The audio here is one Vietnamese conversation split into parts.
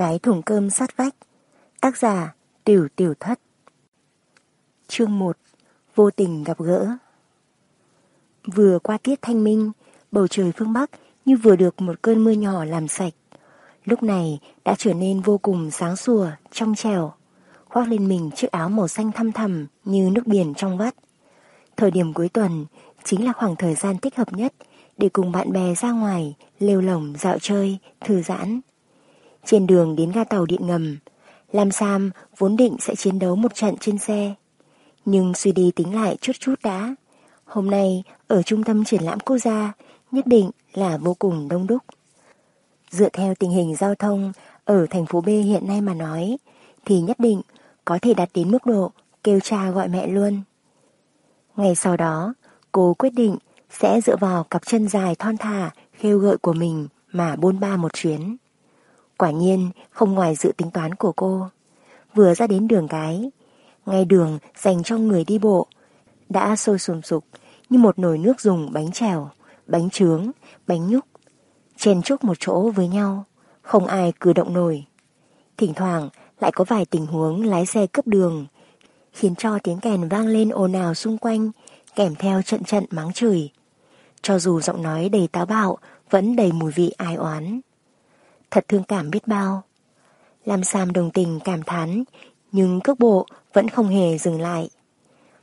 Cái thùng cơm sát vách. Tác giả Tiểu Tiểu Thất. Chương 1 Vô tình gặp gỡ. Vừa qua tiết thanh minh Bầu trời phương Bắc như vừa được một cơn mưa nhỏ làm sạch. Lúc này đã trở nên vô cùng sáng sủa, trong trẻo. Khoác lên mình chiếc áo màu xanh thăm thầm như nước biển trong vắt. Thời điểm cuối tuần chính là khoảng thời gian thích hợp nhất để cùng bạn bè ra ngoài, lêu lỏng dạo chơi, thư giãn. Trên đường đến ga tàu điện ngầm, Lam Sam vốn định sẽ chiến đấu một trận trên xe. Nhưng suy đi tính lại chút chút đã. Hôm nay ở trung tâm triển lãm quốc gia nhất định là vô cùng đông đúc. Dựa theo tình hình giao thông ở thành phố B hiện nay mà nói thì nhất định có thể đạt đến mức độ kêu cha gọi mẹ luôn. Ngày sau đó, cô quyết định sẽ dựa vào cặp chân dài thon thả, khêu gợi của mình mà bôn ba một chuyến. Quả nhiên không ngoài dự tính toán của cô. Vừa ra đến đường cái, ngay đường dành cho người đi bộ, đã sôi sùng sục như một nồi nước dùng bánh trèo, bánh trướng, bánh nhúc, chen chúc một chỗ với nhau, không ai cử động nổi. Thỉnh thoảng lại có vài tình huống lái xe cướp đường, khiến cho tiếng kèn vang lên ồn ào xung quanh, kèm theo trận trận mắng chửi. Cho dù giọng nói đầy táo bạo, vẫn đầy mùi vị ai oán. Thật thương cảm biết bao. Lam Sam đồng tình cảm thán, nhưng cước bộ vẫn không hề dừng lại.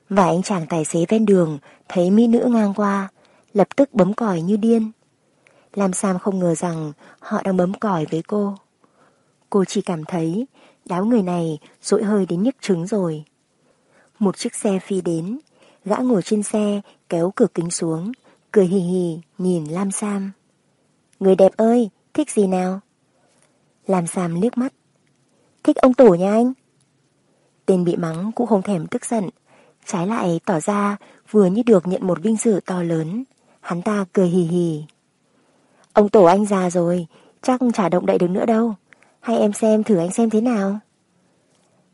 Và anh chàng tài xế ven đường thấy mỹ nữ ngang qua, lập tức bấm còi như điên. Lam Sam không ngờ rằng họ đang bấm còi với cô. Cô chỉ cảm thấy đáo người này dỗi hơi đến nhức trứng rồi. Một chiếc xe phi đến, gã ngồi trên xe kéo cửa kính xuống, cười hì hì nhìn Lam Sam. Người đẹp ơi, thích gì nào? Làm Sam liếc mắt. Thích ông tổ nha anh. Tên bị mắng cũng không thèm tức giận, trái lại tỏ ra vừa như được nhận một vinh dự to lớn. Hắn ta cười hì hì. Ông tổ anh già rồi, chắc chả động đậy được nữa đâu. Hay em xem thử anh xem thế nào?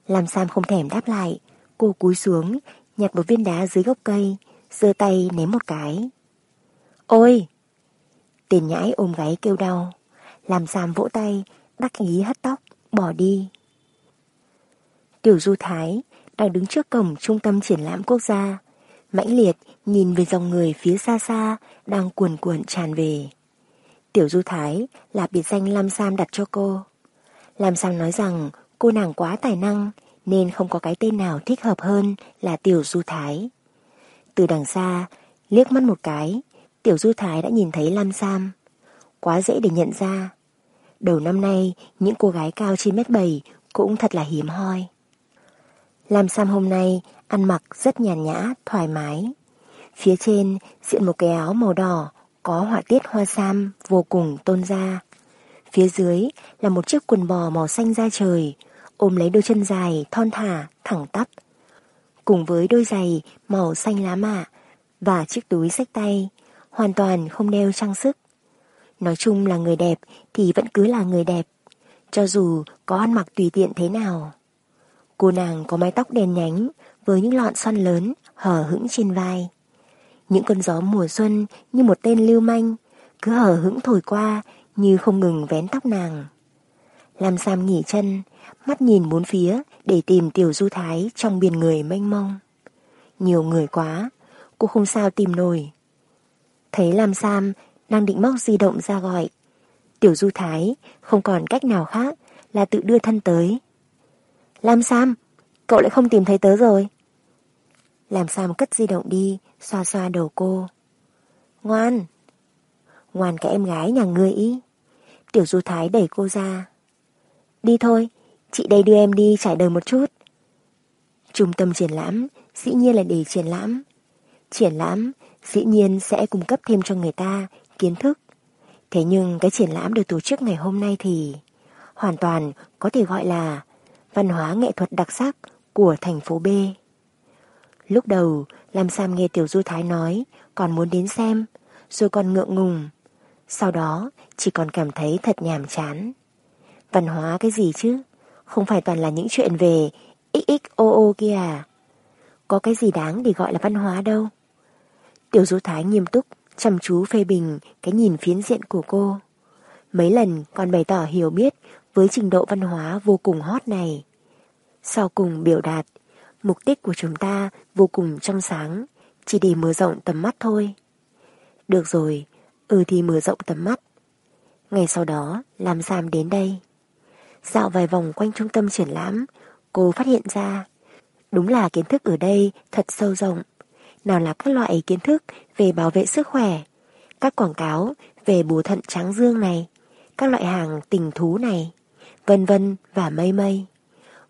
Làm Sam không thèm đáp lại, cô cúi xuống, nhặt một viên đá dưới gốc cây, giơ tay ném một cái. Ôi! Tiền nhãi ôm gáy kêu đau. Làm Sam vỗ tay, đắc ý hất tóc, bỏ đi. Tiểu Du Thái đang đứng trước cổng trung tâm triển lãm quốc gia. Mãnh liệt nhìn về dòng người phía xa xa đang cuồn cuộn tràn về. Tiểu Du Thái là biệt danh Lam Sam đặt cho cô. Lam Sam nói rằng cô nàng quá tài năng nên không có cái tên nào thích hợp hơn là Tiểu Du Thái. Từ đằng xa, liếc mắt một cái, Tiểu Du Thái đã nhìn thấy Lam Sam. Quá dễ để nhận ra. Đầu năm nay, những cô gái cao trên mét 7 cũng thật là hiếm hoi. Lam Sam hôm nay ăn mặc rất nhàn nhã, thoải mái. Phía trên diện một cái áo màu đỏ có họa tiết hoa sam vô cùng tôn da. Phía dưới là một chiếc quần bò màu xanh da trời, ôm lấy đôi chân dài, thon thả, thẳng tắp. Cùng với đôi giày màu xanh lá mạ và chiếc túi sách tay, hoàn toàn không đeo trang sức. Nói chung là người đẹp thì vẫn cứ là người đẹp, cho dù có ăn mặc tùy tiện thế nào. Cô nàng có mái tóc đen nhánh với những lọn xoăn lớn hở hững trên vai. Những cơn gió mùa xuân như một tên lưu manh cứ hở hững thổi qua như không ngừng vén tóc nàng. Làm Sam nghỉ chân, mắt nhìn bốn phía để tìm tiểu du thái trong biển người mênh mông. Nhiều người quá, cô không sao tìm nổi. Thấy Lam Sam đang định móc di động ra gọi. Tiểu Du Thái không còn cách nào khác là tự đưa thân tới. Lam Sam, cậu lại không tìm thấy tớ rồi. Lam Sam cất di động đi, xoa xoa đầu cô. Ngoan. Ngoan cái em gái nhà ngươi ý. Tiểu Du Thái đẩy cô ra. Đi thôi, chị đây đưa em đi trải đời một chút. Trung tâm triển lãm, dĩ nhiên là để triển lãm. Triển lãm dĩ nhiên sẽ cung cấp thêm cho người ta kiến thức. Thế nhưng cái triển lãm được tổ chức ngày hôm nay thì hoàn toàn có thể gọi là văn hóa nghệ thuật đặc sắc của thành phố B. Lúc đầu, Lam Sam nghe Tiểu Du Thái nói còn muốn đến xem, rồi còn ngượng ngùng. Sau đó, chỉ còn cảm thấy thật nhàm chán. Văn hóa cái gì chứ? Không phải toàn là những chuyện về XXOO kia à? Có cái gì đáng để gọi là văn hóa đâu. Tiểu Du Thái nghiêm túc, chăm chú phê bình cái nhìn phiến diện của cô. Mấy lần còn bày tỏ hiểu biết với trình độ văn hóa vô cùng hot này. Sau cùng biểu đạt, mục đích của chúng ta vô cùng trong sáng, chỉ để mở rộng tầm mắt thôi. Được rồi, ừ thì mở rộng tầm mắt. Ngày sau đó, làm Sam đến đây. Dạo vài vòng quanh trung tâm triển lãm, cô phát hiện ra, đúng là kiến thức ở đây thật sâu rộng. Nào là các loại kiến thức về bảo vệ sức khỏe, các quảng cáo về bù thận trắng dương này, các loại hàng tình thú này, vân vân và mây mây.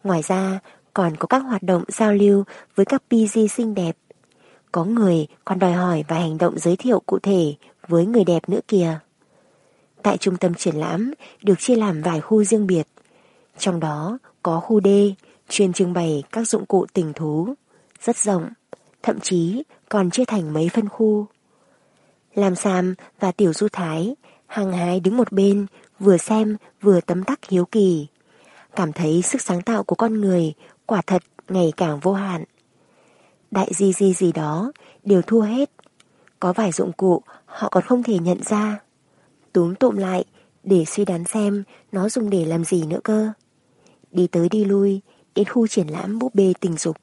Ngoài ra, còn có các hoạt động giao lưu với các PG xinh đẹp. Có người còn đòi hỏi và hành động giới thiệu cụ thể với người đẹp nữa kìa. Tại trung tâm triển lãm được chia làm vài khu riêng biệt. Trong đó có khu D chuyên trưng bày các dụng cụ tình thú, rất rộng, thậm chí còn chia thành mấy phân khu. Lam Sam và Tiểu Du Thái hàng hái đứng một bên vừa xem vừa tấm tắc hiếu kỳ. Cảm thấy sức sáng tạo của con người quả thật ngày càng vô hạn. Đại di di gì đó đều thua hết. Có vài dụng cụ họ còn không thể nhận ra. Túm tụm lại để suy đoán xem nó dùng để làm gì nữa cơ. Đi tới đi lui đến khu triển lãm búp bê tình dục.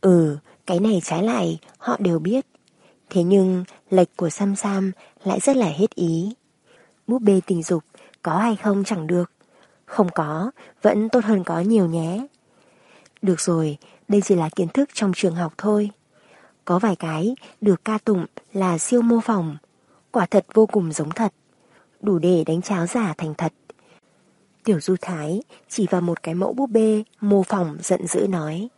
Ừ, cái này trái lại họ đều biết. Thế nhưng lệch của Sam Sam lại rất là hết ý. Búp bê tình dục có hay không chẳng được. Không có, vẫn tốt hơn có nhiều nhé. Được rồi, đây chỉ là kiến thức trong trường học thôi. Có vài cái được ca tụng là siêu mô phỏng, quả thật vô cùng giống thật, đủ để đánh cháo giả thành thật. Tiểu Du Thái chỉ vào một cái mẫu búp bê mô phỏng giận dữ nói.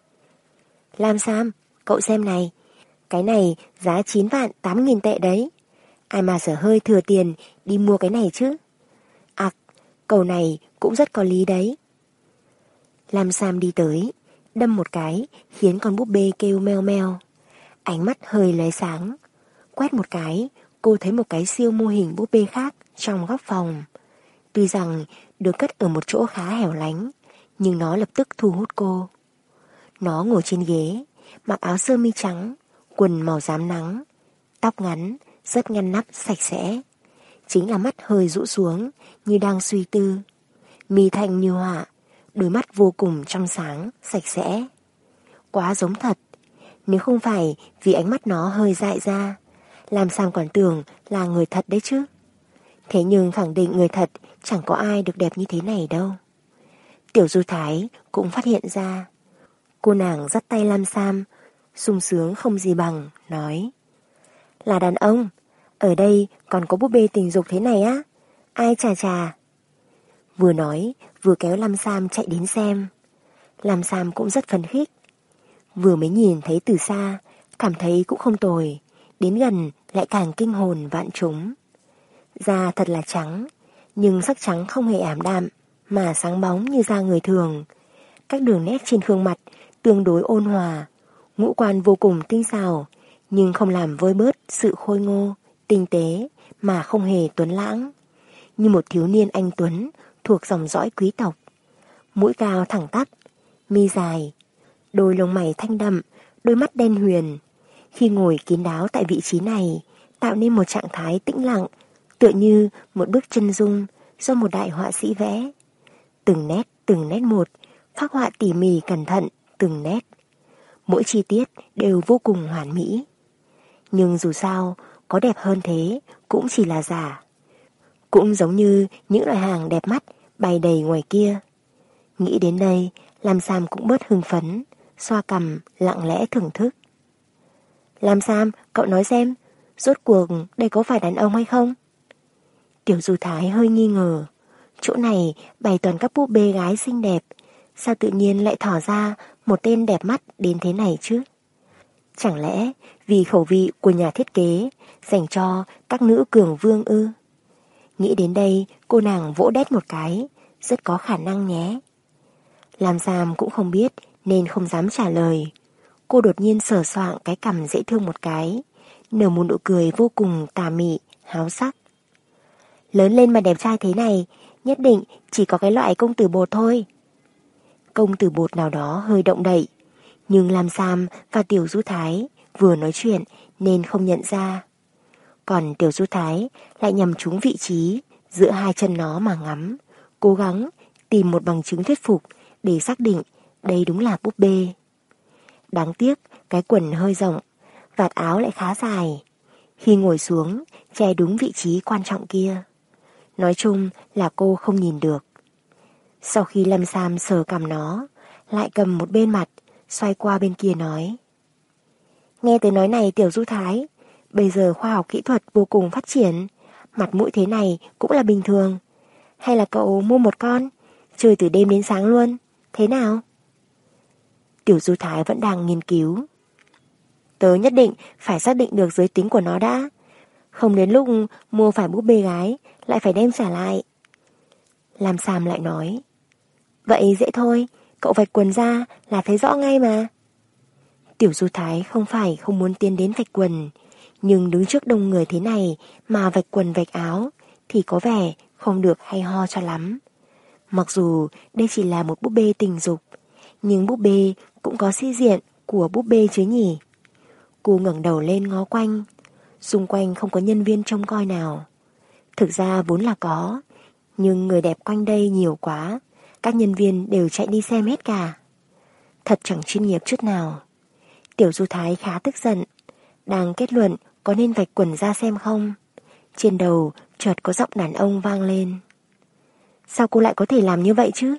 Lam Sam, cậu xem này, cái này giá 9 vạn 8 nghìn tệ đấy. Ai mà sở hơi thừa tiền đi mua cái này chứ? À, cầu này cũng rất có lý đấy. Lam Sam đi tới, đâm một cái khiến con búp bê kêu meo meo. Ánh mắt hơi lóe sáng. Quét một cái, cô thấy một cái siêu mô hình búp bê khác trong góc phòng. Tuy rằng được cất ở một chỗ khá hẻo lánh, nhưng nó lập tức thu hút cô. Nó ngồi trên ghế, mặc áo sơ mi trắng, quần màu rám nắng, tóc ngắn, rất ngăn nắp sạch sẽ. Chính là mắt hơi rũ xuống như đang suy tư. Mì thành như họa, đôi mắt vô cùng trong sáng, sạch sẽ. Quá giống thật. Nếu không phải vì ánh mắt nó hơi dại ra, làm sao còn tưởng là người thật đấy chứ. Thế nhưng khẳng định người thật chẳng có ai được đẹp như thế này đâu. Tiểu Du Thái cũng phát hiện ra. Cô nàng dắt tay Lam Sam, sung sướng không gì bằng, nói. Là đàn ông, ở đây còn có búp bê tình dục thế này á? Ai chà chà? Vừa nói, vừa kéo Lam Sam chạy đến xem. Lam Sam cũng rất phấn khích. Vừa mới nhìn thấy từ xa, cảm thấy cũng không tồi, đến gần lại càng kinh hồn vạn chúng. Da thật là trắng, nhưng sắc trắng không hề ảm đạm, mà sáng bóng như da người thường. Các đường nét trên gương mặt tương đối ôn hòa, ngũ quan vô cùng tinh xảo, nhưng không làm vơi bớt sự khôi ngô, tinh tế mà không hề tuấn lãng. Như một thiếu niên anh Tuấn thuộc dòng dõi quý tộc. Mũi cao thẳng tắp, mi dài, đôi lông mày thanh đậm, đôi mắt đen huyền. Khi ngồi kín đáo tại vị trí này, tạo nên một trạng thái tĩnh lặng, tựa như một bức chân dung do một đại họa sĩ vẽ. Từng nét, từng nét một, phác họa tỉ mỉ cẩn thận, từng nét. Mỗi chi tiết đều vô cùng hoàn mỹ. Nhưng dù sao, có đẹp hơn thế cũng chỉ là giả. Cũng giống như những loại hàng đẹp mắt bày đầy ngoài kia. Nghĩ đến đây, Lam Sam cũng bớt hưng phấn, xoa cầm lặng lẽ thưởng thức. Lam Sam, cậu nói xem, rốt cuộc đây có phải đàn ông hay không? Tiểu Du Thái hơi nghi ngờ. Chỗ này bày toàn các búp bê gái xinh đẹp, sao tự nhiên lại thỏ ra một tên đẹp mắt đến thế này chứ? Chẳng lẽ vì khẩu vị của nhà thiết kế dành cho các nữ cường vương ư? Nghĩ đến đây, cô nàng vỗ đét một cái, rất có khả năng nhé. Làm giam cũng không biết nên không dám trả lời. Cô đột nhiên sờ soạng cái cằm dễ thương một cái, nở một nụ cười vô cùng tà mị, háo sắc. Lớn lên mà đẹp trai thế này, nhất định chỉ có cái loại công tử bột thôi. Công tử bột nào đó hơi động đậy, nhưng Lam Sam và Tiểu Du Thái vừa nói chuyện nên không nhận ra. Còn Tiểu Du Thái lại nhằm trúng vị trí giữa hai chân nó mà ngắm, cố gắng tìm một bằng chứng thuyết phục để xác định đây đúng là búp bê. Đáng tiếc, cái quần hơi rộng, vạt áo lại khá dài. Khi ngồi xuống, che đúng vị trí quan trọng kia. Nói chung là cô không nhìn được. Sau khi Lâm Sam sờ cầm nó, lại cầm một bên mặt, xoay qua bên kia nói. Nghe tới nói này Tiểu Du Thái, bây giờ khoa học kỹ thuật vô cùng phát triển, mặt mũi thế này cũng là bình thường. Hay là cậu mua một con, chơi từ đêm đến sáng luôn, thế nào? Tiểu Du Thái vẫn đang nghiên cứu. Tớ nhất định phải xác định được giới tính của nó đã. Không đến lúc mua phải búp bê gái, lại phải đem trả lại. Làm Sam lại nói. Vậy dễ thôi, cậu vạch quần ra là thấy rõ ngay mà. Tiểu Du Thái không phải không muốn tiến đến vạch quần, nhưng đứng trước đông người thế này mà vạch quần vạch áo thì có vẻ không được hay ho cho lắm. Mặc dù đây chỉ là một búp bê tình dục, nhưng búp bê cũng có sĩ diện của búp bê chứ nhỉ. Cô ngẩng đầu lên ngó quanh, xung quanh không có nhân viên trông coi nào. Thực ra vốn là có, nhưng người đẹp quanh đây nhiều quá, các nhân viên đều chạy đi xem hết cả. Thật chẳng chuyên nghiệp chút nào. Tiểu Du Thái khá tức giận, đang kết luận có nên vạch quần ra xem không. Trên đầu chợt có giọng đàn ông vang lên. Sao cô lại có thể làm như vậy chứ?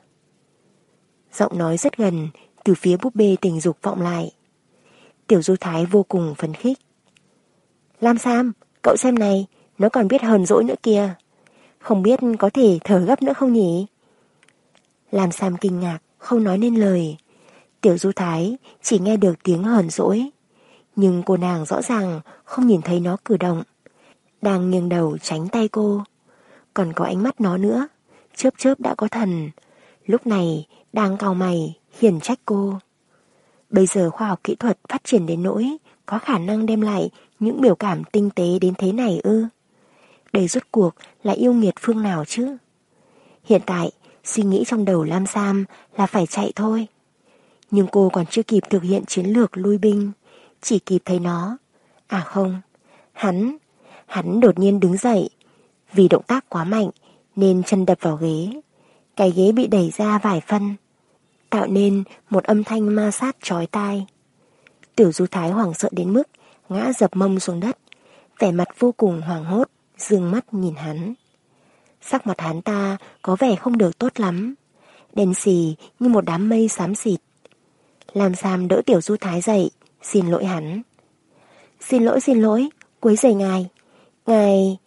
Giọng nói rất gần, từ phía búp bê tình dục vọng lại. Tiểu Du Thái vô cùng phấn khích. Lam Sam, cậu xem này, nó còn biết hờn dỗi nữa kìa. Không biết có thể thở gấp nữa không nhỉ? Làm Sam kinh ngạc, không nói nên lời. Tiểu Du Thái chỉ nghe được tiếng hờn dỗi. Nhưng cô nàng rõ ràng không nhìn thấy nó cử động. Đang nghiêng đầu tránh tay cô. Còn có ánh mắt nó nữa. Chớp chớp đã có thần. Lúc này đang cau mày, hiền trách cô. Bây giờ khoa học kỹ thuật phát triển đến nỗi có khả năng đem lại những biểu cảm tinh tế đến thế này ư. Đây rốt cuộc là yêu nghiệt phương nào chứ? Hiện tại, suy nghĩ trong đầu Lam Sam là phải chạy thôi. Nhưng cô còn chưa kịp thực hiện chiến lược lui binh, chỉ kịp thấy nó. À không, hắn, hắn đột nhiên đứng dậy. Vì động tác quá mạnh nên chân đập vào ghế. Cái ghế bị đẩy ra vài phân, tạo nên một âm thanh ma sát chói tai. Tiểu Du Thái hoảng sợ đến mức ngã dập mông xuống đất, vẻ mặt vô cùng hoảng hốt, dương mắt nhìn hắn. Sắc mặt hắn ta có vẻ không được tốt lắm, đen xì như một đám mây xám xịt. Làm Sam đỡ Tiểu Du Thái dậy, xin lỗi hắn. Xin lỗi xin lỗi, quấy rầy ngài. Ngài,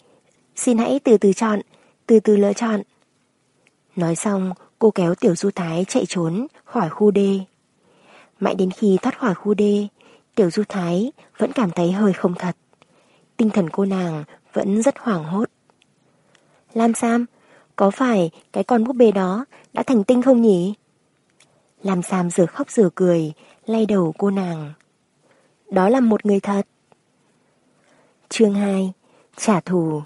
xin hãy từ từ chọn, từ từ lựa chọn. Nói xong, cô kéo Tiểu Du Thái chạy trốn khỏi khu đê. Mãi đến khi thoát khỏi khu đê, Tiểu Du Thái vẫn cảm thấy hơi không thật. Tinh thần cô nàng vẫn rất hoảng hốt. Lam Sam, có phải cái con búp bê đó đã thành tinh không nhỉ? Lam Sam giờ khóc giờ cười, lay đầu cô nàng. Đó là một người thật. Chương 2 Trả thù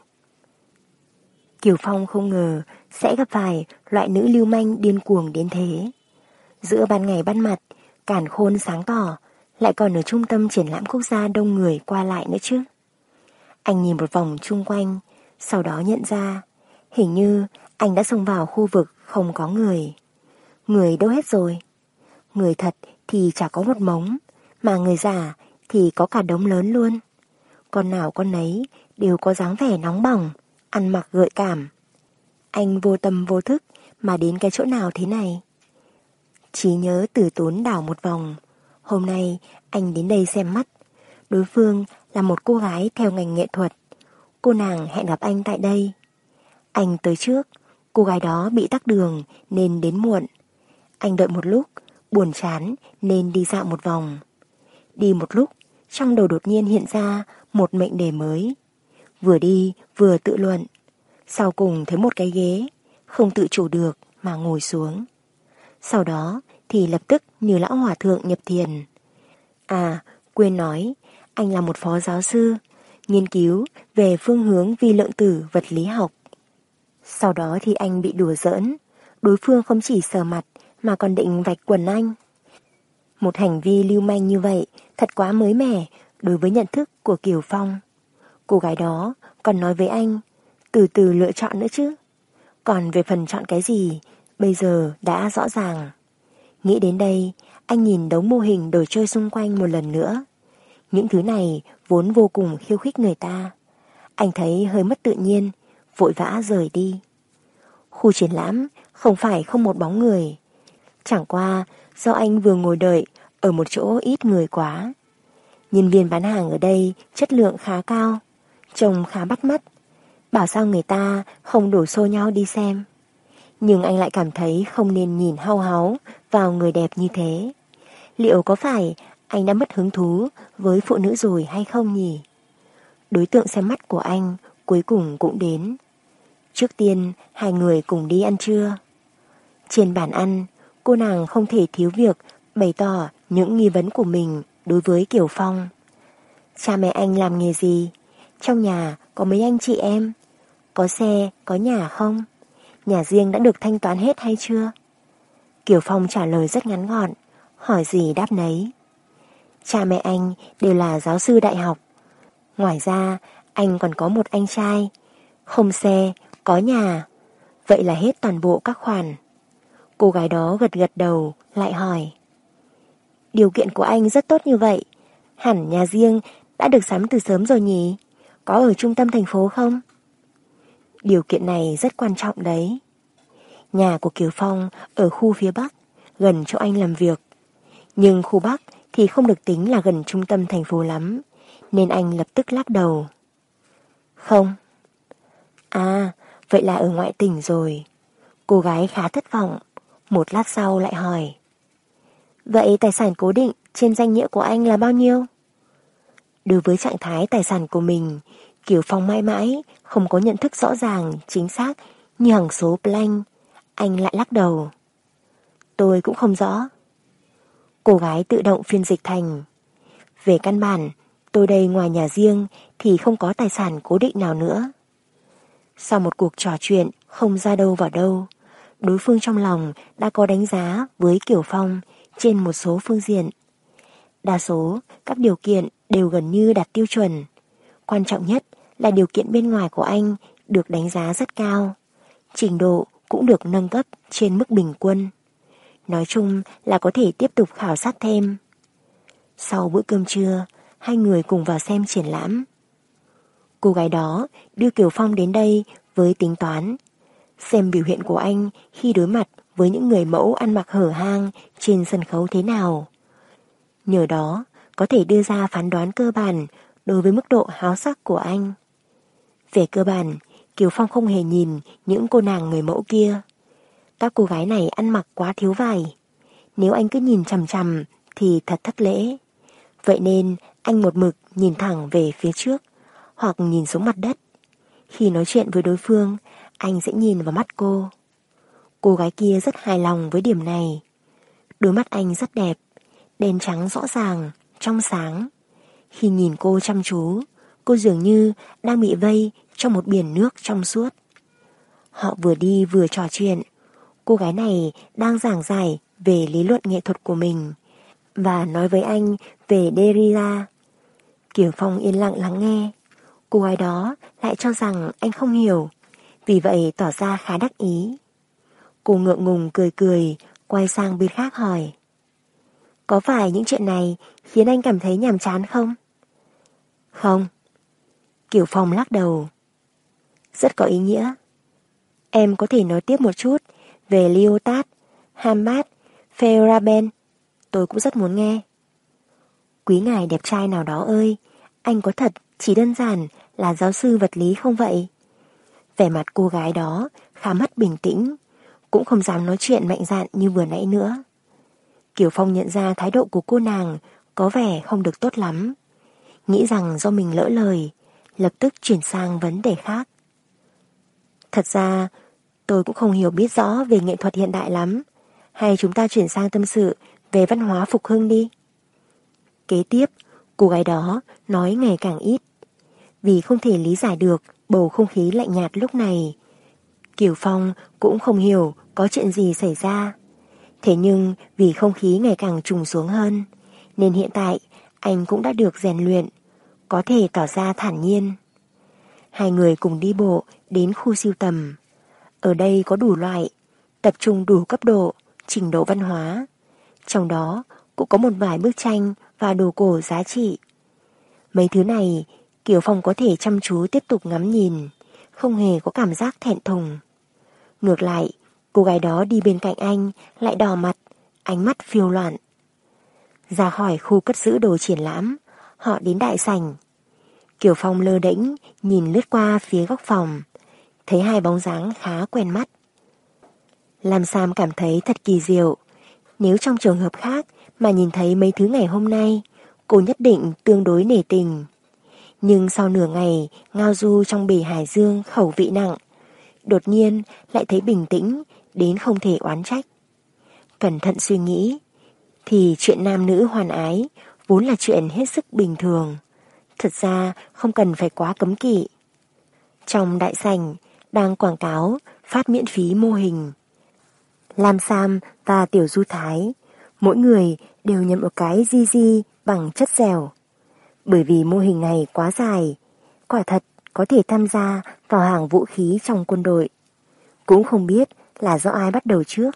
Kiều Phong không ngờ sẽ gặp phải loại nữ lưu manh điên cuồng đến thế. Giữa ban ngày ban mặt, cản khôn sáng tỏ, lại còn ở trung tâm triển lãm quốc gia đông người qua lại nữa chứ. Anh nhìn một vòng chung quanh, sau đó nhận ra, hình như anh đã xông vào khu vực không có người. Người đâu hết rồi? Người thật thì chả có một mống, mà người giả thì có cả đống lớn luôn. Con nào con nấy đều có dáng vẻ nóng bỏng, ăn mặc gợi cảm. Anh vô tâm vô thức mà đến cái chỗ nào thế này? Chỉ nhớ tử tốn đảo một vòng. Hôm nay anh đến đây xem mắt. Đối phương là một cô gái theo ngành nghệ thuật. Cô nàng hẹn gặp anh tại đây. Anh tới trước, cô gái đó bị tắc đường nên đến muộn. Anh đợi một lúc, buồn chán nên đi dạo một vòng. Đi một lúc, trong đầu đột nhiên hiện ra một mệnh đề mới. Vừa đi vừa tự luận. Sau cùng thấy một cái ghế, không tự chủ được mà ngồi xuống. Sau đó thì lập tức như lão hòa thượng nhập thiền. À, quên nói, anh là một phó giáo sư, nghiên cứu về phương hướng vi lượng tử vật lý học. Sau đó thì anh bị đùa giỡn, đối phương không chỉ sờ mặt mà còn định vạch quần anh. Một hành vi lưu manh như vậy thật quá mới mẻ đối với nhận thức của Kiều Phong. Cô gái đó còn nói với anh, từ từ lựa chọn nữa chứ. Còn về phần chọn cái gì, bây giờ đã rõ ràng. Nghĩ đến đây, anh nhìn đống mô hình đồ chơi xung quanh một lần nữa. Những thứ này vốn vô cùng khiêu khích người ta. Anh thấy hơi mất tự nhiên, vội vã rời đi. Khu triển lãm không phải không một bóng người. Chẳng qua do anh vừa ngồi đợi ở một chỗ ít người quá. Nhân viên bán hàng ở đây chất lượng khá cao, trông khá bắt mắt. Bảo sao người ta không đổ xô nhau đi xem. Nhưng anh lại cảm thấy không nên nhìn hao háo vào người đẹp như thế. Liệu có phải anh đã mất hứng thú với phụ nữ rồi hay không nhỉ? Đối tượng xem mắt của anh cuối cùng cũng đến. Trước tiên, hai người cùng đi ăn trưa. Trên bàn ăn, cô nàng không thể thiếu việc bày tỏ những nghi vấn của mình đối với Kiều Phong. Cha mẹ anh làm nghề gì? Trong nhà có mấy anh chị em? Có xe, có nhà không? Nhà riêng đã được thanh toán hết hay chưa? Kiều Phong trả lời rất ngắn gọn, hỏi gì đáp nấy. Cha mẹ anh đều là giáo sư đại học. Ngoài ra, anh còn có một anh trai. Không xe, có nhà. Vậy là hết toàn bộ các khoản. Cô gái đó gật gật đầu, lại hỏi. Điều kiện của anh rất tốt như vậy. Hẳn nhà riêng đã được sắm từ sớm rồi nhỉ? Có ở trung tâm thành phố không? Điều kiện này rất quan trọng đấy. Nhà của Kiều Phong ở khu phía Bắc, gần chỗ anh làm việc. Nhưng khu Bắc thì không được tính là gần trung tâm thành phố lắm, nên anh lập tức lắc đầu. Không. À, vậy là ở ngoại tỉnh rồi. Cô gái khá thất vọng, một lát sau lại hỏi. Vậy tài sản cố định trên danh nghĩa của anh là bao nhiêu? Đối với trạng thái tài sản của mình, Kiều Phong mãi mãi không có nhận thức rõ ràng, chính xác như hằng số blank. Anh lại lắc đầu. Tôi cũng không rõ. Cô gái tự động phiên dịch thành. Về căn bản, tôi đây ngoài nhà riêng thì không có tài sản cố định nào nữa. Sau một cuộc trò chuyện không ra đâu vào đâu, đối phương trong lòng đã có đánh giá với Kiều Phong trên một số phương diện. Đa số các điều kiện đều gần như đạt tiêu chuẩn. Quan trọng nhất là điều kiện bên ngoài của anh được đánh giá rất cao. Trình độ cũng được nâng cấp trên mức bình quân. Nói chung là có thể tiếp tục khảo sát thêm. Sau bữa cơm trưa, hai người cùng vào xem triển lãm. Cô gái đó đưa Kiều Phong đến đây với tính toán. Xem biểu hiện của anh khi đối mặt với những người mẫu ăn mặc hở hang trên sân khấu thế nào. Nhờ đó, có thể đưa ra phán đoán cơ bản đối với mức độ háo sắc của anh. Về cơ bản, Kiều Phong không hề nhìn những cô nàng người mẫu kia. Các cô gái này ăn mặc quá thiếu vải. Nếu anh cứ nhìn chằm chằm thì thật thất lễ. Vậy nên anh một mực nhìn thẳng về phía trước hoặc nhìn xuống mặt đất. Khi nói chuyện với đối phương, anh sẽ nhìn vào mắt cô. Cô gái kia rất hài lòng với điểm này. Đôi mắt anh rất đẹp, đen trắng rõ ràng, trong sáng. Khi nhìn cô chăm chú, cô dường như đang bị vây trong một biển nước trong suốt. Họ vừa đi vừa trò chuyện. Cô gái này đang giảng giải về lý luận nghệ thuật của mình và nói với anh về Derrida. Kiều Phong yên lặng lắng nghe. Cô gái đó lại cho rằng anh không hiểu, vì vậy tỏ ra khá đắc ý. Cô ngượng ngùng cười cười, quay sang bên khác hỏi. Có phải những chuyện này khiến anh cảm thấy nhàm chán không? Không. kiểu Phong lắc đầu. Rất có ý nghĩa. Em có thể nói tiếp một chút về Lyotard, Hamad, Feyerabend. Tôi cũng rất muốn nghe. Quý ngài đẹp trai nào đó ơi, anh có thật chỉ đơn giản là giáo sư vật lý không vậy? Vẻ mặt cô gái đó khá mất bình tĩnh, cũng không dám nói chuyện mạnh dạn như vừa nãy nữa. Kiều Phong nhận ra thái độ của cô nàng có vẻ không được tốt lắm. Nghĩ rằng do mình lỡ lời, lập tức chuyển sang vấn đề khác. Thật ra, tôi cũng không hiểu biết rõ về nghệ thuật hiện đại lắm. Hay chúng ta chuyển sang tâm sự về văn hóa phục hưng đi. Kế tiếp, cô gái đó nói ngày càng ít. Vì không thể lý giải được bầu không khí lạnh nhạt lúc này. Kiều Phong cũng không hiểu có chuyện gì xảy ra. Thế nhưng vì không khí ngày càng trùng xuống hơn, nên hiện tại anh cũng đã được rèn luyện, có thể tỏ ra thản nhiên. Hai người cùng đi bộ đến khu siêu tầm. Ở đây có đủ loại, tập trung đủ cấp độ, trình độ văn hóa. Trong đó cũng có một vài bức tranh và đồ cổ giá trị. Mấy thứ này, Kiều Phong có thể chăm chú tiếp tục ngắm nhìn, không hề có cảm giác thẹn thùng. Ngược lại, cô gái đó đi bên cạnh anh lại đỏ mặt, ánh mắt phiêu loạn. Ra khỏi khu cất giữ đồ triển lãm, họ đến đại sảnh. Kiều Phong lơ đễnh nhìn lướt qua phía góc phòng, thấy hai bóng dáng khá quen mắt. Làm Sam cảm thấy thật kỳ diệu. Nếu trong trường hợp khác mà nhìn thấy mấy thứ ngày hôm nay, cô nhất định tương đối nể tình. Nhưng sau nửa ngày ngao du trong bể hải dương khẩu vị nặng, đột nhiên lại thấy bình tĩnh đến không thể oán trách. Cẩn thận suy nghĩ, thì chuyện nam nữ hoàn ái vốn là chuyện hết sức bình thường. Thật ra không cần phải quá cấm kỵ. Trong đại sảnh đang quảng cáo phát miễn phí mô hình. Lam Sam và Tiểu Du Thái, mỗi người đều nhận một cái di di bằng chất dẻo. Bởi vì mô hình này quá dài, quả thật có thể tham gia vào hàng vũ khí trong quân đội. Cũng không biết là do ai bắt đầu trước.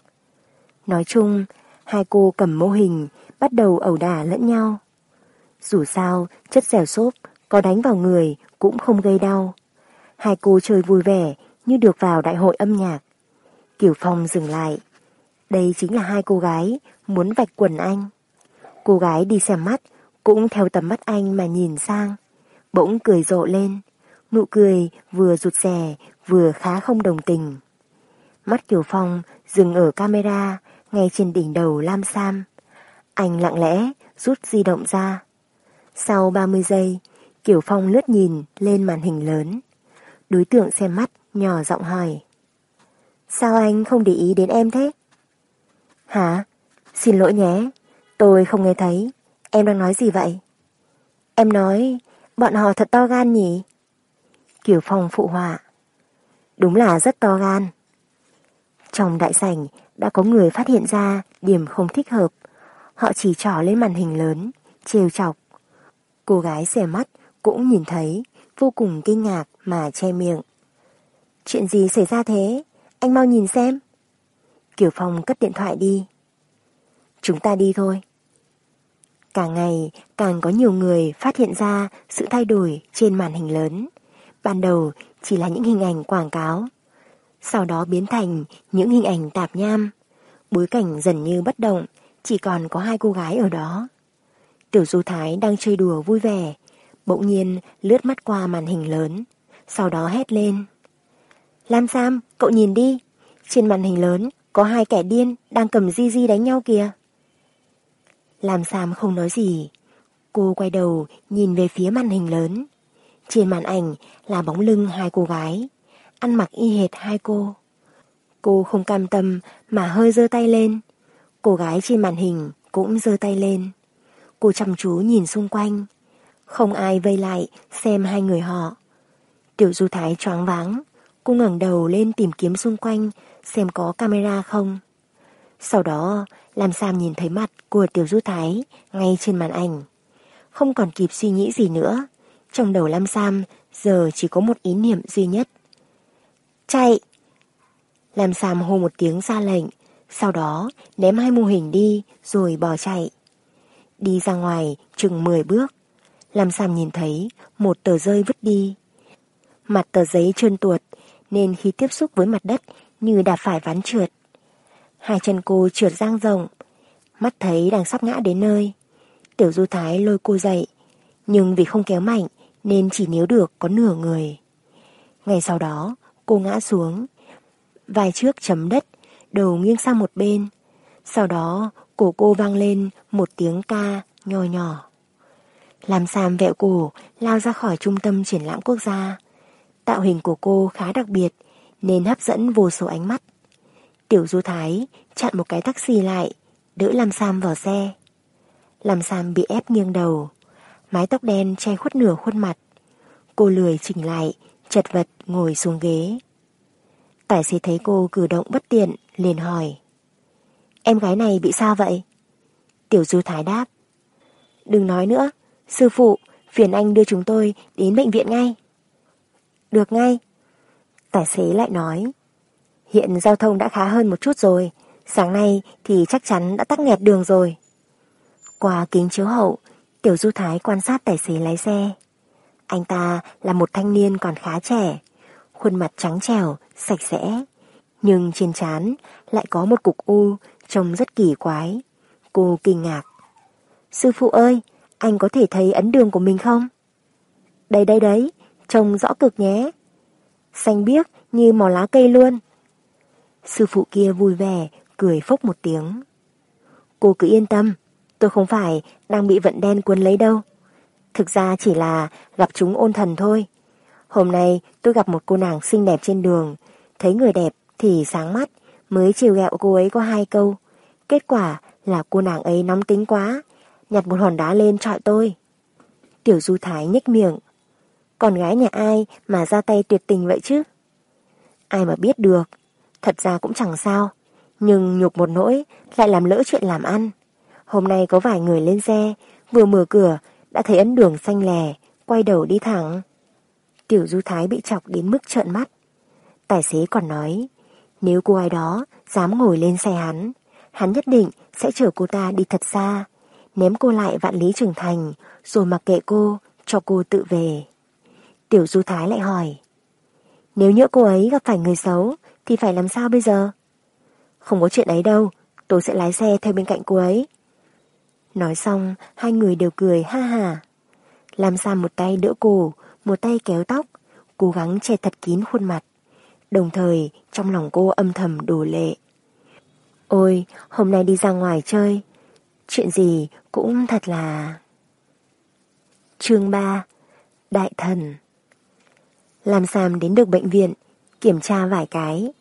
Nói chung, hai cô cầm mô hình bắt đầu ẩu đả lẫn nhau. Dù sao, chất dẻo xốp có đánh vào người cũng không gây đau. Hai cô chơi vui vẻ như được vào đại hội âm nhạc. kiểu Phong dừng lại. Đây chính là hai cô gái muốn vạch quần anh. Cô gái đi xem mắt cũng theo tầm mắt anh mà nhìn sang. Bỗng cười rộ lên. Nụ cười vừa rụt rè vừa khá không đồng tình. Mắt Kiều Phong dừng ở camera ngay trên đỉnh đầu Lam Sam. Anh lặng lẽ rút di động ra. Sau 30 giây, Kiều Phong lướt nhìn lên màn hình lớn. Đối tượng xem mắt nhỏ giọng hỏi. Sao anh không để ý đến em thế? Hả? Xin lỗi nhé, tôi không nghe thấy. Em đang nói gì vậy? Em nói, bọn họ thật to gan nhỉ? Kiều Phong phụ họa. Đúng là rất to gan. Trong đại sảnh đã có người phát hiện ra điểm không thích hợp. Họ chỉ trỏ lên màn hình lớn, trêu chọc. Cô gái xẻ mắt cũng nhìn thấy, vô cùng kinh ngạc mà che miệng. Chuyện gì xảy ra thế? Anh mau nhìn xem. Kiều Phong cất điện thoại đi. Chúng ta đi thôi. Càng ngày càng có nhiều người phát hiện ra sự thay đổi trên màn hình lớn. Ban đầu chỉ là những hình ảnh quảng cáo. Sau đó biến thành những hình ảnh tạp nham. Bối cảnh dần như bất động, chỉ còn có hai cô gái ở đó. Tiểu Du Thái đang chơi đùa vui vẻ, bỗng nhiên lướt mắt qua màn hình lớn, sau đó hét lên. Lam Sam, cậu nhìn đi, trên màn hình lớn có hai kẻ điên đang cầm di di đánh nhau kìa. Lam Sam không nói gì, cô quay đầu nhìn về phía màn hình lớn. Trên màn ảnh là bóng lưng hai cô gái, ăn mặc y hệt hai cô. Cô không cam tâm mà hơi giơ tay lên. Cô gái trên màn hình cũng giơ tay lên. Cô chăm chú nhìn xung quanh. Không ai vây lại xem hai người họ. Tiểu Du Thái choáng váng. Cô ngẩng đầu lên tìm kiếm xung quanh xem có camera không. Sau đó, Lam Sam nhìn thấy mặt của Tiểu Du Thái ngay trên màn ảnh. Không còn kịp suy nghĩ gì nữa. Trong đầu Lam Sam giờ chỉ có một ý niệm duy nhất. Chạy! Lam Sam hô một tiếng ra lệnh, sau đó ném hai mô hình đi rồi bỏ chạy. Đi ra ngoài chừng 10 bước, Lam Sam nhìn thấy một tờ rơi vứt đi. Mặt tờ giấy trơn tuột nên khi tiếp xúc với mặt đất như đạp phải ván trượt. Hai chân cô trượt giang rộng, mắt thấy đang sắp ngã đến nơi. Tiểu Du Thái lôi cô dậy, nhưng vì không kéo mạnh nên chỉ níu được có nửa người. Ngày sau đó, cô ngã xuống, vài trước chấm đất, đầu nghiêng sang một bên. Sau đó, cổ cô vang lên một tiếng ca nhỏ nhỏ. Làm Sam vẹo cổ lao ra khỏi trung tâm triển lãm quốc gia. Tạo hình của cô khá đặc biệt nên hấp dẫn vô số ánh mắt. Tiểu Du Thái chặn một cái taxi lại, đỡ Lam Sam vào xe. Lam Sam bị ép nghiêng đầu, mái tóc đen che khuất nửa khuôn mặt. Cô lười chỉnh lại, chật vật ngồi xuống ghế. Tài xế thấy cô cử động bất tiện, liền hỏi. Em gái này bị sao vậy? Tiểu Du Thái đáp. Đừng nói nữa, sư phụ, phiền anh đưa chúng tôi đến bệnh viện ngay. Được ngay. Tài xế lại nói. Hiện giao thông đã khá hơn một chút rồi, sáng nay thì chắc chắn đã tắc nghẹt đường rồi. Qua kính chiếu hậu, Tiểu Du Thái quan sát tài xế lái xe. Anh ta là một thanh niên còn khá trẻ, khuôn mặt trắng trẻo, sạch sẽ, nhưng trên trán lại có một cục u trông rất kỳ quái. Cô kinh ngạc. Sư phụ ơi, anh có thể thấy ấn đường của mình không? Đây đây đấy, trông rõ cực nhé. Xanh biếc như màu lá cây luôn. Sư phụ kia vui vẻ, cười phốc một tiếng. Cô cứ yên tâm, tôi không phải đang bị vận đen cuốn lấy đâu. Thực ra chỉ là gặp chúng ôn thần thôi. Hôm nay tôi gặp một cô nàng xinh đẹp trên đường, thấy người đẹp thì sáng mắt, mới chiều gẹo cô ấy có hai câu. Kết quả là cô nàng ấy nóng tính quá, nhặt một hòn đá lên trọi tôi. Tiểu Du Thái nhếch miệng. Con gái nhà ai mà ra tay tuyệt tình vậy chứ? Ai mà biết được, thật ra cũng chẳng sao. Nhưng nhục một nỗi lại làm lỡ chuyện làm ăn. Hôm nay có vài người lên xe, vừa mở cửa đã thấy ấn đường xanh lè, quay đầu đi thẳng. Tiểu Du Thái bị chọc đến mức trợn mắt. Tài xế còn nói, nếu cô ai đó dám ngồi lên xe hắn, hắn nhất định sẽ chở cô ta đi thật xa, ném cô lại vạn lý trưởng thành, rồi mặc kệ cô, cho cô tự về. Tiểu Du Thái lại hỏi, nếu nhỡ cô ấy gặp phải người xấu, thì phải làm sao bây giờ? Không có chuyện ấy đâu, tôi sẽ lái xe theo bên cạnh cô ấy. Nói xong, hai người đều cười ha ha. Làm Sam một tay đỡ cổ, một tay kéo tóc, cố gắng che thật kín khuôn mặt. Đồng thời, trong lòng cô âm thầm đổ lệ. Ôi, hôm nay đi ra ngoài chơi. Chuyện gì cũng thật là... Chương 3 Đại thần Làm Sam đến được bệnh viện, kiểm tra vài cái.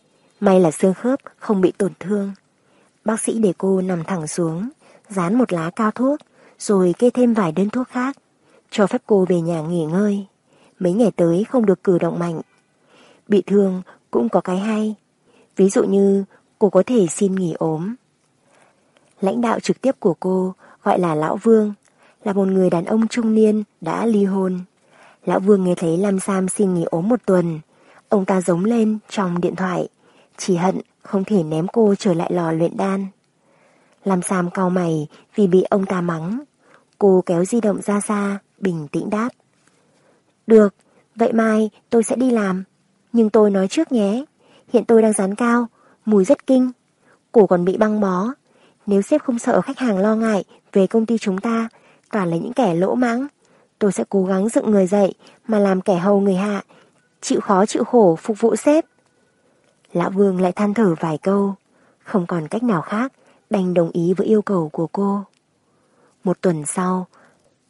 May là xương khớp không bị tổn thương. Bác sĩ để cô nằm thẳng xuống, dán một lá cao thuốc, rồi kê thêm vài đơn thuốc khác, cho phép cô về nhà nghỉ ngơi. Mấy ngày tới không được cử động mạnh. Bị thương cũng có cái hay. Ví dụ như cô có thể xin nghỉ ốm. Lãnh đạo trực tiếp của cô gọi là Lão Vương, là một người đàn ông trung niên đã ly hôn. Lão Vương nghe thấy Lam Sam xin nghỉ ốm một tuần. Ông ta giống lên trong điện thoại, chỉ hận không thể ném cô trở lại lò luyện đan. Làm Sam cau mày vì bị ông ta mắng. Cô kéo di động ra xa, bình tĩnh đáp. Được, vậy mai tôi sẽ đi làm. Nhưng tôi nói trước nhé, hiện tôi đang dán cao, mùi rất kinh. Cổ còn bị băng bó. Nếu sếp không sợ khách hàng lo ngại về công ty chúng ta, toàn là những kẻ lỗ mãng. Tôi sẽ cố gắng dựng người dậy mà làm kẻ hầu người hạ, chịu khó chịu khổ phục vụ sếp. Lão Vương lại than thở vài câu, không còn cách nào khác, đành đồng ý với yêu cầu của cô. Một tuần sau,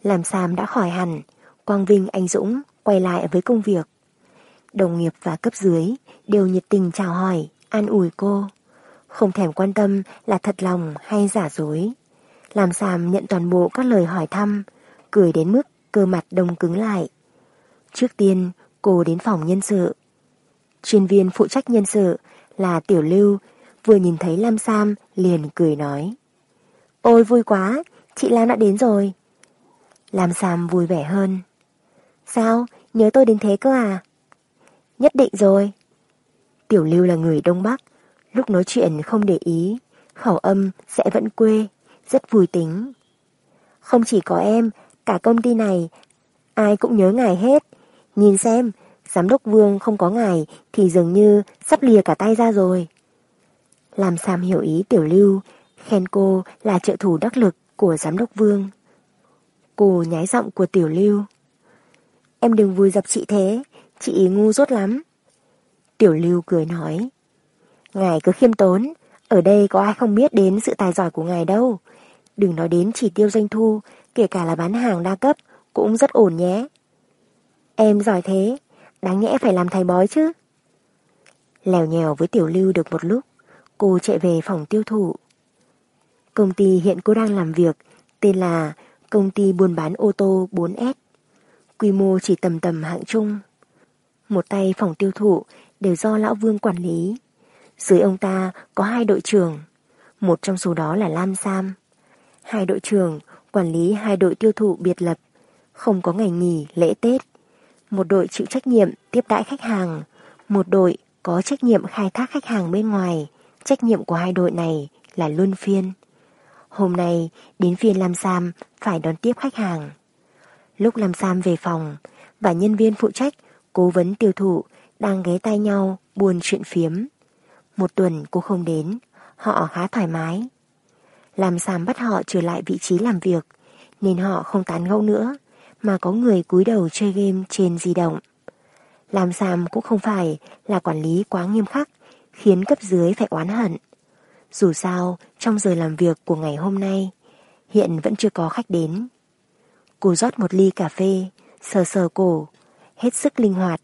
làm Sam đã khỏi hẳn, Quang Vinh anh Dũng quay lại với công việc. Đồng nghiệp và cấp dưới đều nhiệt tình chào hỏi, an ủi cô. Không thèm quan tâm là thật lòng hay giả dối. Làm Sam nhận toàn bộ các lời hỏi thăm, cười đến mức cơ mặt đông cứng lại. Trước tiên, cô đến phòng nhân sự. Chuyên viên phụ trách nhân sự là Tiểu Lưu, vừa nhìn thấy Lam Sam liền cười nói. Ôi vui quá, chị Lam đã đến rồi. Lam Sam vui vẻ hơn. Sao, nhớ tôi đến thế cơ à? Nhất định rồi. Tiểu Lưu là người Đông Bắc, lúc nói chuyện không để ý, khẩu âm sẽ vẫn quê, rất vui tính. Không chỉ có em, cả công ty này, ai cũng nhớ ngài hết. Nhìn xem, giám đốc Vương không có ngài thì dường như sắp lìa cả tay ra rồi. Làm Sam hiểu ý Tiểu Lưu, khen cô là trợ thủ đắc lực của giám đốc Vương. Cô nhái giọng của Tiểu Lưu. Em đừng vui dập chị thế, chị ý ngu rốt lắm. Tiểu Lưu cười nói. Ngài cứ khiêm tốn, ở đây có ai không biết đến sự tài giỏi của ngài đâu. Đừng nói đến chỉ tiêu doanh thu, kể cả là bán hàng đa cấp, cũng rất ổn nhé. Em giỏi thế, đáng nhẽ phải làm thầy bói chứ. Lèo nhèo với Tiểu Lưu được một lúc, cô chạy về phòng tiêu thụ. Công ty hiện cô đang làm việc tên là Công ty buôn bán ô tô 4S. Quy mô chỉ tầm tầm hạng trung. Một tay phòng tiêu thụ đều do Lão Vương quản lý. Dưới ông ta có hai đội trưởng, một trong số đó là Lam Sam. Hai đội trưởng quản lý hai đội tiêu thụ biệt lập, không có ngày nghỉ lễ Tết. Một đội chịu trách nhiệm tiếp đãi khách hàng, một đội có trách nhiệm khai thác khách hàng bên ngoài, trách nhiệm của hai đội này là luân phiên. Hôm nay đến phiên Lam Sam phải đón tiếp khách hàng. Lúc Lam Sam về phòng và nhân viên phụ trách cố vấn tiêu thụ đang ghé tay nhau buồn chuyện phiếm. Một tuần cô không đến, họ khá thoải mái. Lam Sam bắt họ trở lại vị trí làm việc nên họ không tán gẫu nữa mà có người cúi đầu chơi game trên di động. làm Sam cũng không phải là quản lý quá nghiêm khắc khiến cấp dưới phải oán hận. Dù sao, trong giờ làm việc của ngày hôm nay, hiện vẫn chưa có khách đến. Cô rót một ly cà phê, sờ sờ cổ, hết sức linh hoạt,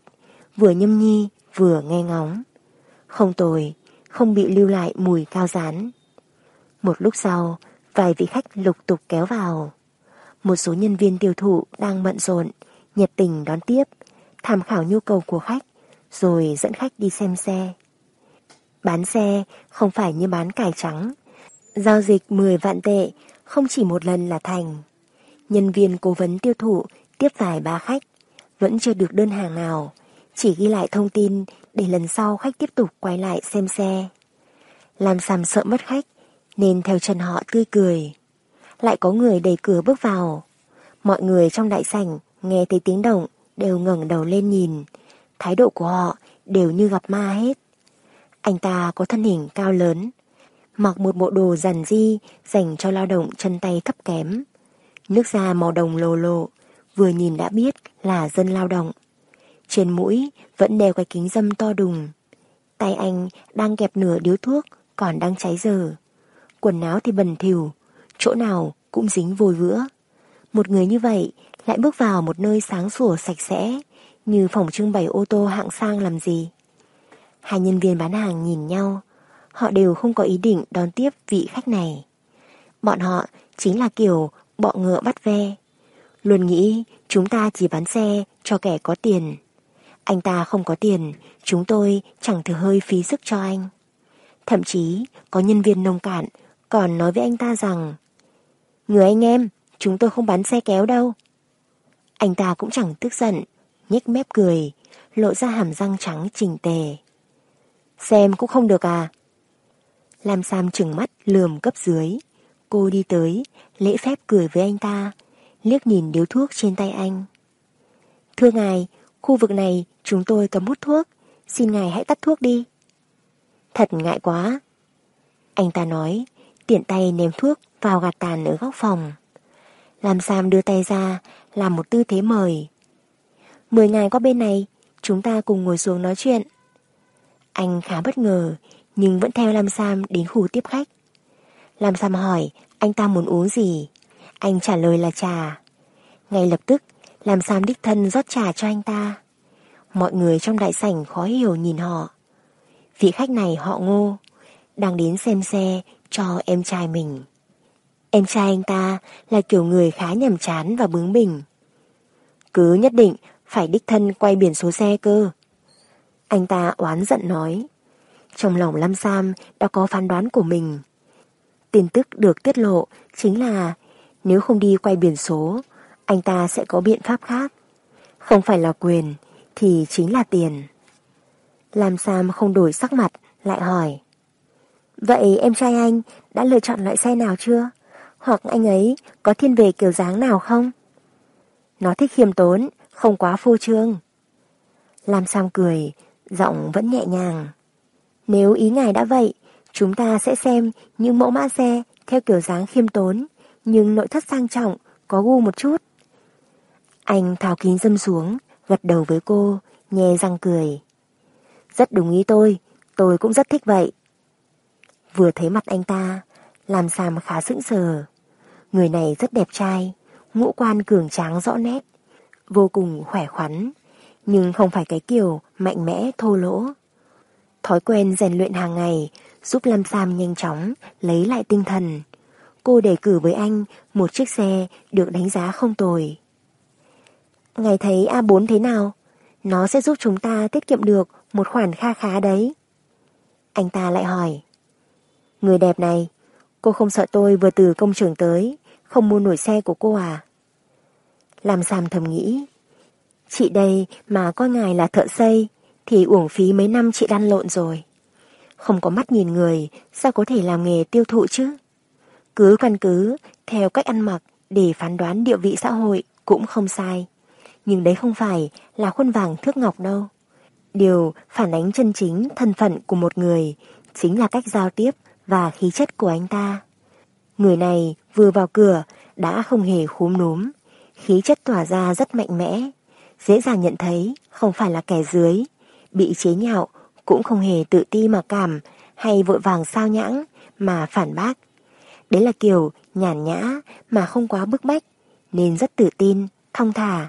vừa nhâm nhi, vừa nghe ngóng. Không tồi, không bị lưu lại mùi cao rán. Một lúc sau, vài vị khách lục tục kéo vào. Một số nhân viên tiêu thụ đang bận rộn, nhiệt tình đón tiếp, tham khảo nhu cầu của khách, rồi dẫn khách đi xem xe. Bán xe không phải như bán cải trắng. Giao dịch 10 vạn tệ không chỉ một lần là thành. Nhân viên cố vấn tiêu thụ tiếp vài ba khách, vẫn chưa được đơn hàng nào, chỉ ghi lại thông tin để lần sau khách tiếp tục quay lại xem xe. Làm sàm sợ mất khách, nên theo chân họ tươi cười. Lại có người đẩy cửa bước vào. Mọi người trong đại sảnh nghe thấy tiếng động đều ngẩng đầu lên nhìn. Thái độ của họ đều như gặp ma hết. Anh ta có thân hình cao lớn, mặc một bộ đồ giản di dành cho lao động chân tay thấp kém. Nước da màu đồng lồ lộ, vừa nhìn đã biết là dân lao động. Trên mũi vẫn đeo cái kính dâm to đùng. Tay anh đang kẹp nửa điếu thuốc còn đang cháy giờ. Quần áo thì bẩn thỉu, chỗ nào cũng dính vôi vữa. Một người như vậy lại bước vào một nơi sáng sủa sạch sẽ như phòng trưng bày ô tô hạng sang làm gì. Hai nhân viên bán hàng nhìn nhau, họ đều không có ý định đón tiếp vị khách này. Bọn họ chính là kiểu bọ ngựa bắt ve. Luôn nghĩ chúng ta chỉ bán xe cho kẻ có tiền. Anh ta không có tiền, chúng tôi chẳng thử hơi phí sức cho anh. Thậm chí có nhân viên nông cạn còn nói với anh ta rằng Người anh em, chúng tôi không bán xe kéo đâu. Anh ta cũng chẳng tức giận, nhếch mép cười, lộ ra hàm răng trắng chỉnh tề. Xem cũng không được à? Lam Sam trừng mắt lườm cấp dưới. Cô đi tới, lễ phép cười với anh ta, liếc nhìn điếu thuốc trên tay anh. Thưa ngài, khu vực này chúng tôi cấm hút thuốc, xin ngài hãy tắt thuốc đi. Thật ngại quá. Anh ta nói, tiện tay ném thuốc vào gạt tàn ở góc phòng. làm Sam đưa tay ra, làm một tư thế mời. mười ngài qua bên này, chúng ta cùng ngồi xuống nói chuyện. Anh khá bất ngờ, nhưng vẫn theo Lam Sam đến khu tiếp khách. Lam Sam hỏi anh ta muốn uống gì. Anh trả lời là trà. Ngay lập tức, Lam Sam đích thân rót trà cho anh ta. Mọi người trong đại sảnh khó hiểu nhìn họ. Vị khách này họ ngô, đang đến xem xe cho em trai mình. Em trai anh ta là kiểu người khá nhàm chán và bướng bỉnh. Cứ nhất định phải đích thân quay biển số xe cơ. Anh ta oán giận nói. Trong lòng Lam Sam đã có phán đoán của mình. Tin tức được tiết lộ chính là nếu không đi quay biển số, anh ta sẽ có biện pháp khác. Không phải là quyền, thì chính là tiền. Lam Sam không đổi sắc mặt, lại hỏi. Vậy em trai anh đã lựa chọn loại xe nào chưa? Hoặc anh ấy có thiên về kiểu dáng nào không? Nó thích khiêm tốn, không quá phô trương. Lam Sam cười, giọng vẫn nhẹ nhàng. Nếu ý ngài đã vậy, chúng ta sẽ xem những mẫu mã xe theo kiểu dáng khiêm tốn, nhưng nội thất sang trọng, có gu một chút. Anh tháo kính dâm xuống, gật đầu với cô, nhè răng cười. Rất đúng ý tôi, tôi cũng rất thích vậy. Vừa thấy mặt anh ta, làm Sam khá sững sờ. Người này rất đẹp trai, ngũ quan cường tráng rõ nét, vô cùng khỏe khoắn, nhưng không phải cái kiểu mạnh mẽ thô lỗ. Thói quen rèn luyện hàng ngày giúp Lam Sam nhanh chóng lấy lại tinh thần. Cô đề cử với anh một chiếc xe được đánh giá không tồi. Ngài thấy A4 thế nào? Nó sẽ giúp chúng ta tiết kiệm được một khoản kha khá đấy. Anh ta lại hỏi. Người đẹp này, cô không sợ tôi vừa từ công trường tới, không mua nổi xe của cô à? Làm Sam thầm nghĩ. Chị đây mà coi ngài là thợ xây, thì uổng phí mấy năm chị đan lộn rồi. Không có mắt nhìn người, sao có thể làm nghề tiêu thụ chứ? Cứ căn cứ theo cách ăn mặc để phán đoán địa vị xã hội cũng không sai. Nhưng đấy không phải là khuôn vàng thước ngọc đâu. Điều phản ánh chân chính thân phận của một người chính là cách giao tiếp và khí chất của anh ta. Người này vừa vào cửa đã không hề khúm núm, khí chất tỏa ra rất mạnh mẽ, dễ dàng nhận thấy không phải là kẻ dưới, bị chế nhạo cũng không hề tự ti mà cảm hay vội vàng sao nhãng mà phản bác. Đấy là kiểu nhàn nhã mà không quá bức bách, nên rất tự tin, thong thả.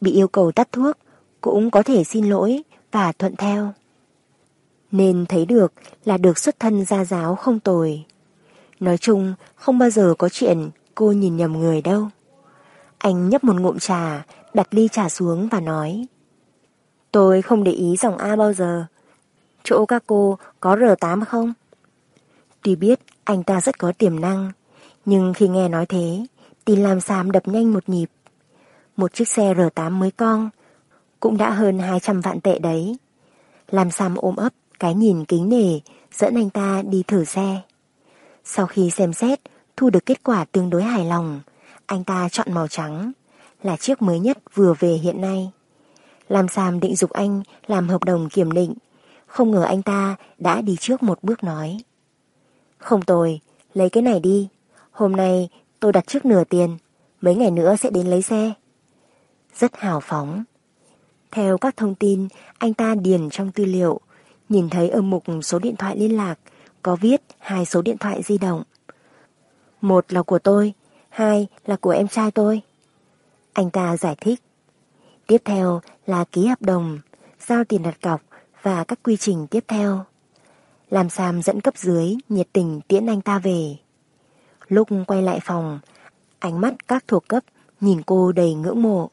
Bị yêu cầu tắt thuốc cũng có thể xin lỗi và thuận theo. Nên thấy được là được xuất thân gia giáo không tồi. Nói chung không bao giờ có chuyện cô nhìn nhầm người đâu. Anh nhấp một ngụm trà, đặt ly trà xuống và nói Tôi không để ý dòng A bao giờ. Chỗ các cô có R8 không? Tuy biết anh ta rất có tiềm năng, nhưng khi nghe nói thế, tin làm Sam đập nhanh một nhịp. Một chiếc xe R8 mới con, cũng đã hơn 200 vạn tệ đấy. Làm xàm ôm ấp cái nhìn kính nể, dẫn anh ta đi thử xe. Sau khi xem xét, thu được kết quả tương đối hài lòng, anh ta chọn màu trắng, là chiếc mới nhất vừa về hiện nay. Làm Sam định dục anh làm hợp đồng kiểm định, không ngờ anh ta đã đi trước một bước nói. Không tồi, lấy cái này đi, hôm nay tôi đặt trước nửa tiền, mấy ngày nữa sẽ đến lấy xe. Rất hào phóng. Theo các thông tin anh ta điền trong tư liệu, nhìn thấy ở mục số điện thoại liên lạc có viết hai số điện thoại di động. Một là của tôi, hai là của em trai tôi. Anh ta giải thích. Tiếp theo là ký hợp đồng, giao tiền đặt cọc và các quy trình tiếp theo. Làm Sam dẫn cấp dưới nhiệt tình tiễn anh ta về. Lúc quay lại phòng, ánh mắt các thuộc cấp nhìn cô đầy ngưỡng mộ.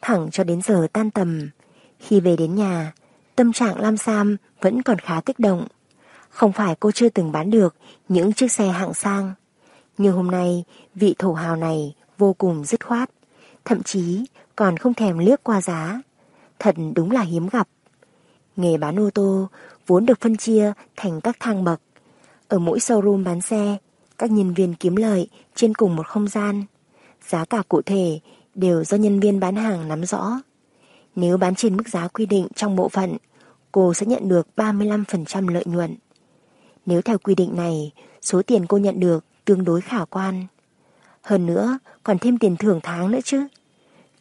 Thẳng cho đến giờ tan tầm, khi về đến nhà, tâm trạng Lam Sam vẫn còn khá kích động. Không phải cô chưa từng bán được những chiếc xe hạng sang, nhưng hôm nay vị thổ hào này vô cùng dứt khoát, thậm chí còn không thèm liếc qua giá. Thật đúng là hiếm gặp. Nghề bán ô tô vốn được phân chia thành các thang bậc. Ở mỗi showroom bán xe, các nhân viên kiếm lợi trên cùng một không gian. Giá cả cụ thể đều do nhân viên bán hàng nắm rõ. Nếu bán trên mức giá quy định trong bộ phận, cô sẽ nhận được 35% lợi nhuận. Nếu theo quy định này, số tiền cô nhận được tương đối khả quan. Hơn nữa, còn thêm tiền thưởng tháng nữa chứ.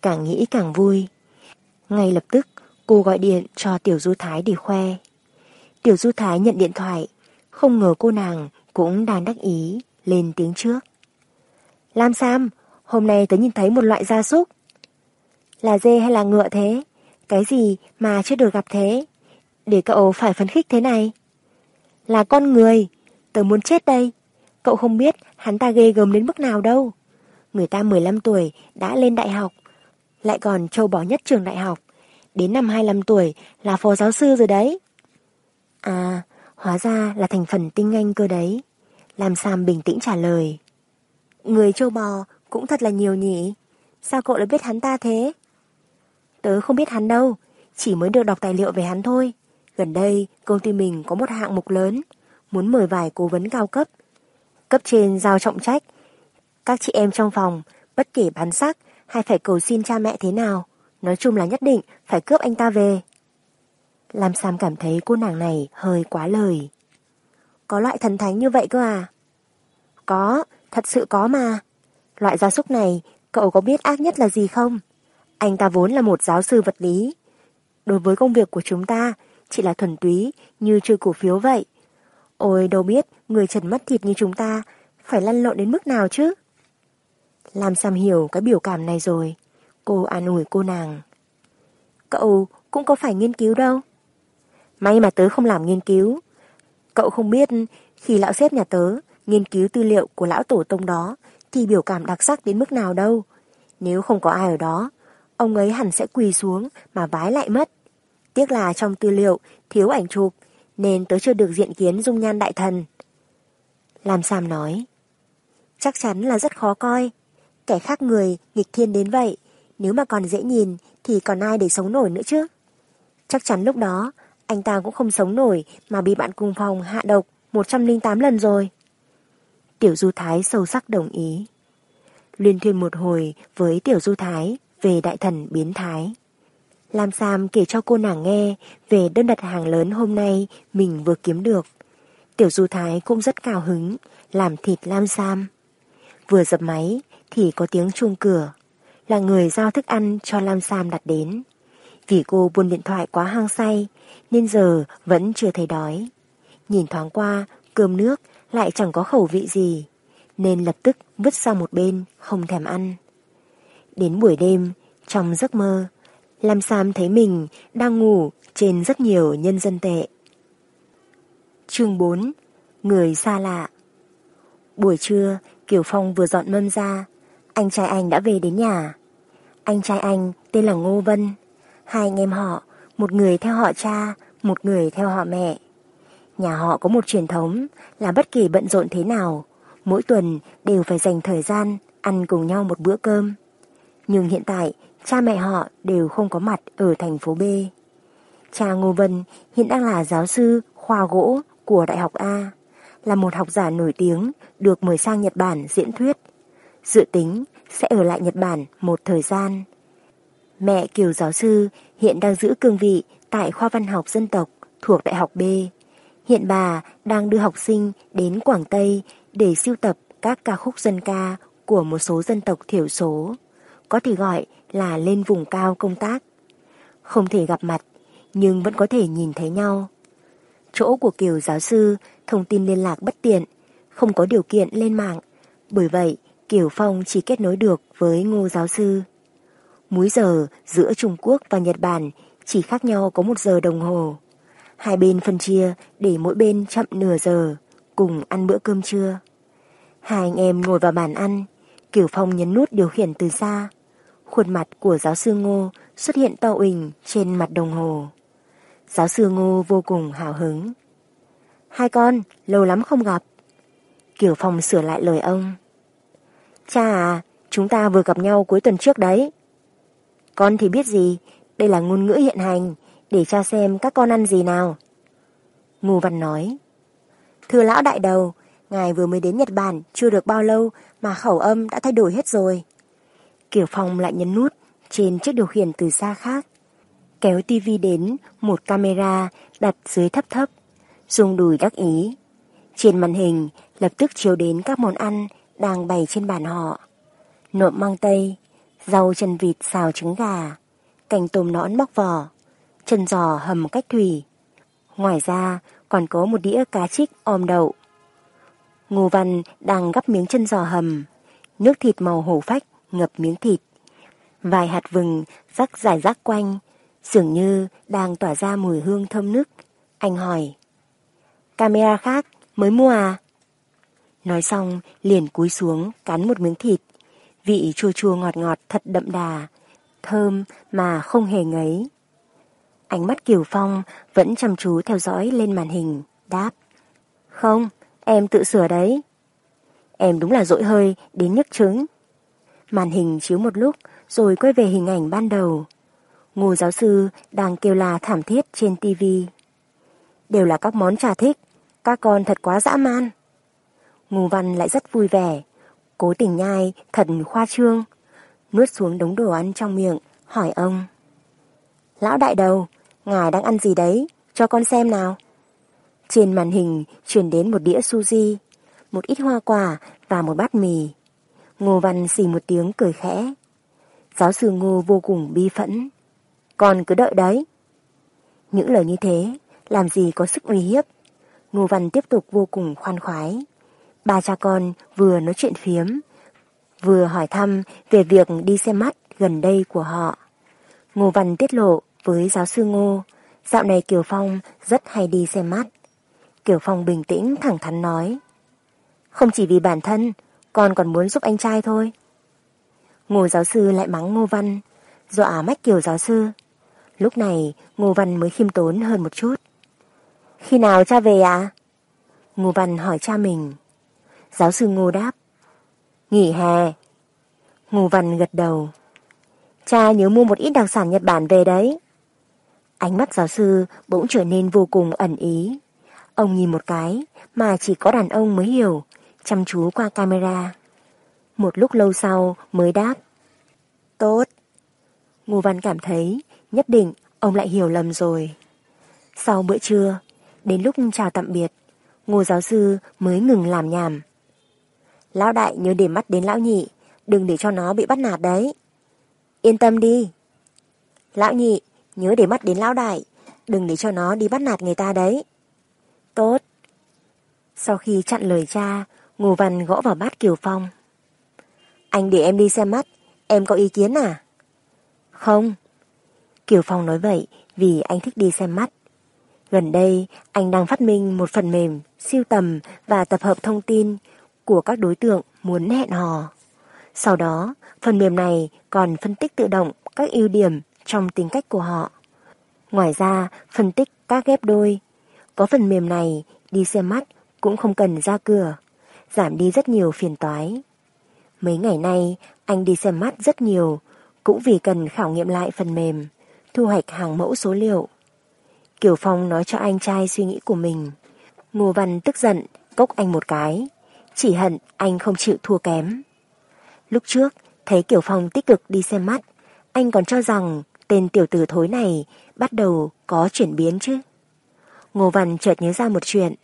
Càng nghĩ càng vui. Ngay lập tức, cô gọi điện cho Tiểu Du Thái để khoe. Tiểu Du Thái nhận điện thoại, không ngờ cô nàng cũng đang đắc ý, lên tiếng trước. Lam Sam, hôm nay tớ nhìn thấy một loại gia súc. Là dê hay là ngựa thế? Cái gì mà chưa được gặp thế? Để cậu phải phấn khích thế này. Là con người, tớ muốn chết đây. Cậu không biết hắn ta ghê gớm đến mức nào đâu. Người ta 15 tuổi đã lên đại học, lại còn châu bò nhất trường đại học. Đến năm 25 tuổi là phó giáo sư rồi đấy. À, hóa ra là thành phần tinh anh cơ đấy. Làm Sam bình tĩnh trả lời. Người châu bò cũng thật là nhiều nhỉ. Sao cậu lại biết hắn ta thế? Tớ không biết hắn đâu, chỉ mới được đọc tài liệu về hắn thôi. Gần đây, công ty mình có một hạng mục lớn, muốn mời vài cố vấn cao cấp. Cấp trên giao trọng trách. Các chị em trong phòng, bất kể bán sắc hay phải cầu xin cha mẹ thế nào, nói chung là nhất định phải cướp anh ta về. Lam Sam cảm thấy cô nàng này hơi quá lời. Có loại thần thánh như vậy cơ à? Có, thật sự có mà. Loại gia súc này, cậu có biết ác nhất là gì không? Anh ta vốn là một giáo sư vật lý. Đối với công việc của chúng ta, chỉ là thuần túy như chơi cổ phiếu vậy. Ôi đâu biết người trần mắt thịt như chúng ta phải lăn lộn đến mức nào chứ. Làm Sam hiểu cái biểu cảm này rồi. Cô an ủi cô nàng. Cậu cũng có phải nghiên cứu đâu. May mà tớ không làm nghiên cứu. Cậu không biết khi lão xếp nhà tớ nghiên cứu tư liệu của lão tổ tông đó thì biểu cảm đặc sắc đến mức nào đâu. Nếu không có ai ở đó, ông ấy hẳn sẽ quỳ xuống mà vái lại mất. Tiếc là trong tư liệu thiếu ảnh chụp nên tớ chưa được diện kiến dung nhan đại thần. làm Sam nói, chắc chắn là rất khó coi. Kẻ khác người nghịch thiên đến vậy, nếu mà còn dễ nhìn thì còn ai để sống nổi nữa chứ. chắc chắn lúc đó anh ta cũng không sống nổi mà bị bạn cùng phòng hạ độc 108 lần rồi. Tiểu Du Thái sâu sắc đồng ý. Liên thuyên một hồi với Tiểu Du Thái về đại thần biến thái. Lam Sam kể cho cô nàng nghe về đơn đặt hàng lớn hôm nay mình vừa kiếm được. Tiểu Du Thái cũng rất cao hứng, làm thịt Lam Sam. Vừa dập máy thì có tiếng chuông cửa, là người giao thức ăn cho Lam Sam đặt đến. Vì cô buôn điện thoại quá hang say nên giờ vẫn chưa thấy đói. Nhìn thoáng qua, cơm nước lại chẳng có khẩu vị gì, nên lập tức vứt sang một bên, không thèm ăn. Đến buổi đêm, trong giấc mơ, Lam Sam thấy mình đang ngủ trên rất nhiều nhân dân tệ. Chương 4 Người xa lạ Buổi trưa, Kiều Phong vừa dọn mâm ra, anh trai anh đã về đến nhà. Anh trai anh tên là Ngô Vân, hai anh em họ, một người theo họ cha, một người theo họ mẹ. Nhà họ có một truyền thống là bất kỳ bận rộn thế nào, mỗi tuần đều phải dành thời gian ăn cùng nhau một bữa cơm. Nhưng hiện tại, cha mẹ họ đều không có mặt ở thành phố B. Cha Ngô Vân hiện đang là giáo sư khoa gỗ của Đại học A, là một học giả nổi tiếng được mời sang Nhật Bản diễn thuyết. Dự tính sẽ ở lại Nhật Bản một thời gian. Mẹ Kiều giáo sư hiện đang giữ cương vị tại khoa văn học dân tộc thuộc Đại học B. Hiện bà đang đưa học sinh đến Quảng Tây để siêu tập các ca khúc dân ca của một số dân tộc thiểu số, có thể gọi là lên vùng cao công tác. Không thể gặp mặt, nhưng vẫn có thể nhìn thấy nhau. Chỗ của Kiều giáo sư thông tin liên lạc bất tiện, không có điều kiện lên mạng. Bởi vậy, Kiều Phong chỉ kết nối được với ngô giáo sư. Múi giờ giữa Trung Quốc và Nhật Bản chỉ khác nhau có một giờ đồng hồ. Hai bên phân chia để mỗi bên chậm nửa giờ, cùng ăn bữa cơm trưa. Hai anh em ngồi vào bàn ăn, Kiều Phong nhấn nút điều khiển từ xa. Khuôn mặt của giáo sư Ngô xuất hiện to uỳnh trên mặt đồng hồ. Giáo sư Ngô vô cùng hào hứng. Hai con, lâu lắm không gặp. Kiều Phong sửa lại lời ông. Cha à, chúng ta vừa gặp nhau cuối tuần trước đấy. Con thì biết gì, đây là ngôn ngữ hiện hành, để cha xem các con ăn gì nào. Ngô Văn nói. Thưa lão đại đầu, ngài vừa mới đến Nhật Bản chưa được bao lâu mà khẩu âm đã thay đổi hết rồi. Kiều Phong lại nhấn nút trên chiếc điều khiển từ xa khác. Kéo tivi đến một camera đặt dưới thấp thấp, dùng đùi đắc ý. Trên màn hình lập tức chiếu đến các món ăn đang bày trên bàn họ. Nộm măng tây, rau chân vịt xào trứng gà, cành tôm nõn bóc vỏ, chân giò hầm cách thủy. Ngoài ra còn có một đĩa cá trích om đậu. Ngô Văn đang gắp miếng chân giò hầm, nước thịt màu hổ phách ngập miếng thịt. Vài hạt vừng rắc rải rác quanh, dường như đang tỏa ra mùi hương thơm nức. Anh hỏi, camera khác mới mua à? Nói xong liền cúi xuống cắn một miếng thịt, vị chua chua ngọt ngọt thật đậm đà, thơm mà không hề ngấy. Ánh mắt Kiều Phong vẫn chăm chú theo dõi lên màn hình, đáp. Không, em tự sửa đấy. Em đúng là dỗi hơi đến nhức trứng. Màn hình chiếu một lúc rồi quay về hình ảnh ban đầu. Ngô giáo sư đang kêu la thảm thiết trên tivi. Đều là các món trà thích, các con thật quá dã man. Ngô Văn lại rất vui vẻ, cố tình nhai thật khoa trương, nuốt xuống đống đồ ăn trong miệng, hỏi ông. Lão đại đầu, ngài đang ăn gì đấy, cho con xem nào. Trên màn hình truyền đến một đĩa sushi, một ít hoa quả và một bát mì. Ngô Văn xì một tiếng cười khẽ. Giáo sư Ngô vô cùng bi phẫn. Con cứ đợi đấy. Những lời như thế, làm gì có sức uy hiếp. Ngô Văn tiếp tục vô cùng khoan khoái. Ba cha con vừa nói chuyện phiếm, vừa hỏi thăm về việc đi xem mắt gần đây của họ. Ngô Văn tiết lộ với giáo sư Ngô, dạo này Kiều Phong rất hay đi xem mắt. Kiều Phong bình tĩnh thẳng thắn nói, không chỉ vì bản thân, con còn muốn giúp anh trai thôi. Ngô giáo sư lại mắng Ngô Văn, dọa mách kiểu giáo sư. Lúc này Ngô Văn mới khiêm tốn hơn một chút. Khi nào cha về ạ? À? Ngô Văn hỏi cha mình. Giáo sư Ngô đáp. Nghỉ hè. Ngô Văn gật đầu. Cha nhớ mua một ít đặc sản Nhật Bản về đấy. Ánh mắt giáo sư bỗng trở nên vô cùng ẩn ý. Ông nhìn một cái mà chỉ có đàn ông mới hiểu, chăm chú qua camera. Một lúc lâu sau mới đáp. Tốt. Ngô Văn cảm thấy nhất định ông lại hiểu lầm rồi. Sau bữa trưa, đến lúc chào tạm biệt, ngô giáo sư mới ngừng làm nhảm. Lão đại nhớ để mắt đến lão nhị, đừng để cho nó bị bắt nạt đấy. Yên tâm đi. Lão nhị, nhớ để mắt đến lão đại, đừng để cho nó đi bắt nạt người ta đấy. Tốt. Sau khi chặn lời cha, Ngô Văn gõ vào bát Kiều Phong. Anh để em đi xem mắt, em có ý kiến à? Không. Kiều Phong nói vậy vì anh thích đi xem mắt. Gần đây, anh đang phát minh một phần mềm siêu tầm và tập hợp thông tin của các đối tượng muốn hẹn hò. Sau đó, phần mềm này còn phân tích tự động các ưu điểm trong tính cách của họ. Ngoài ra, phân tích các ghép đôi. Có phần mềm này, đi xem mắt cũng không cần ra cửa, giảm đi rất nhiều phiền toái. Mấy ngày nay, anh đi xem mắt rất nhiều, cũng vì cần khảo nghiệm lại phần mềm, thu hoạch hàng mẫu số liệu. Kiều Phong nói cho anh trai suy nghĩ của mình. Ngô Văn tức giận, cốc anh một cái. Chỉ hận anh không chịu thua kém. Lúc trước, thấy Kiều Phong tích cực đi xem mắt, anh còn cho rằng tên tiểu tử thối này bắt đầu có chuyển biến chứ. Ngô Văn chợt nhớ ra một chuyện.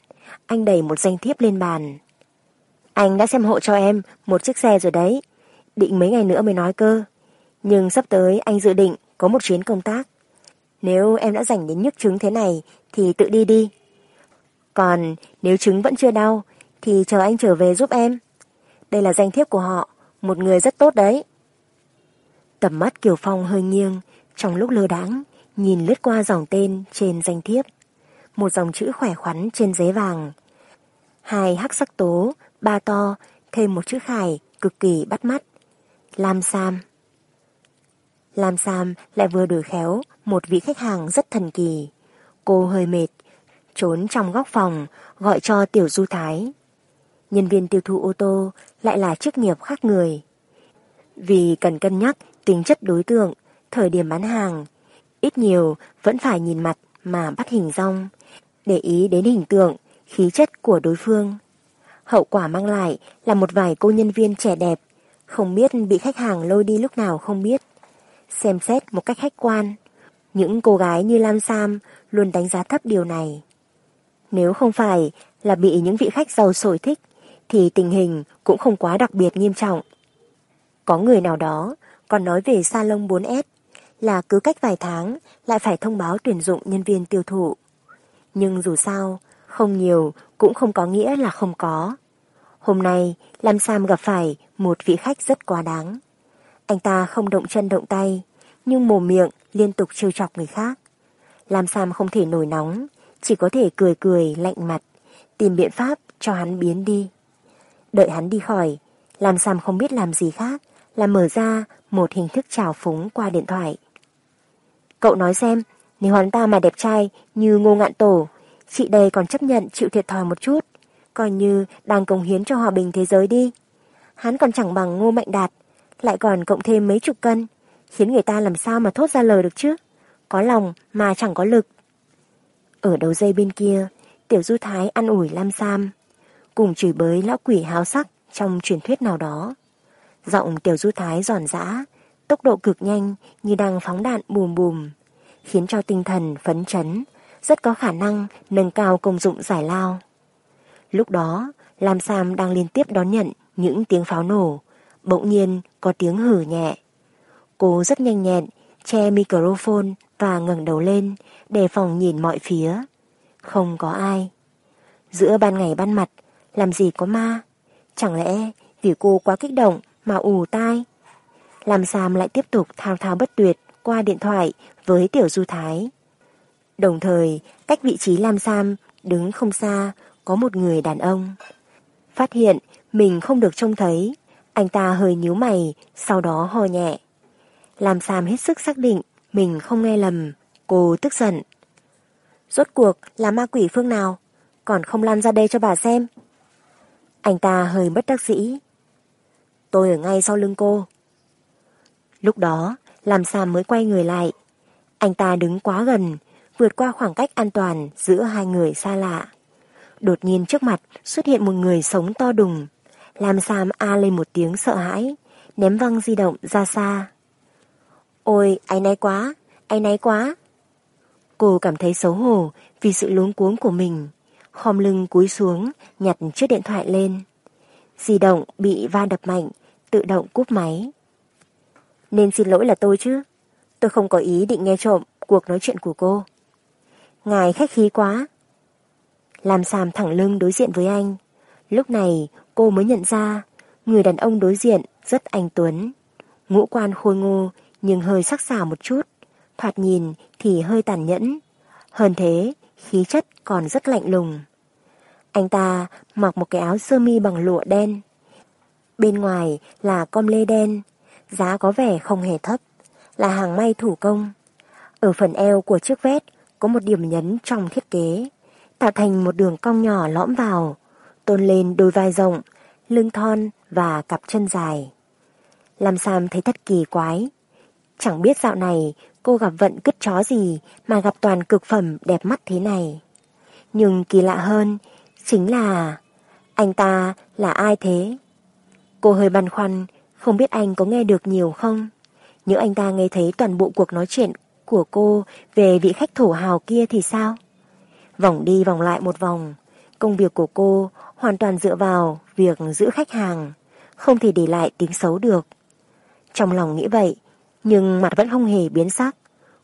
Anh đẩy một danh thiếp lên bàn. Anh đã xem hộ cho em một chiếc xe rồi đấy. Định mấy ngày nữa mới nói cơ. Nhưng sắp tới anh dự định có một chuyến công tác. Nếu em đã rảnh đến nhức trứng thế này thì tự đi đi. Còn nếu trứng vẫn chưa đau thì chờ anh trở về giúp em. Đây là danh thiếp của họ, một người rất tốt đấy. Tầm mắt Kiều Phong hơi nghiêng, trong lúc lơ đãng nhìn lướt qua dòng tên trên danh thiếp. Một dòng chữ khỏe khoắn trên giấy vàng. Hai hắc sắc tố, ba to, thêm một chữ khải cực kỳ bắt mắt. Lam Sam. Lam Sam lại vừa đổi khéo một vị khách hàng rất thần kỳ. Cô hơi mệt, trốn trong góc phòng, gọi cho Tiểu Du Thái. Nhân viên tiêu thụ ô tô lại là chức nghiệp khác người. Vì cần cân nhắc tính chất đối tượng, thời điểm bán hàng, ít nhiều vẫn phải nhìn mặt mà bắt hình rong, để ý đến hình tượng, khí chất của đối phương. Hậu quả mang lại là một vài cô nhân viên trẻ đẹp, không biết bị khách hàng lôi đi lúc nào không biết. Xem xét một cách khách quan, những cô gái như Lam Sam luôn đánh giá thấp điều này. Nếu không phải là bị những vị khách giàu sổi thích, thì tình hình cũng không quá đặc biệt nghiêm trọng. Có người nào đó còn nói về salon 4S là cứ cách vài tháng lại phải thông báo tuyển dụng nhân viên tiêu thụ. Nhưng dù sao, không nhiều cũng không có nghĩa là không có. Hôm nay, Lam Sam gặp phải một vị khách rất quá đáng. Anh ta không động chân động tay, nhưng mồm miệng liên tục trêu chọc người khác. Lam Sam không thể nổi nóng, chỉ có thể cười cười lạnh mặt, tìm biện pháp cho hắn biến đi. Đợi hắn đi khỏi, Lam Sam không biết làm gì khác là mở ra một hình thức trào phúng qua điện thoại. Cậu nói xem, nếu hắn ta mà đẹp trai như ngô ngạn tổ, chị đây còn chấp nhận chịu thiệt thòi một chút, coi như đang cống hiến cho hòa bình thế giới đi. Hắn còn chẳng bằng ngô mạnh đạt, lại còn cộng thêm mấy chục cân, khiến người ta làm sao mà thốt ra lời được chứ. Có lòng mà chẳng có lực. Ở đầu dây bên kia, Tiểu Du Thái ăn ủi Lam Sam, cùng chửi bới lão quỷ háo sắc trong truyền thuyết nào đó. Giọng Tiểu Du Thái giòn giã, tốc độ cực nhanh như đang phóng đạn bùm bùm, khiến cho tinh thần phấn chấn, rất có khả năng nâng cao công dụng giải lao. Lúc đó, Lam Sam đang liên tiếp đón nhận những tiếng pháo nổ, bỗng nhiên có tiếng hử nhẹ. Cô rất nhanh nhẹn, che microphone và ngẩng đầu lên, đề phòng nhìn mọi phía. Không có ai. Giữa ban ngày ban mặt, làm gì có ma? Chẳng lẽ vì cô quá kích động mà ù tai? Làm Sam lại tiếp tục thao thao bất tuyệt qua điện thoại với Tiểu Du Thái. Đồng thời, cách vị trí Lam Sam đứng không xa có một người đàn ông. Phát hiện mình không được trông thấy, anh ta hơi nhíu mày, sau đó ho nhẹ. làm Sam hết sức xác định mình không nghe lầm, cô tức giận. Rốt cuộc là ma quỷ phương nào, còn không lăn ra đây cho bà xem. Anh ta hơi bất đắc dĩ. Tôi ở ngay sau lưng cô. Lúc đó, làm Sam mới quay người lại. Anh ta đứng quá gần, vượt qua khoảng cách an toàn giữa hai người xa lạ. Đột nhiên trước mặt xuất hiện một người sống to đùng, làm Sam a lên một tiếng sợ hãi, ném văng di động ra xa. Ôi, anh náy quá, anh náy quá. Cô cảm thấy xấu hổ vì sự luống cuống của mình, khom lưng cúi xuống, nhặt chiếc điện thoại lên. Di động bị va đập mạnh, tự động cúp máy. Nên xin lỗi là tôi chứ, tôi không có ý định nghe trộm cuộc nói chuyện của cô. Ngài khách khí quá. Làm sàm thẳng lưng đối diện với anh. Lúc này cô mới nhận ra người đàn ông đối diện rất anh tuấn. Ngũ quan khôi ngô nhưng hơi sắc sảo một chút. Thoạt nhìn thì hơi tàn nhẫn. Hơn thế, khí chất còn rất lạnh lùng. Anh ta mặc một cái áo sơ mi bằng lụa đen. Bên ngoài là com lê đen, giá có vẻ không hề thấp, là hàng may thủ công. Ở phần eo của chiếc vest có một điểm nhấn trong thiết kế, tạo thành một đường cong nhỏ lõm vào, tôn lên đôi vai rộng, lưng thon và cặp chân dài. Làm Sam thấy thật kỳ quái. Chẳng biết dạo này cô gặp vận cứt chó gì mà gặp toàn cực phẩm đẹp mắt thế này. Nhưng kỳ lạ hơn chính là anh ta là ai thế? Cô hơi băn khoăn, không biết anh có nghe được nhiều không? Nếu anh ta nghe thấy toàn bộ cuộc nói chuyện của cô về vị khách thổ hào kia thì sao? Vòng đi vòng lại một vòng, công việc của cô hoàn toàn dựa vào việc giữ khách hàng, không thể để lại tiếng xấu được. Trong lòng nghĩ vậy, nhưng mặt vẫn không hề biến sắc.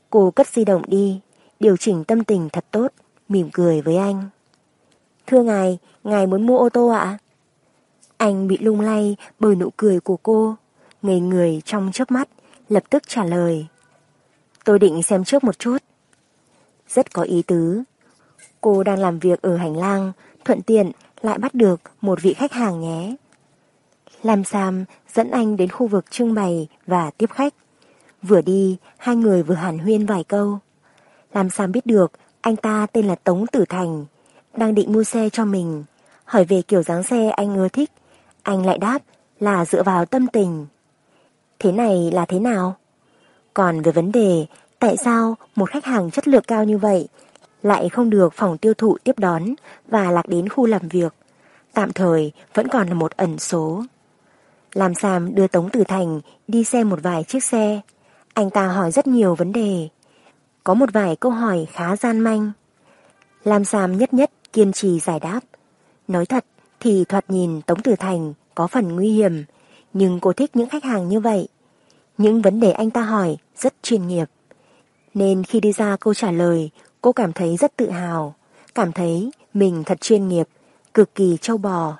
Cô cất di động đi, điều chỉnh tâm tình thật tốt, mỉm cười với anh. Thưa ngài, ngài muốn mua ô tô ạ? Anh bị lung lay bởi nụ cười của cô, ngây người trong chớp mắt, lập tức trả lời. Tôi định xem trước một chút. Rất có ý tứ. Cô đang làm việc ở hành lang, thuận tiện lại bắt được một vị khách hàng nhé. Lam Sam dẫn anh đến khu vực trưng bày và tiếp khách. Vừa đi, hai người vừa hàn huyên vài câu. Lam Sam biết được anh ta tên là Tống Tử Thành, đang định mua xe cho mình. Hỏi về kiểu dáng xe anh ưa thích, anh lại đáp là dựa vào tâm tình. Thế này là thế nào? Còn về vấn đề tại sao một khách hàng chất lượng cao như vậy lại không được phòng tiêu thụ tiếp đón và lạc đến khu làm việc, tạm thời vẫn còn là một ẩn số. Làm Sam đưa Tống Tử Thành đi xem một vài chiếc xe. Anh ta hỏi rất nhiều vấn đề. Có một vài câu hỏi khá gian manh. làm Sam nhất nhất kiên trì giải đáp. Nói thật thì thoạt nhìn Tống Tử Thành có phần nguy hiểm, nhưng cô thích những khách hàng như vậy. Những vấn đề anh ta hỏi rất chuyên nghiệp. Nên khi đi ra câu trả lời, cô cảm thấy rất tự hào, cảm thấy mình thật chuyên nghiệp, cực kỳ châu bò.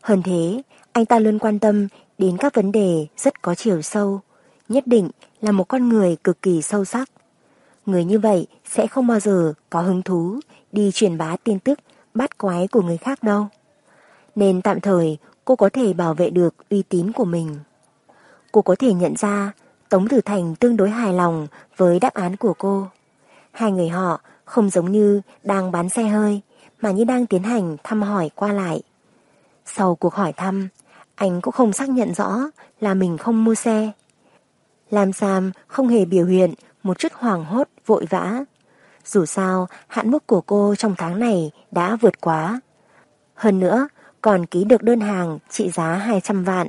Hơn thế, anh ta luôn quan tâm đến các vấn đề rất có chiều sâu, nhất định là một con người cực kỳ sâu sắc. Người như vậy sẽ không bao giờ có hứng thú đi truyền bá tin tức bắt quái của người khác đâu. Nên tạm thời cô có thể bảo vệ được uy tín của mình. Cô có thể nhận ra Tống Tử Thành tương đối hài lòng với đáp án của cô. Hai người họ không giống như đang bán xe hơi, mà như đang tiến hành thăm hỏi qua lại. Sau cuộc hỏi thăm, anh cũng không xác nhận rõ là mình không mua xe. Lam Sam không hề biểu hiện một chút hoảng hốt vội vã. Dù sao, hạn mức của cô trong tháng này đã vượt quá. Hơn nữa, còn ký được đơn hàng trị giá 200 vạn.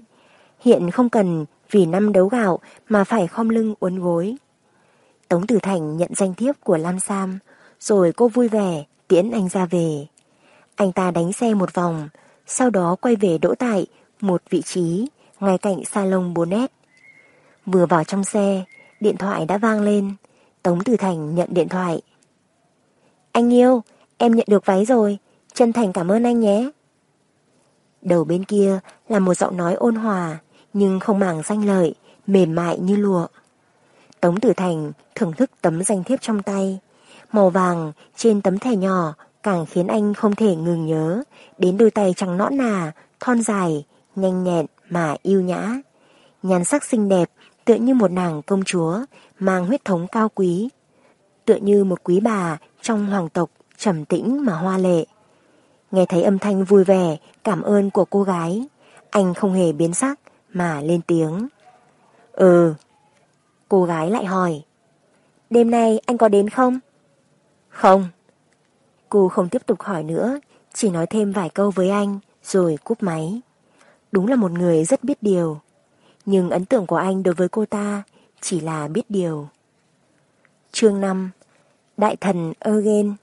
Hiện không cần vì năm đấu gạo mà phải khom lưng uốn gối. Tống Tử Thành nhận danh thiếp của Lam Sam, rồi cô vui vẻ tiễn anh ra về. Anh ta đánh xe một vòng, sau đó quay về đỗ tại một vị trí ngay cạnh salon Bonnet. Vừa vào trong xe, điện thoại đã vang lên. Tống Tử Thành nhận điện thoại. Anh yêu, em nhận được váy rồi, chân thành cảm ơn anh nhé. Đầu bên kia là một giọng nói ôn hòa, nhưng không màng danh lợi, mềm mại như lụa. Tống Tử Thành thưởng thức tấm danh thiếp trong tay. Màu vàng trên tấm thẻ nhỏ càng khiến anh không thể ngừng nhớ đến đôi tay trắng nõn nà, thon dài, nhanh nhẹn mà yêu nhã. Nhan sắc xinh đẹp tựa như một nàng công chúa mang huyết thống cao quý. Tựa như một quý bà trong hoàng tộc trầm tĩnh mà hoa lệ. Nghe thấy âm thanh vui vẻ, cảm ơn của cô gái, anh không hề biến sắc mà lên tiếng. Ừ. Cô gái lại hỏi. đêm nay anh có đến không? Không. Cô không tiếp tục hỏi nữa, chỉ nói thêm vài câu với anh, rồi cúp máy. Đúng là một người rất biết điều. Nhưng ấn tượng của anh đối với cô ta chỉ là biết điều. Chương 5 Đại thần Eugen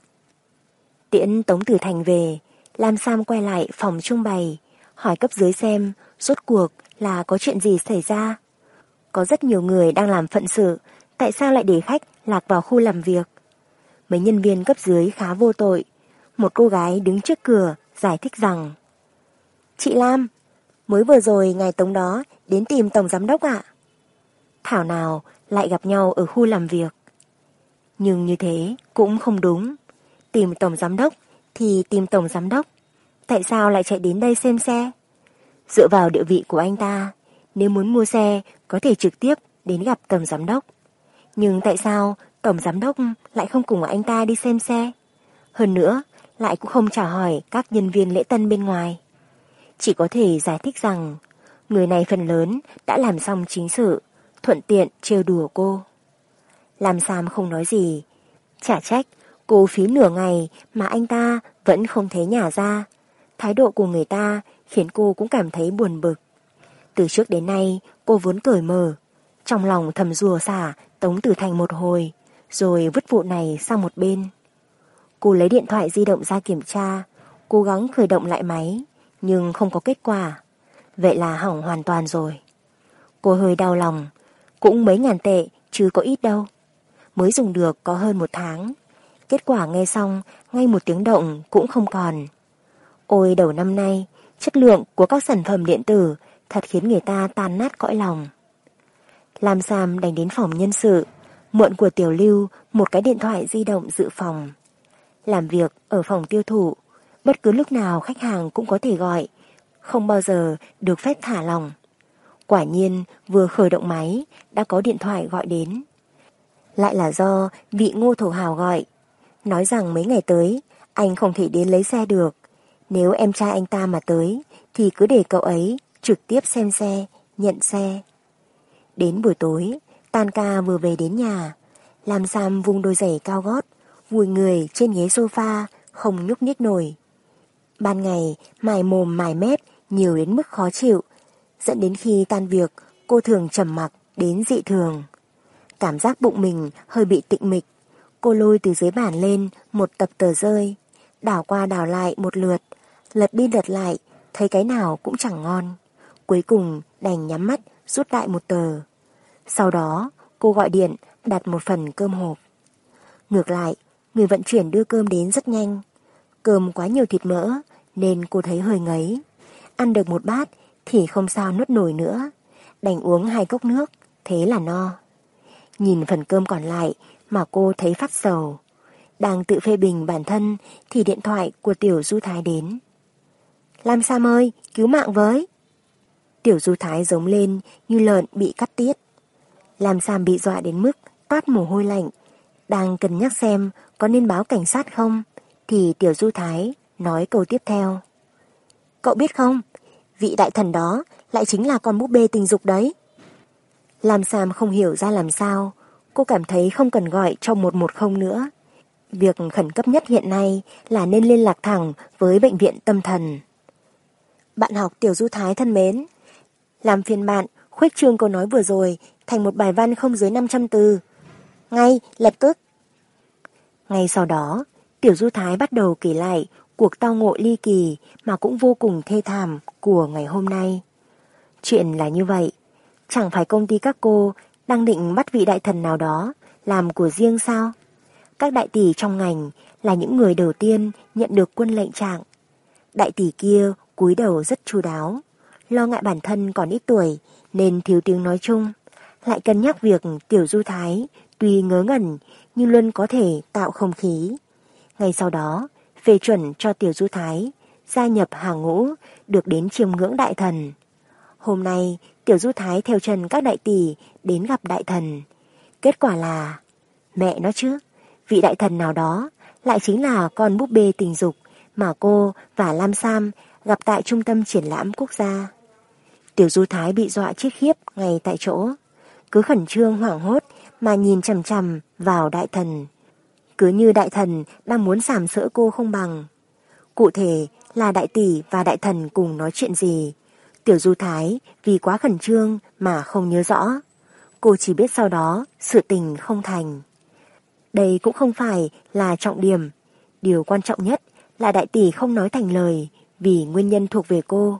Tiễn Tống Tử Thành về, Lam Sam quay lại phòng trung bày, hỏi cấp dưới xem rốt cuộc là có chuyện gì xảy ra. Có rất nhiều người đang làm phận sự, tại sao lại để khách lạc vào khu làm việc? Mấy nhân viên cấp dưới khá vô tội. Một cô gái đứng trước cửa giải thích rằng Chị Lam, mới vừa rồi ngày Tống đó đến tìm Tổng Giám Đốc ạ. Thảo nào lại gặp nhau ở khu làm việc. Nhưng như thế cũng không đúng. Tìm Tổng Giám Đốc thì tìm Tổng Giám Đốc. Tại sao lại chạy đến đây xem xe? Dựa vào địa vị của anh ta, nếu muốn mua xe có thể trực tiếp đến gặp Tổng Giám Đốc. Nhưng tại sao Tổng Giám Đốc lại không cùng anh ta đi xem xe? Hơn nữa, lại cũng không trả hỏi các nhân viên lễ tân bên ngoài. Chỉ có thể giải thích rằng người này phần lớn đã làm xong chính sự, thuận tiện trêu đùa cô. Làm Sam không nói gì. Chả trách, cô phí nửa ngày mà anh ta vẫn không thấy nhà ra. Thái độ của người ta khiến cô cũng cảm thấy buồn bực. Từ trước đến nay, cô vốn cởi mở. Trong lòng thầm rùa xả Tống Tử Thành một hồi, rồi vứt vụ này sang một bên. Cô lấy điện thoại di động ra kiểm tra, cố gắng khởi động lại máy, nhưng không có kết quả. Vậy là hỏng hoàn toàn rồi. Cô hơi đau lòng, cũng mấy ngàn tệ chứ có ít đâu. Mới dùng được có hơn một tháng. Kết quả nghe xong, ngay một tiếng động cũng không còn. Ôi đầu năm nay, chất lượng của các sản phẩm điện tử thật khiến người ta tan nát cõi lòng. Lam Sam đánh đến phòng nhân sự, mượn của Tiểu Lưu một cái điện thoại di động dự phòng. Làm việc ở phòng tiêu thụ, bất cứ lúc nào khách hàng cũng có thể gọi, không bao giờ được phép thả lòng. Quả nhiên vừa khởi động máy đã có điện thoại gọi đến. Lại là do vị ngô thổ hào gọi, nói rằng mấy ngày tới anh không thể đến lấy xe được. Nếu em trai anh ta mà tới thì cứ để cậu ấy trực tiếp xem xe, nhận xe. Đến buổi tối, tan ca vừa về đến nhà, làm Sam vung đôi giày cao gót, vùi người trên ghế sofa, không nhúc nhích nổi. Ban ngày, mài mồm mài mép nhiều đến mức khó chịu, dẫn đến khi tan việc, cô thường trầm mặc đến dị thường. Cảm giác bụng mình hơi bị tịnh mịch, cô lôi từ dưới bàn lên một tập tờ rơi, đảo qua đảo lại một lượt, lật đi lật lại, thấy cái nào cũng chẳng ngon. Cuối cùng đành nhắm mắt rút lại một tờ. Sau đó, cô gọi điện đặt một phần cơm hộp. Ngược lại, người vận chuyển đưa cơm đến rất nhanh. Cơm quá nhiều thịt mỡ nên cô thấy hơi ngấy. Ăn được một bát thì không sao nuốt nổi nữa. Đành uống hai cốc nước, thế là no. Nhìn phần cơm còn lại mà cô thấy phát sầu. Đang tự phê bình bản thân thì điện thoại của Tiểu Du Thái đến. Lam Sam ơi, cứu mạng với. Tiểu Du Thái giống lên như lợn bị cắt tiết. làm Sam bị dọa đến mức toát mồ hôi lạnh. Đang cân nhắc xem có nên báo cảnh sát không, thì Tiểu Du Thái nói câu tiếp theo. Cậu biết không, vị đại thần đó lại chính là con búp bê tình dục đấy. Làm Sam không hiểu ra làm sao, cô cảm thấy không cần gọi cho 110 nữa. Việc khẩn cấp nhất hiện nay là nên liên lạc thẳng với bệnh viện tâm thần. Bạn học Tiểu Du Thái thân mến, làm phiền bạn khuếch trương câu nói vừa rồi thành một bài văn không dưới 500 từ. Ngay, lập tức. Ngay sau đó, Tiểu Du Thái bắt đầu kể lại cuộc tao ngộ ly kỳ mà cũng vô cùng thê thảm của ngày hôm nay. Chuyện là như vậy, chẳng phải công ty các cô đang định bắt vị đại thần nào đó làm của riêng sao? Các đại tỷ trong ngành là những người đầu tiên nhận được quân lệnh trạng. Đại tỷ kia cúi đầu rất chu đáo, lo ngại bản thân còn ít tuổi nên thiếu tiếng nói chung, lại cân nhắc việc Tiểu Du Thái tuy ngớ ngẩn nhưng luôn có thể tạo không khí. Ngay sau đó, phê chuẩn cho Tiểu Du Thái gia nhập hàng ngũ được đến chiêm ngưỡng đại thần. Hôm nay, Tiểu Du Thái theo chân các đại tỷ đến gặp đại thần. Kết quả là, mẹ nó chứ, vị đại thần nào đó lại chính là con búp bê tình dục mà cô và Lam Sam gặp tại trung tâm triển lãm quốc gia. Tiểu Du Thái bị dọa chết khiếp ngay tại chỗ. Cứ khẩn trương hoảng hốt mà nhìn chằm chằm vào đại thần. Cứ như đại thần đang muốn sàm sỡ cô không bằng. Cụ thể là đại tỷ và đại thần cùng nói chuyện gì. Tiểu Du Thái vì quá khẩn trương mà không nhớ rõ. Cô chỉ biết sau đó sự tình không thành. Đây cũng không phải là trọng điểm. Điều quan trọng nhất là đại tỷ không nói thành lời vì nguyên nhân thuộc về cô.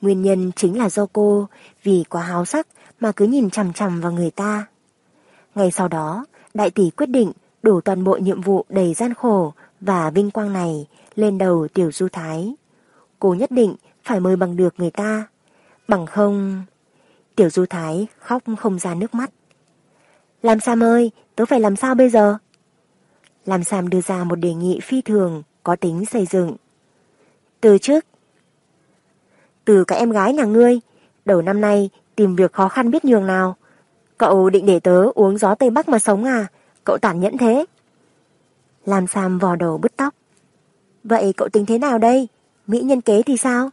Nguyên nhân chính là do cô vì quá háo sắc mà cứ nhìn chằm chằm vào người ta. Ngay sau đó, đại tỷ quyết định đổ toàn bộ nhiệm vụ đầy gian khổ và vinh quang này lên đầu tiểu du thái. Cô nhất định phải mời bằng được người ta. Bằng không... Tiểu du thái khóc không ra nước mắt. Làm Sam ơi, tớ phải làm sao bây giờ? Làm Sam đưa ra một đề nghị phi thường, có tính xây dựng. Từ trước, từ cái em gái nhà ngươi, đầu năm nay tìm việc khó khăn biết nhường nào. Cậu định để tớ uống gió Tây Bắc mà sống à? Cậu tàn nhẫn thế. Lam Sam vò đầu bứt tóc. Vậy cậu tính thế nào đây? Mỹ nhân kế thì sao?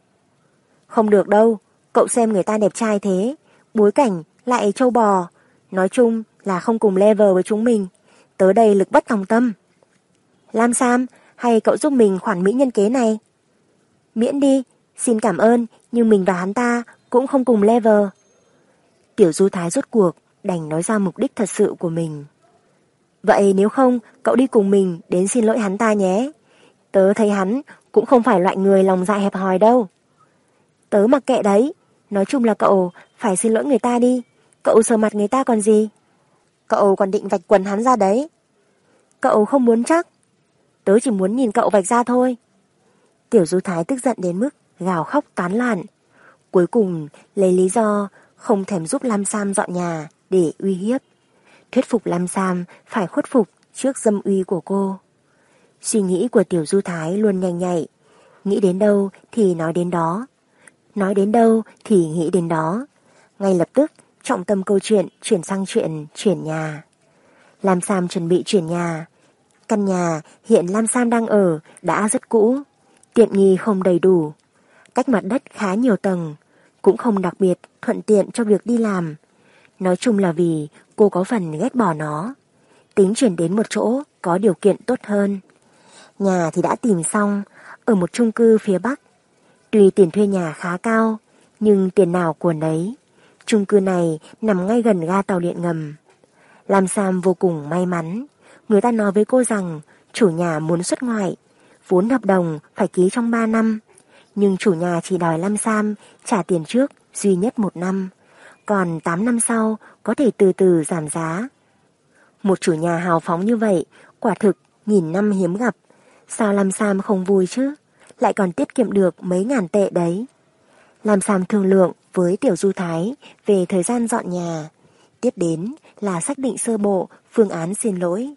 Không được đâu, cậu xem người ta đẹp trai thế, bối cảnh lại trâu bò. Nói chung là không cùng level với chúng mình. Tớ đây lực bất tòng tâm. Lam Sam, hay cậu giúp mình khoản mỹ nhân kế này? Miễn đi, xin cảm ơn, nhưng mình và hắn ta cũng không cùng level. Tiểu Du Thái rốt cuộc, đành nói ra mục đích thật sự của mình. Vậy nếu không, cậu đi cùng mình đến xin lỗi hắn ta nhé. Tớ thấy hắn cũng không phải loại người lòng dạ hẹp hòi đâu. Tớ mặc kệ đấy, nói chung là cậu phải xin lỗi người ta đi. Cậu sờ mặt người ta còn gì? Cậu còn định vạch quần hắn ra đấy. Cậu không muốn chắc. Tớ chỉ muốn nhìn cậu vạch ra thôi. Tiểu Du Thái tức giận đến mức gào khóc tán loạn. Cuối cùng lấy lý do không thèm giúp Lam Sam dọn nhà để uy hiếp. Thuyết phục Lam Sam phải khuất phục trước dâm uy của cô. Suy nghĩ của Tiểu Du Thái luôn nhanh nhạy. Nghĩ đến đâu thì nói đến đó. Nói đến đâu thì nghĩ đến đó. Ngay lập tức trọng tâm câu chuyện chuyển sang chuyện chuyển nhà. Lam Sam chuẩn bị chuyển nhà. Căn nhà hiện Lam Sam đang ở đã rất cũ, tiện nghi không đầy đủ. Cách mặt đất khá nhiều tầng, cũng không đặc biệt thuận tiện cho việc đi làm. Nói chung là vì cô có phần ghét bỏ nó. Tính chuyển đến một chỗ có điều kiện tốt hơn. Nhà thì đã tìm xong, ở một chung cư phía Bắc. Tuy tiền thuê nhà khá cao, nhưng tiền nào của nấy. Chung cư này nằm ngay gần ga tàu điện ngầm. Lam Sam vô cùng may mắn. Người ta nói với cô rằng chủ nhà muốn xuất ngoại. Vốn hợp đồng phải ký trong 3 năm. Nhưng chủ nhà chỉ đòi Lam Sam trả tiền trước duy nhất một năm. Còn 8 năm sau có thể từ từ giảm giá. Một chủ nhà hào phóng như vậy, quả thực nghìn năm hiếm gặp. Sao Lam Sam không vui chứ? Lại còn tiết kiệm được mấy ngàn tệ đấy. Lam Sam thương lượng với Tiểu Du Thái về thời gian dọn nhà. Tiếp đến là xác định sơ bộ phương án xin lỗi.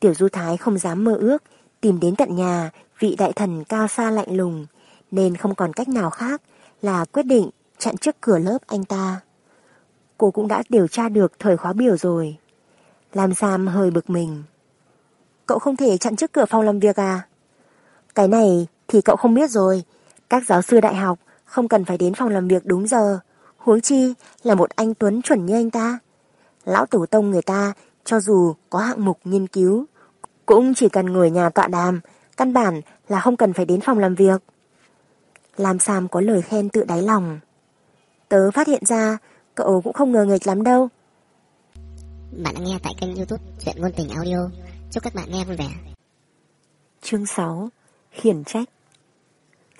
Tiểu Du Thái không dám mơ ước tìm đến tận nhà vị đại thần cao xa lạnh lùng nên không còn cách nào khác là quyết định chặn trước cửa lớp anh ta. Cô cũng đã điều tra được thời khóa biểu rồi. làm Sam hơi bực mình. Cậu không thể chặn trước cửa phòng làm việc à? Cái này thì cậu không biết rồi. Các giáo sư đại học không cần phải đến phòng làm việc đúng giờ. Huống chi là một anh Tuấn chuẩn như anh ta. Lão tổ tông người ta, cho dù có hạng mục nghiên cứu, cũng chỉ cần ngồi nhà tọa đàm, căn bản là không cần phải đến phòng làm việc. Lam Sam có lời khen tự đáy lòng. Tớ phát hiện ra cậu cũng không ngờ nghịch lắm đâu. Bạn đang nghe tại kênh youtube Chuyện Ngôn Tình Audio. Chúc các bạn nghe vui vẻ. Chương 6 Khiển trách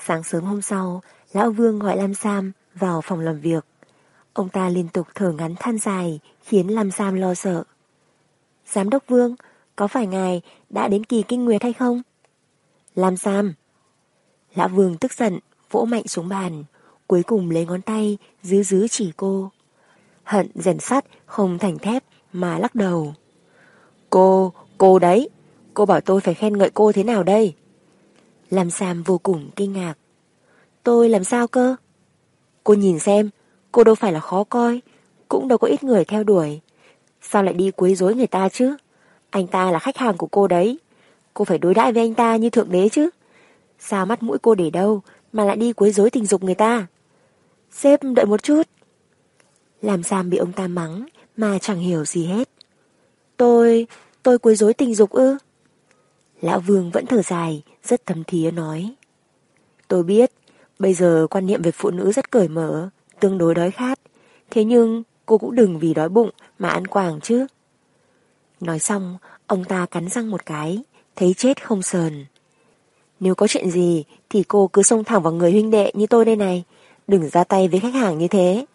Sáng sớm hôm sau, Lão Vương gọi Lam Sam vào phòng làm việc. Ông ta liên tục thở ngắn than dài khiến Lam Sam lo sợ. Giám đốc Vương, có phải ngài đã đến kỳ kinh nguyệt hay không? Lam Sam. Lão Vương tức giận, vỗ mạnh xuống bàn, cuối cùng lấy ngón tay giữ giữ chỉ cô. Hận rèn sắt không thành thép mà lắc đầu. Cô, cô đấy, cô bảo tôi phải khen ngợi cô thế nào đây? Lam Sam vô cùng kinh ngạc. Tôi làm sao cơ? Cô nhìn xem, cô đâu phải là khó coi, cũng đâu có ít người theo đuổi. Sao lại đi quấy rối người ta chứ? Anh ta là khách hàng của cô đấy. Cô phải đối đãi với anh ta như thượng đế chứ. Sao mắt mũi cô để đâu mà lại đi quấy rối tình dục người ta? Sếp đợi một chút. Làm Sam bị ông ta mắng mà chẳng hiểu gì hết. Tôi, tôi quấy rối tình dục ư? Lão Vương vẫn thở dài, rất thấm thía nói. Tôi biết, bây giờ quan niệm về phụ nữ rất cởi mở, tương đối đói khát. Thế nhưng cô cũng đừng vì đói bụng mà ăn quàng chứ. Nói xong, ông ta cắn răng một cái, thấy chết không sờn. Nếu có chuyện gì thì cô cứ xông thẳng vào người huynh đệ như tôi đây này, đừng ra tay với khách hàng như thế.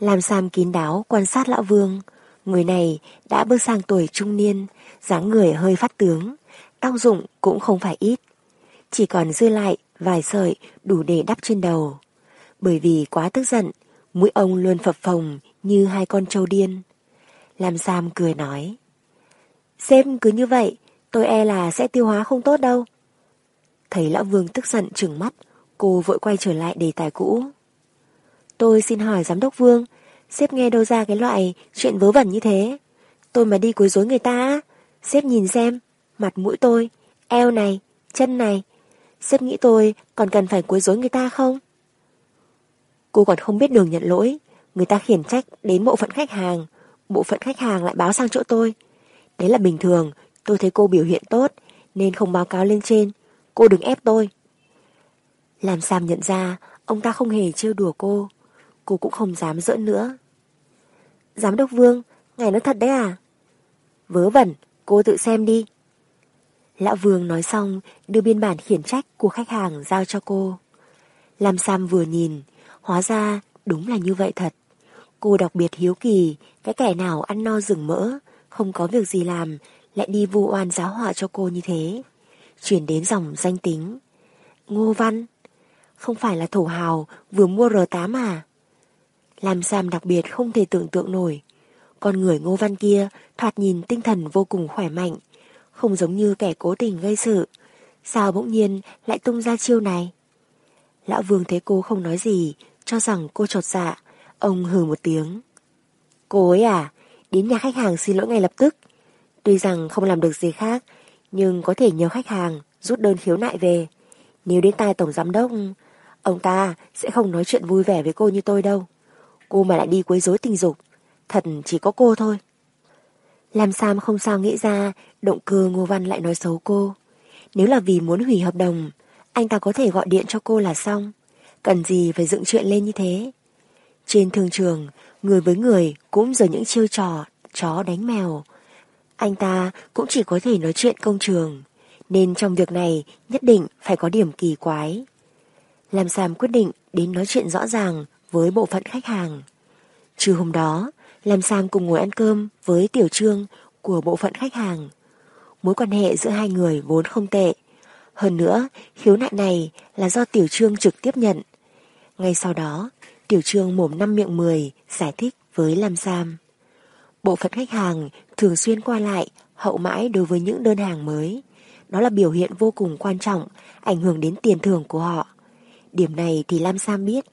Làm Sam kín đáo quan sát lão Vương, người này đã bước sang tuổi trung niên, dáng người hơi phát tướng, tao dụng cũng không phải ít. Chỉ còn dư lại vài sợi đủ để đắp trên đầu. Bởi vì quá tức giận, mũi ông luôn phập phồng như hai con trâu điên. Lam Sam cười nói. Sếp cứ như vậy, tôi e là sẽ tiêu hóa không tốt đâu. Thấy lão vương tức giận trừng mắt, cô vội quay trở lại đề tài cũ. Tôi xin hỏi giám đốc vương, sếp nghe đâu ra cái loại chuyện vớ vẩn như thế. Tôi mà đi quấy rối người ta, sếp nhìn xem, mặt mũi tôi, eo này, chân này. Sếp nghĩ tôi còn cần phải quấy rối người ta không? Cô còn không biết đường nhận lỗi, người ta khiển trách đến bộ phận khách hàng, bộ phận khách hàng lại báo sang chỗ tôi. Đấy là bình thường, tôi thấy cô biểu hiện tốt, nên không báo cáo lên trên. Cô đừng ép tôi. Làm Sam nhận ra, ông ta không hề trêu đùa cô. Cô cũng không dám giỡn nữa. Giám đốc Vương, ngài nói thật đấy à? Vớ vẩn, cô tự xem đi. Lão Vương nói xong, đưa biên bản khiển trách của khách hàng giao cho cô. làm Sam vừa nhìn, hóa ra đúng là như vậy thật. Cô đặc biệt hiếu kỳ, cái kẻ nào ăn no rừng mỡ, không có việc gì làm, lại đi vu oan giáo họa cho cô như thế. Chuyển đến dòng danh tính. Ngô Văn, không phải là thổ hào vừa mua R8 à? Làm Sam đặc biệt không thể tưởng tượng nổi. Con người Ngô Văn kia thoạt nhìn tinh thần vô cùng khỏe mạnh, không giống như kẻ cố tình gây sự. Sao bỗng nhiên lại tung ra chiêu này? Lão Vương thấy cô không nói gì, cho rằng cô trột dạ. Ông hừ một tiếng. Cô ấy à, đến nhà khách hàng xin lỗi ngay lập tức. Tuy rằng không làm được gì khác, nhưng có thể nhờ khách hàng rút đơn khiếu nại về. Nếu đến tai tổng giám đốc, ông ta sẽ không nói chuyện vui vẻ với cô như tôi đâu. Cô mà lại đi quấy rối tình dục, thật chỉ có cô thôi. Làm Sam không sao nghĩ ra động cơ Ngô Văn lại nói xấu cô. Nếu là vì muốn hủy hợp đồng, anh ta có thể gọi điện cho cô là xong. Cần gì phải dựng chuyện lên như thế. Trên thương trường, người với người cũng giờ những chiêu trò chó đánh mèo. Anh ta cũng chỉ có thể nói chuyện công trường, nên trong việc này nhất định phải có điểm kỳ quái. Làm Sam quyết định đến nói chuyện rõ ràng với bộ phận khách hàng. Trừ hôm đó, làm Sam cùng ngồi ăn cơm với Tiểu Trương của bộ phận khách hàng. Mối quan hệ giữa hai người vốn không tệ. Hơn nữa, khiếu nại này là do Tiểu Trương trực tiếp nhận. Ngay sau đó, Tiểu Trương mồm năm miệng mười giải thích với Lam Sam. Bộ phận khách hàng thường xuyên qua lại hậu mãi đối với những đơn hàng mới. Đó là biểu hiện vô cùng quan trọng, ảnh hưởng đến tiền thưởng của họ. Điểm này thì Lam Sam biết.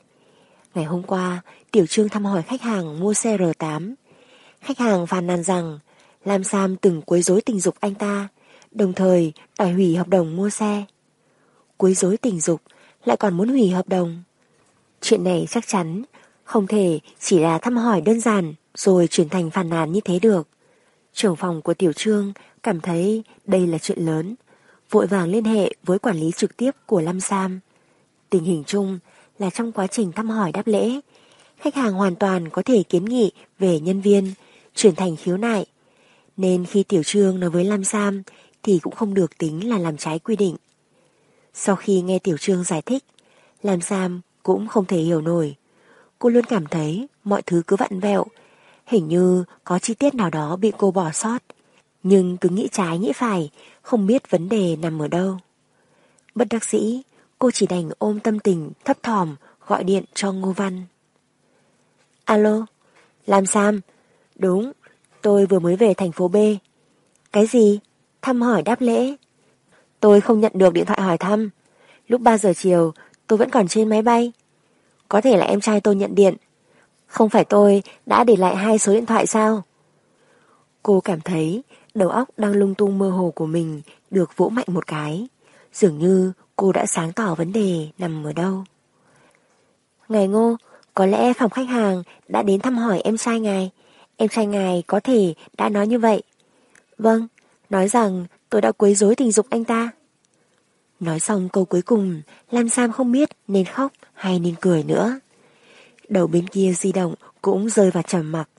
Ngày hôm qua, Tiểu Trương thăm hỏi khách hàng mua xe R8. Khách hàng phàn nàn rằng Lam Sam từng quấy rối tình dục anh ta, đồng thời đòi hủy hợp đồng mua xe. Quấy rối tình dục lại còn muốn hủy hợp đồng. Chuyện này chắc chắn không thể chỉ là thăm hỏi đơn giản rồi chuyển thành phàn nàn như thế được. Trưởng phòng của Tiểu Trương cảm thấy đây là chuyện lớn, vội vàng liên hệ với quản lý trực tiếp của Lâm Sam. Tình hình chung là trong quá trình thăm hỏi đáp lễ, khách hàng hoàn toàn có thể kiến nghị về nhân viên, chuyển thành khiếu nại. Nên khi Tiểu Trương nói với Lam Sam thì cũng không được tính là làm trái quy định. Sau khi nghe Tiểu Trương giải thích, Lam Sam cũng không thể hiểu nổi. Cô luôn cảm thấy mọi thứ cứ vặn vẹo, hình như có chi tiết nào đó bị cô bỏ sót, nhưng cứ nghĩ trái nghĩ phải, không biết vấn đề nằm ở đâu. Bất đắc sĩ, cô chỉ đành ôm tâm tình thấp thỏm gọi điện cho Ngô Văn. Alo, làm Sam? Đúng, tôi vừa mới về thành phố B. Cái gì? Thăm hỏi đáp lễ. Tôi không nhận được điện thoại hỏi thăm. Lúc 3 giờ chiều, tôi vẫn còn trên máy bay. Có thể là em trai tôi nhận điện. Không phải tôi đã để lại hai số điện thoại sao? Cô cảm thấy đầu óc đang lung tung mơ hồ của mình được vỗ mạnh một cái. Dường như cô đã sáng tỏ vấn đề nằm ở đâu. Ngài Ngô, có lẽ phòng khách hàng đã đến thăm hỏi em trai ngài. Em trai ngài có thể đã nói như vậy. Vâng, nói rằng tôi đã quấy rối tình dục anh ta. Nói xong câu cuối cùng, Lam Sam không biết nên khóc hay nên cười nữa. Đầu bên kia di động cũng rơi vào trầm mặc.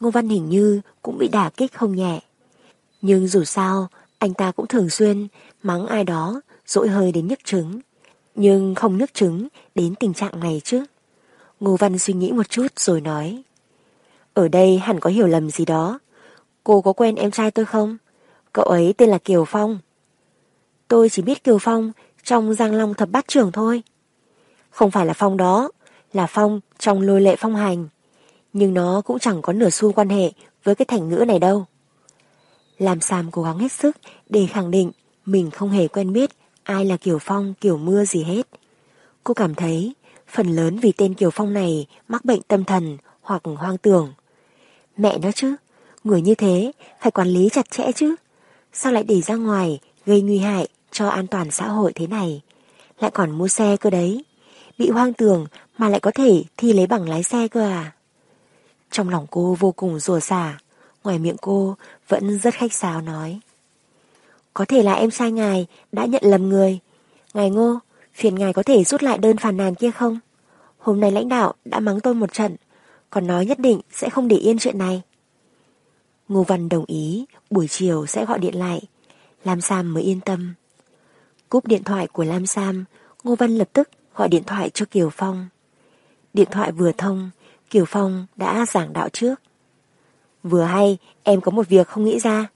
Ngô Văn hình như cũng bị đả kích không nhẹ. Nhưng dù sao, anh ta cũng thường xuyên mắng ai đó dỗi hơi đến nhức trứng. Nhưng không nhức trứng đến tình trạng này chứ. Ngô Văn suy nghĩ một chút rồi nói. Ở đây hẳn có hiểu lầm gì đó. Cô có quen em trai tôi không? Cậu ấy tên là Kiều Phong. Tôi chỉ biết Kiều Phong trong Giang Long thập bát trưởng thôi. Không phải là Phong đó, là Phong trong lôi lệ phong hành. Nhưng nó cũng chẳng có nửa xu quan hệ với cái thành ngữ này đâu. Làm Sam cố gắng hết sức để khẳng định mình không hề quen biết ai là Kiều Phong, Kiều Mưa gì hết. Cô cảm thấy phần lớn vì tên Kiều Phong này mắc bệnh tâm thần hoặc hoang tưởng. Mẹ nó chứ, người như thế phải quản lý chặt chẽ chứ. Sao lại để ra ngoài gây nguy hại cho an toàn xã hội thế này? Lại còn mua xe cơ đấy. Bị hoang tưởng mà lại có thể thi lấy bằng lái xe cơ à? Trong lòng cô vô cùng rùa xả, ngoài miệng cô vẫn rất khách sáo nói. Có thể là em sai ngài đã nhận lầm người. Ngài ngô, phiền ngài có thể rút lại đơn phàn nàn kia không? Hôm nay lãnh đạo đã mắng tôi một trận, còn nói nhất định sẽ không để yên chuyện này. Ngô Văn đồng ý buổi chiều sẽ gọi điện lại. Lam Sam mới yên tâm. Cúp điện thoại của Lam Sam, Ngô Văn lập tức gọi điện thoại cho Kiều Phong. Điện thoại vừa thông, Kiều Phong đã giảng đạo trước. Vừa hay, em có một việc không nghĩ ra.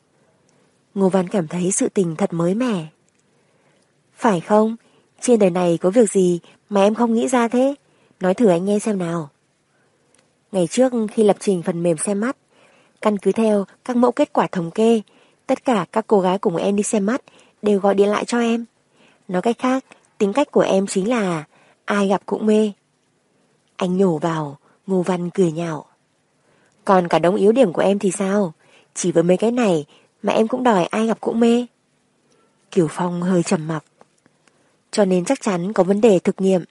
Ngô Văn cảm thấy sự tình thật mới mẻ. Phải không? Trên đời này có việc gì mà em không nghĩ ra thế? Nói thử anh nghe xem nào. Ngày trước khi lập trình phần mềm xem mắt, căn cứ theo các mẫu kết quả thống kê, tất cả các cô gái cùng em đi xem mắt đều gọi điện lại cho em. Nói cách khác, tính cách của em chính là ai gặp cũng mê. Anh nhổ vào, Ngô Văn cười nhạo. Còn cả đống yếu điểm của em thì sao? Chỉ với mấy cái này mà em cũng đòi ai gặp cũng mê. Kiều Phong hơi trầm mặc. Cho nên chắc chắn có vấn đề thực nghiệm.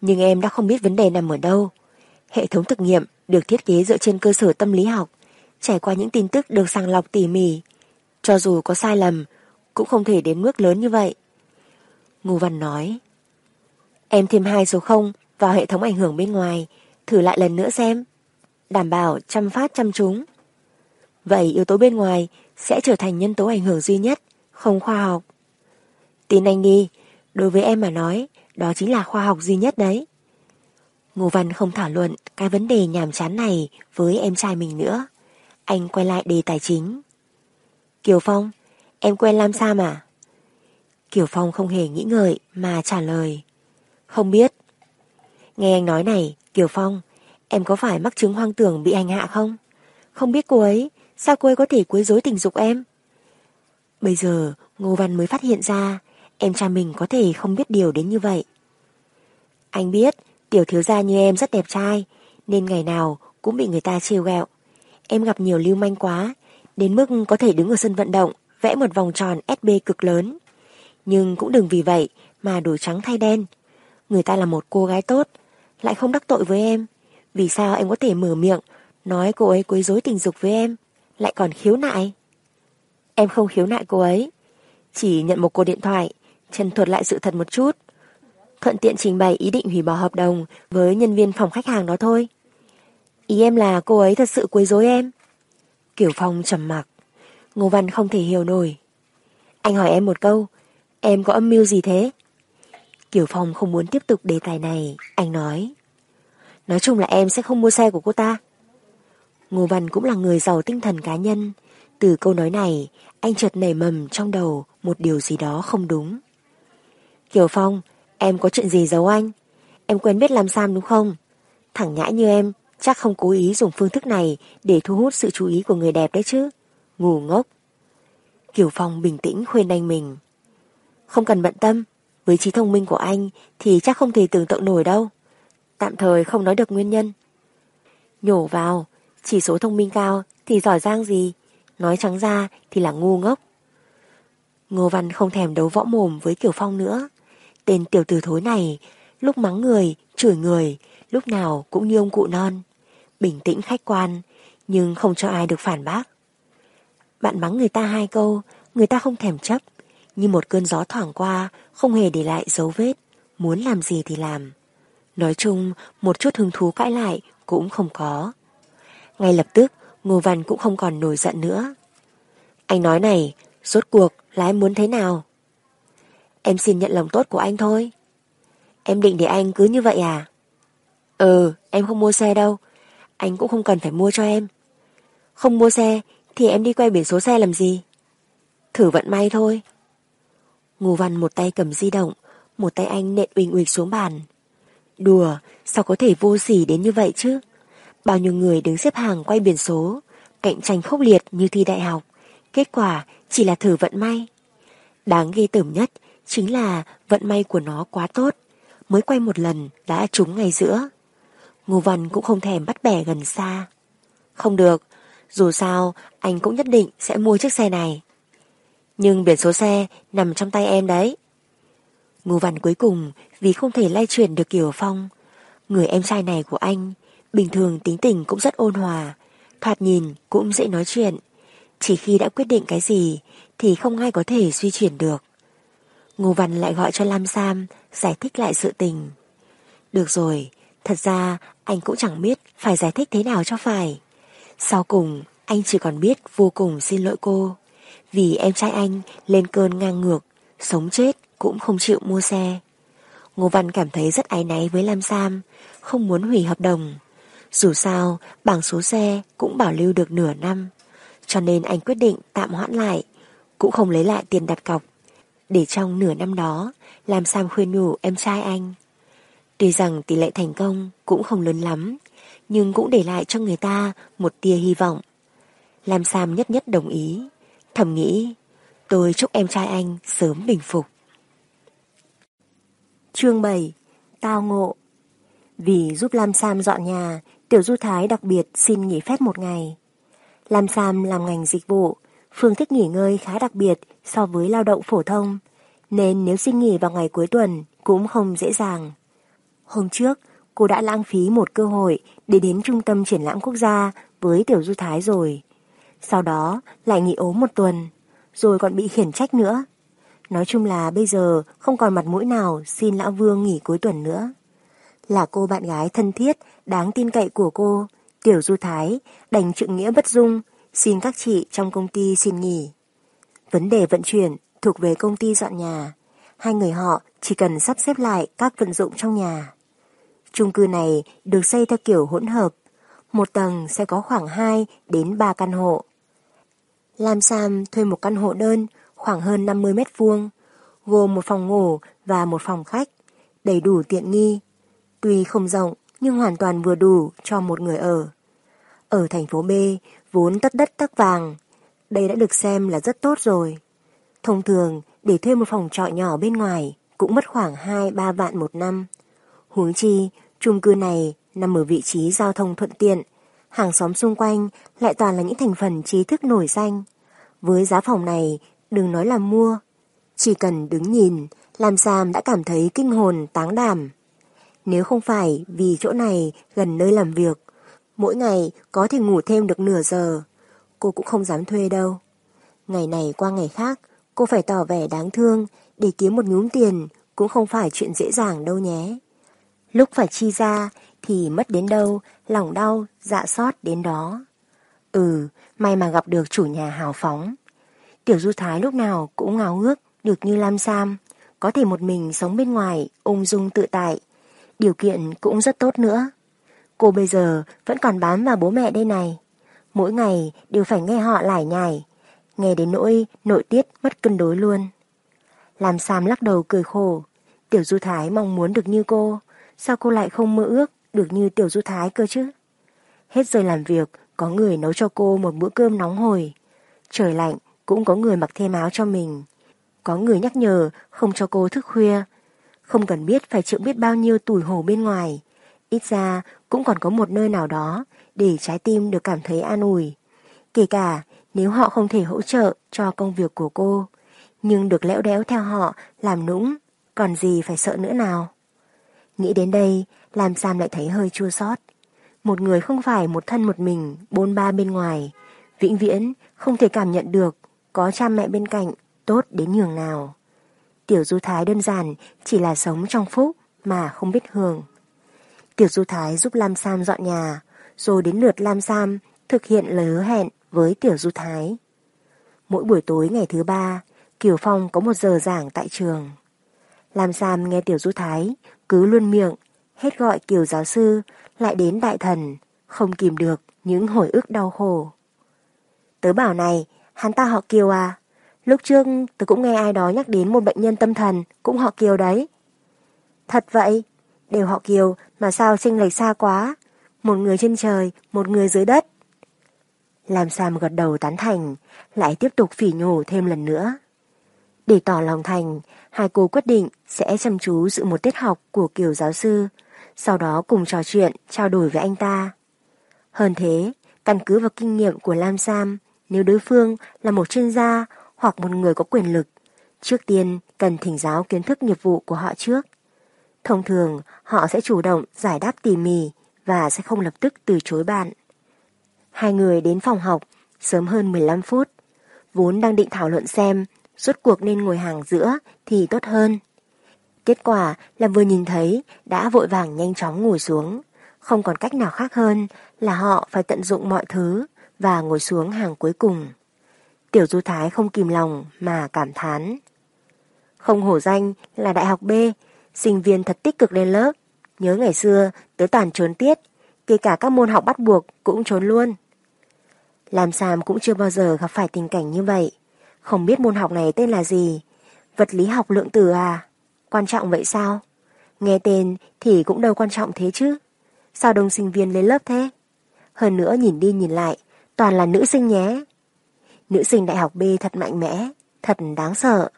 Nhưng em đã không biết vấn đề nằm ở đâu. Hệ thống thực nghiệm được thiết kế dựa trên cơ sở tâm lý học, trải qua những tin tức được sàng lọc tỉ mỉ. Cho dù có sai lầm, cũng không thể đến mức lớn như vậy. Ngô Văn nói, em thêm hai số 0 vào hệ thống ảnh hưởng bên ngoài, thử lại lần nữa xem. Đảm bảo chăm phát chăm chúng. Vậy yếu tố bên ngoài sẽ trở thành nhân tố ảnh hưởng duy nhất, không khoa học. Tin anh đi, đối với em mà nói, đó chính là khoa học duy nhất đấy. Ngô Văn không thảo luận cái vấn đề nhàm chán này với em trai mình nữa. Anh quay lại đề tài chính. Kiều Phong, em quen Lam Sam à? Kiều Phong không hề nghĩ ngợi mà trả lời. Không biết. Nghe anh nói này, Kiều Phong, em có phải mắc chứng hoang tưởng bị hành hạ không? Không biết cô ấy, sao cô ấy có thể quấy rối tình dục em? Bây giờ, Ngô Văn mới phát hiện ra, em trai mình có thể không biết điều đến như vậy. Anh biết, tiểu thiếu gia như em rất đẹp trai, nên ngày nào cũng bị người ta trêu ghẹo. Em gặp nhiều lưu manh quá, đến mức có thể đứng ở sân vận động, vẽ một vòng tròn SB cực lớn. Nhưng cũng đừng vì vậy mà đổi trắng thay đen. Người ta là một cô gái tốt, lại không đắc tội với em. Vì sao em có thể mở miệng, nói cô ấy quấy rối tình dục với em, lại còn khiếu nại? Em không khiếu nại cô ấy, chỉ nhận một cuộc điện thoại, chân thuật lại sự thật một chút. Thuận tiện trình bày ý định hủy bỏ hợp đồng với nhân viên phòng khách hàng đó thôi. Ý em là cô ấy thật sự quấy rối em. Kiểu Phong trầm mặc. Ngô Văn không thể hiểu nổi. Anh hỏi em một câu, em có âm mưu gì thế? Kiểu Phong không muốn tiếp tục đề tài này, anh nói. Nói chung là em sẽ không mua xe của cô ta. Ngô Văn cũng là người giàu tinh thần cá nhân. Từ câu nói này, anh chợt nảy mầm trong đầu một điều gì đó không đúng. Kiều Phong, em có chuyện gì giấu anh? Em quen biết làm Sam đúng không? Thẳng nhãi như em, chắc không cố ý dùng phương thức này để thu hút sự chú ý của người đẹp đấy chứ. Ngủ ngốc. Kiều Phong bình tĩnh khuyên anh mình. Không cần bận tâm, với trí thông minh của anh thì chắc không thể tưởng tượng nổi đâu. Tạm thời không nói được nguyên nhân. Nhổ vào, chỉ số thông minh cao thì giỏi giang gì, nói trắng ra thì là ngu ngốc. Ngô Văn không thèm đấu võ mồm với Kiều Phong nữa. Tên tiểu tử thối này, lúc mắng người, chửi người, lúc nào cũng như ông cụ non. Bình tĩnh khách quan, nhưng không cho ai được phản bác. bạn mắng người ta hai câu, người ta không thèm chấp, như một cơn gió thoảng qua, không hề để lại dấu vết, muốn làm gì thì làm. Nói chung, một chút hứng thú cãi lại cũng không có. Ngay lập tức, Ngô Văn cũng không còn nổi giận nữa. Anh nói này, rốt cuộc là em muốn thế nào? Em xin nhận lòng tốt của anh thôi. Em định để anh cứ như vậy à? Ừ, em không mua xe đâu. Anh cũng không cần phải mua cho em. Không mua xe thì em đi quay biển số xe làm gì? Thử vận may thôi. Ngô Văn một tay cầm di động, một tay anh nện uỳnh uịch xuống bàn. Đùa, sao có thể vô sỉ đến như vậy chứ? Bao nhiêu người đứng xếp hàng quay biển số, cạnh tranh khốc liệt như thi đại học. Kết quả chỉ là thử vận may. Đáng ghê tởm nhất chính là vận may của nó quá tốt. Mới quay một lần đã trúng ngay giữa. Ngô Văn cũng không thèm bắt bẻ gần xa. Không được, dù sao anh cũng nhất định sẽ mua chiếc xe này. Nhưng biển số xe nằm trong tay em đấy. Ngô Văn cuối cùng vì không thể lay chuyển được Kiều Phong. Người em trai này của anh, bình thường tính tình cũng rất ôn hòa, thoạt nhìn cũng dễ nói chuyện. Chỉ khi đã quyết định cái gì thì không ai có thể suy chuyển được. Ngô Văn lại gọi cho Lam Sam giải thích lại sự tình. Được rồi, thật ra anh cũng chẳng biết phải giải thích thế nào cho phải. Sau cùng, anh chỉ còn biết vô cùng xin lỗi cô. Vì em trai anh lên cơn ngang ngược, sống chết cũng không chịu mua xe. Ngô Văn cảm thấy rất áy náy với Lam Sam, không muốn hủy hợp đồng. Dù sao, bảng số xe cũng bảo lưu được nửa năm, cho nên anh quyết định tạm hoãn lại, cũng không lấy lại tiền đặt cọc. Để trong nửa năm đó, Lam Sam khuyên nhủ em trai anh. Tuy rằng tỷ lệ thành công cũng không lớn lắm, nhưng cũng để lại cho người ta một tia hy vọng. Lam Sam nhất nhất đồng ý, thầm nghĩ, tôi chúc em trai anh sớm bình phục. Chương 7 Tao ngộ Vì giúp Lam Sam dọn nhà, Tiểu Du Thái đặc biệt xin nghỉ phép một ngày. Lam Sam làm ngành dịch vụ, phương thức nghỉ ngơi khá đặc biệt so với lao động phổ thông, nên nếu xin nghỉ vào ngày cuối tuần cũng không dễ dàng. Hôm trước, cô đã lãng phí một cơ hội để đến trung tâm triển lãm quốc gia với Tiểu Du Thái rồi. Sau đó lại nghỉ ốm một tuần, rồi còn bị khiển trách nữa. Nói chung là bây giờ không còn mặt mũi nào xin Lão Vương nghỉ cuối tuần nữa. Là cô bạn gái thân thiết, đáng tin cậy của cô, Tiểu Du Thái, đành trượng nghĩa bất dung, xin các chị trong công ty xin nghỉ. Vấn đề vận chuyển thuộc về công ty dọn nhà. Hai người họ chỉ cần sắp xếp lại các vận dụng trong nhà. Chung cư này được xây theo kiểu hỗn hợp. Một tầng sẽ có khoảng 2 đến 3 căn hộ. Lam Sam thuê một căn hộ đơn khoảng hơn 50 mét vuông, gồm một phòng ngủ và một phòng khách, đầy đủ tiện nghi. Tuy không rộng nhưng hoàn toàn vừa đủ cho một người ở. Ở thành phố B, vốn tất đất tắc vàng, đây đã được xem là rất tốt rồi. Thông thường, để thuê một phòng trọ nhỏ bên ngoài cũng mất khoảng 2-3 vạn một năm. Huống chi, chung cư này nằm ở vị trí giao thông thuận tiện, hàng xóm xung quanh lại toàn là những thành phần trí thức nổi danh. Với giá phòng này, đừng nói là mua. Chỉ cần đứng nhìn, làm Sam đã cảm thấy kinh hồn táng đảm. Nếu không phải vì chỗ này gần nơi làm việc, mỗi ngày có thể ngủ thêm được nửa giờ, cô cũng không dám thuê đâu. Ngày này qua ngày khác, cô phải tỏ vẻ đáng thương để kiếm một nhúm tiền cũng không phải chuyện dễ dàng đâu nhé. Lúc phải chi ra thì mất đến đâu, lòng đau, dạ sót đến đó. Ừ, may mà gặp được chủ nhà hào phóng. Tiểu Du Thái lúc nào cũng ngào ước được như Lam Sam, có thể một mình sống bên ngoài, ung dung tự tại. Điều kiện cũng rất tốt nữa. Cô bây giờ vẫn còn bám vào bố mẹ đây này. Mỗi ngày đều phải nghe họ lải nhải, nghe đến nỗi nội tiết mất cân đối luôn. Lam Sam lắc đầu cười khổ. Tiểu Du Thái mong muốn được như cô, sao cô lại không mơ ước được như Tiểu Du Thái cơ chứ? Hết giờ làm việc, có người nấu cho cô một bữa cơm nóng hổi. Trời lạnh, cũng có người mặc thêm áo cho mình. Có người nhắc nhở không cho cô thức khuya. Không cần biết phải chịu biết bao nhiêu tủi hổ bên ngoài. Ít ra cũng còn có một nơi nào đó để trái tim được cảm thấy an ủi. Kể cả nếu họ không thể hỗ trợ cho công việc của cô, nhưng được lẽo đéo theo họ làm nũng, còn gì phải sợ nữa nào. Nghĩ đến đây, Lam Sam lại thấy hơi chua xót. Một người không phải một thân một mình, bôn ba bên ngoài, vĩnh viễn không thể cảm nhận được có cha mẹ bên cạnh tốt đến nhường nào. Tiểu Du Thái đơn giản chỉ là sống trong phúc mà không biết hưởng. Tiểu Du Thái giúp Lam Sam dọn nhà, rồi đến lượt Lam Sam thực hiện lời hứa hẹn với Tiểu Du Thái. Mỗi buổi tối ngày thứ ba, Kiều Phong có một giờ giảng tại trường. Lam Sam nghe Tiểu Du Thái cứ luôn miệng, hết gọi Kiều giáo sư, lại đến đại thần, không kìm được những hồi ức đau khổ. Tớ bảo này, hắn ta họ Kiều à? Lúc trước tớ cũng nghe ai đó nhắc đến một bệnh nhân tâm thần cũng họ Kiều đấy. Thật vậy, đều họ Kiều mà sao sinh lệch xa quá. Một người trên trời, một người dưới đất. Làm Sam gật đầu tán thành, lại tiếp tục phỉ nhổ thêm lần nữa. Để tỏ lòng thành, hai cô quyết định sẽ chăm chú dự một tiết học của Kiều giáo sư, sau đó cùng trò chuyện, trao đổi với anh ta. Hơn thế, căn cứ vào kinh nghiệm của Lam Sam, nếu đối phương là một chuyên gia hoặc một người có quyền lực, trước tiên cần thỉnh giáo kiến thức nghiệp vụ của họ trước. Thông thường, họ sẽ chủ động giải đáp tỉ mỉ và sẽ không lập tức từ chối bạn. Hai người đến phòng học sớm hơn 15 phút, vốn đang định thảo luận xem rốt cuộc nên ngồi hàng giữa thì tốt hơn. Kết quả là vừa nhìn thấy đã vội vàng nhanh chóng ngồi xuống, không còn cách nào khác hơn là họ phải tận dụng mọi thứ và ngồi xuống hàng cuối cùng. Tiểu Du Thái không kìm lòng mà cảm thán. Không hổ danh là đại học B, sinh viên thật tích cực lên lớp. Nhớ ngày xưa tớ toàn trốn tiết, kể cả các môn học bắt buộc cũng trốn luôn. Làm Sam cũng chưa bao giờ gặp phải tình cảnh như vậy. Không biết môn học này tên là gì? Vật lý học lượng tử à? Quan trọng vậy sao? Nghe tên thì cũng đâu quan trọng thế chứ. Sao đông sinh viên lên lớp thế? Hơn nữa nhìn đi nhìn lại, toàn là nữ sinh nhé. Nữ sinh đại học B thật mạnh mẽ, thật đáng sợ.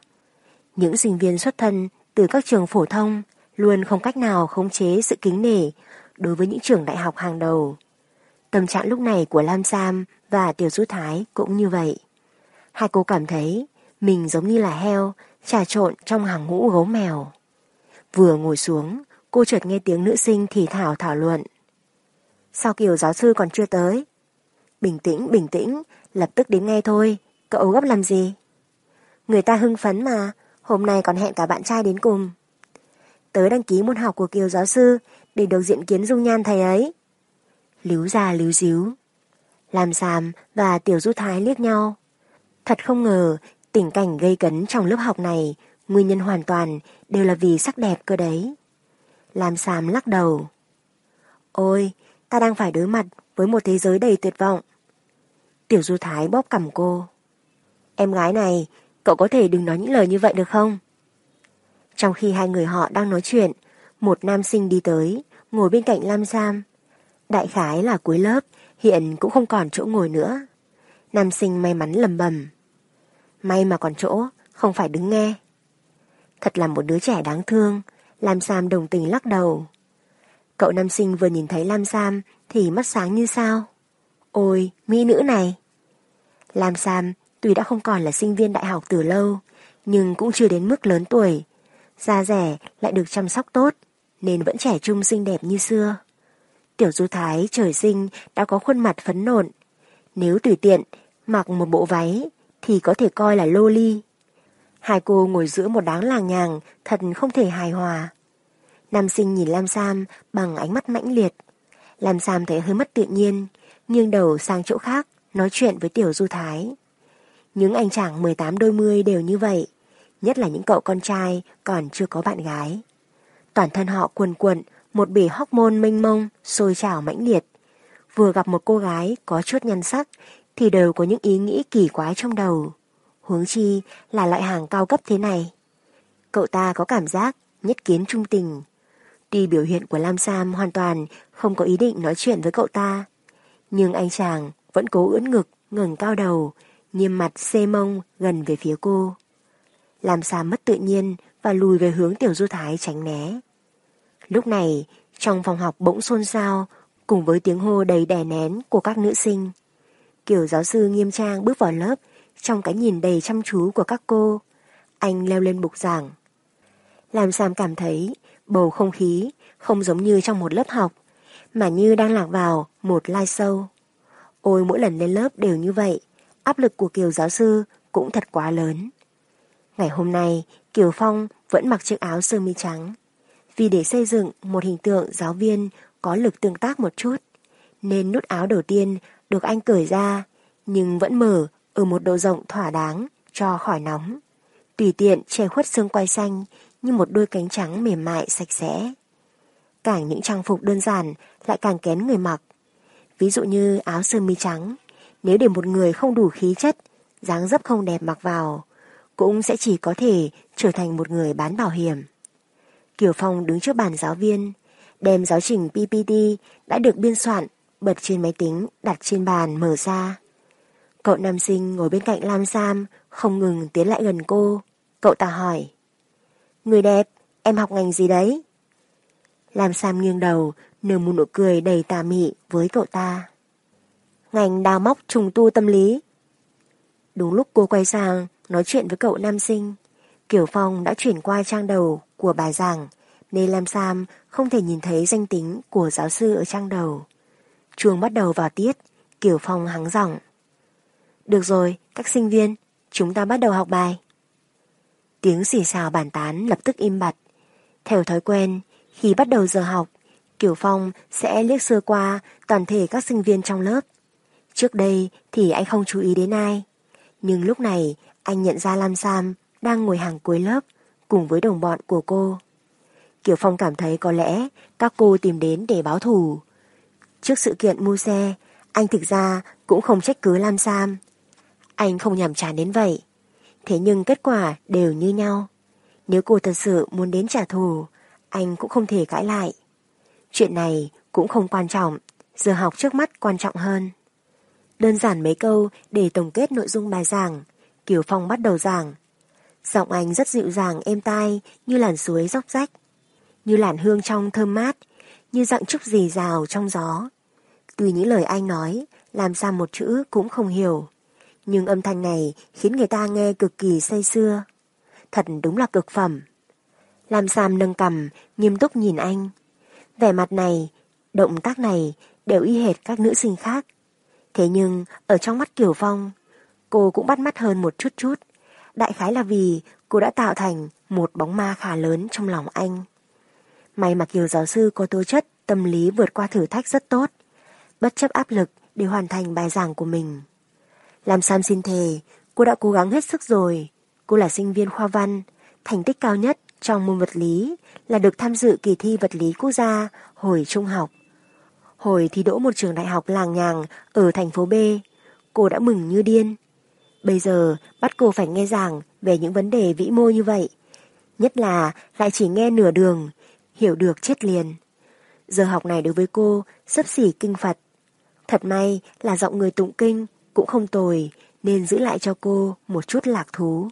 Những sinh viên xuất thân từ các trường phổ thông luôn không cách nào khống chế sự kính nể đối với những trường đại học hàng đầu. Tâm trạng lúc này của Lam Sam và Tiểu Du Thái cũng như vậy. Hai cô cảm thấy mình giống như là heo trà trộn trong hàng ngũ gấu mèo. Vừa ngồi xuống, cô chợt nghe tiếng nữ sinh thì thảo thảo luận. Sao Kiều giáo sư còn chưa tới? Bình tĩnh, bình tĩnh, lập tức đến ngay thôi, cậu gấp làm gì? Người ta hưng phấn mà, hôm nay còn hẹn cả bạn trai đến cùng. Tới đăng ký môn học của Kiều giáo sư để được diện kiến dung nhan thầy ấy. Líu già líu díu. Làm Sàm và Tiểu Du Thái liếc nhau. Thật không ngờ tình cảnh gây cấn trong lớp học này nguyên nhân hoàn toàn đều là vì sắc đẹp cơ đấy. Làm Sàm lắc đầu. Ôi, ta đang phải đối mặt với một thế giới đầy tuyệt vọng. Tiểu Du Thái bóp cầm cô. Em gái này, cậu có thể đừng nói những lời như vậy được không? Trong khi hai người họ đang nói chuyện, một nam sinh đi tới, ngồi bên cạnh Lam Sam. Đại khái là cuối lớp, hiện cũng không còn chỗ ngồi nữa. Nam sinh may mắn lầm bầm. May mà còn chỗ, không phải đứng nghe. Thật là một đứa trẻ đáng thương, Lam Sam đồng tình lắc đầu. Cậu nam sinh vừa nhìn thấy Lam Sam thì mắt sáng như sao. Ôi, mỹ nữ này! Lam Sam tuy đã không còn là sinh viên đại học từ lâu, nhưng cũng chưa đến mức lớn tuổi. Da rẻ lại được chăm sóc tốt, nên vẫn trẻ trung xinh đẹp như xưa. Tiểu Du Thái trời sinh đã có khuôn mặt phấn nộn. Nếu tùy tiện mặc một bộ váy thì có thể coi là lô ly. Hai cô ngồi giữa một đám làng nhàng thật không thể hài hòa. Nam sinh nhìn Lam Sam bằng ánh mắt mãnh liệt. Lam Sam thấy hơi mất tự nhiên, nghiêng đầu sang chỗ khác, nói chuyện với Tiểu Du Thái. Những anh chàng 18 đôi mươi đều như vậy, nhất là những cậu con trai còn chưa có bạn gái. Toàn thân họ cuồn cuộn, một bể hormone mênh mông, sôi trào mãnh liệt. Vừa gặp một cô gái có chút nhan sắc thì đều có những ý nghĩ kỳ quái trong đầu. Huống chi là loại hàng cao cấp thế này. Cậu ta có cảm giác nhất kiến trung tình. Tuy biểu hiện của Lam Sam hoàn toàn không có ý định nói chuyện với cậu ta, nhưng anh chàng vẫn cố ưỡn ngực, ngẩng cao đầu, nghiêm mặt xê mông gần về phía cô. Lam Sam mất tự nhiên và lùi về hướng Tiểu Du Thái tránh né. Lúc này, trong phòng học bỗng xôn xao cùng với tiếng hô đầy đè nén của các nữ sinh. Kiểu giáo sư nghiêm trang bước vào lớp trong cái nhìn đầy chăm chú của các cô. Anh leo lên bục giảng. Làm Sam cảm thấy bầu không khí không giống như trong một lớp học, mà như đang lạc vào một live show. Ôi mỗi lần lên lớp đều như vậy, áp lực của Kiều giáo sư cũng thật quá lớn. Ngày hôm nay, Kiều Phong vẫn mặc chiếc áo sơ mi trắng. Vì để xây dựng một hình tượng giáo viên có lực tương tác một chút, nên nút áo đầu tiên được anh cởi ra, nhưng vẫn mở ở một độ rộng thỏa đáng cho khỏi nóng. Tùy tiện che khuất xương quai xanh như một đôi cánh trắng mềm mại sạch sẽ. Càng những trang phục đơn giản lại càng kén người mặc. Ví dụ như áo sơ mi trắng, nếu để một người không đủ khí chất, dáng dấp không đẹp mặc vào, cũng sẽ chỉ có thể trở thành một người bán bảo hiểm. Kiều Phong đứng trước bàn giáo viên, đem giáo trình PPT đã được biên soạn bật trên máy tính đặt trên bàn mở ra. Cậu nam sinh ngồi bên cạnh Lam Sam không ngừng tiến lại gần cô. Cậu ta hỏi. Người đẹp, em học ngành gì đấy? Lam Sam nghiêng đầu, nở một nụ cười đầy tà mị với cậu ta. Ngành đào móc trùng tu tâm lý. Đúng lúc cô quay sang nói chuyện với cậu nam sinh, kiểu Phong đã chuyển qua trang đầu của bài giảng nên Lam Sam không thể nhìn thấy danh tính của giáo sư ở trang đầu. Chuông bắt đầu vào tiết, Kiều Phong hắng giọng. Được rồi, các sinh viên, chúng ta bắt đầu học bài. Tiếng xì xào bàn tán lập tức im bặt. Theo thói quen, khi bắt đầu giờ học, Kiều Phong sẽ liếc sơ qua toàn thể các sinh viên trong lớp. Trước đây thì anh không chú ý đến ai. Nhưng lúc này anh nhận ra Lam Sam đang ngồi hàng cuối lớp cùng với đồng bọn của cô. Kiều Phong cảm thấy có lẽ các cô tìm đến để báo thù. Trước sự kiện mua xe, anh thực ra cũng không trách cứ Lam Sam. Anh không nhằm chán đến vậy. Thế nhưng kết quả đều như nhau. Nếu cô thật sự muốn đến trả thù, anh cũng không thể cãi lại. Chuyện này cũng không quan trọng, giờ học trước mắt quan trọng hơn. Đơn giản mấy câu để tổng kết nội dung bài giảng, Kiều Phong bắt đầu giảng. Giọng anh rất dịu dàng êm tai như làn suối róc rách, như làn hương trong thơm mát, như dạng trúc dì rào trong gió. Tuy những lời anh nói, làm sao một chữ cũng không hiểu, nhưng âm thanh này khiến người ta nghe cực kỳ say sưa. Thật đúng là cực phẩm. Lam Sam nâng cầm, nghiêm túc nhìn anh. Vẻ mặt này, động tác này đều y hệt các nữ sinh khác. Thế nhưng, ở trong mắt Kiều Phong, cô cũng bắt mắt hơn một chút chút. Đại khái là vì cô đã tạo thành một bóng ma khá lớn trong lòng anh. May mà Kiều giáo sư có tố chất tâm lý vượt qua thử thách rất tốt, bất chấp áp lực để hoàn thành bài giảng của mình. Làm Sam xin thề, cô đã cố gắng hết sức rồi. Cô là sinh viên khoa văn, thành tích cao nhất trong môn vật lý là được tham dự kỳ thi vật lý quốc gia hồi trung học. Hồi thi đỗ một trường đại học làng nhàng ở thành phố B, cô đã mừng như điên. Bây giờ bắt cô phải nghe giảng về những vấn đề vĩ mô như vậy. Nhất là lại chỉ nghe nửa đường, hiểu được chết liền. Giờ học này đối với cô sấp xỉ kinh Phật. Thật may là giọng người tụng kinh cũng không tồi nên giữ lại cho cô một chút lạc thú.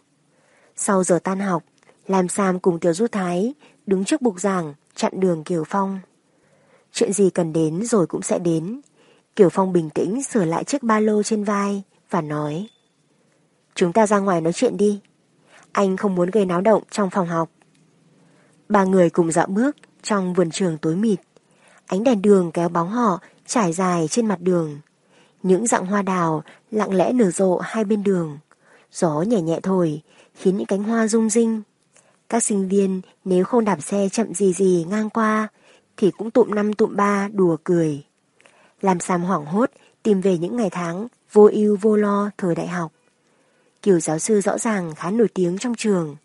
Sau giờ tan học, Lam Sam cùng Tiểu Du Thái đứng trước bục giảng chặn đường Kiều Phong. Chuyện gì cần đến rồi cũng sẽ đến. Kiều Phong bình tĩnh sửa lại chiếc ba lô trên vai và nói Chúng ta ra ngoài nói chuyện đi. Anh không muốn gây náo động trong phòng học. Ba người cùng dạo bước trong vườn trường tối mịt. Ánh đèn đường kéo bóng họ trải dài trên mặt đường. Những dạng hoa đào lặng lẽ nở rộ hai bên đường. Gió nhẹ nhẹ thổi, khiến những cánh hoa rung rinh. Các sinh viên nếu không đạp xe chậm gì gì ngang qua, thì cũng tụm năm tụm ba đùa cười. Làm Sam hoảng hốt tìm về những ngày tháng vô ưu vô lo thời đại học. Kiều giáo sư rõ ràng khá nổi tiếng trong trường.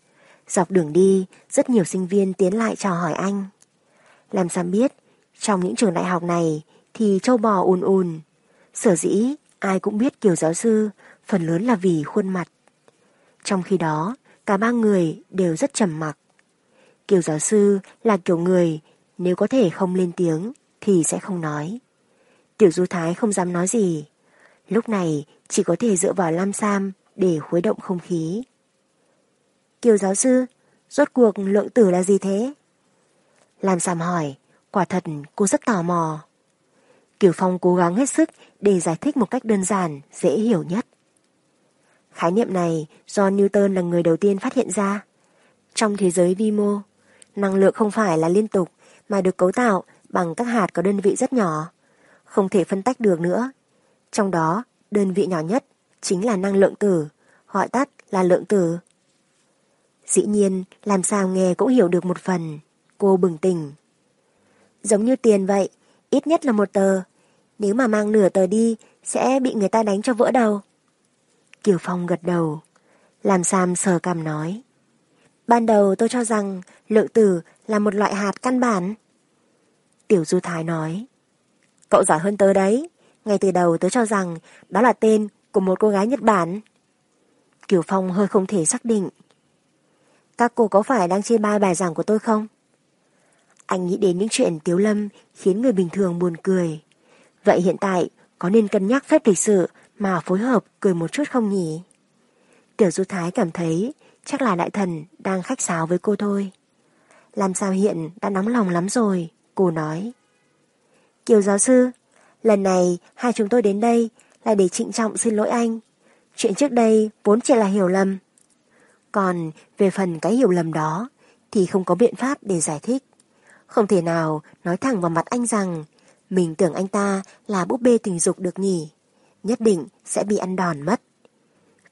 Dọc đường đi, rất nhiều sinh viên tiến lại chào hỏi anh. Làm sao biết, trong những trường đại học này thì châu bò ùn ùn, Sở dĩ ai cũng biết kiểu giáo sư phần lớn là vì khuôn mặt. Trong khi đó, cả ba người đều rất trầm mặc. kiểu giáo sư là kiểu người nếu có thể không lên tiếng thì sẽ không nói. Tiểu Du Thái không dám nói gì. Lúc này chỉ có thể dựa vào Lam Sam để khuấy động không khí. Kiều giáo sư, rốt cuộc lượng tử là gì thế? Làm sàm hỏi, quả thật cô rất tò mò. Kiều Phong cố gắng hết sức để giải thích một cách đơn giản, dễ hiểu nhất. Khái niệm này do Newton là người đầu tiên phát hiện ra. Trong thế giới vi mô, năng lượng không phải là liên tục mà được cấu tạo bằng các hạt có đơn vị rất nhỏ, không thể phân tách được nữa. Trong đó, đơn vị nhỏ nhất chính là năng lượng tử, gọi tắt là lượng tử. Dĩ nhiên, làm sao nghe cũng hiểu được một phần. Cô bừng tỉnh. Giống như tiền vậy, ít nhất là một tờ. Nếu mà mang nửa tờ đi, sẽ bị người ta đánh cho vỡ đầu. Kiều Phong gật đầu. Làm Sam sờ cằm nói. Ban đầu tôi cho rằng lượng tử là một loại hạt căn bản. Tiểu Du Thái nói. Cậu giỏi hơn tớ đấy. Ngay từ đầu tớ cho rằng đó là tên của một cô gái Nhật Bản. Kiều Phong hơi không thể xác định. Các cô có phải đang chê bai bài giảng của tôi không? Anh nghĩ đến những chuyện Tiếu Lâm khiến người bình thường buồn cười. Vậy hiện tại có nên cân nhắc phép lịch sự mà phối hợp cười một chút không nhỉ? Tiểu Du Thái cảm thấy chắc là đại thần đang khách sáo với cô thôi. Làm sao hiện đã nóng lòng lắm rồi, cô nói. Kiều giáo sư, lần này hai chúng tôi đến đây là để trịnh trọng xin lỗi anh. Chuyện trước đây vốn chỉ là hiểu lầm. Còn về phần cái hiểu lầm đó thì không có biện pháp để giải thích. Không thể nào nói thẳng vào mặt anh rằng mình tưởng anh ta là búp bê tình dục được nhỉ. Nhất định sẽ bị ăn đòn mất.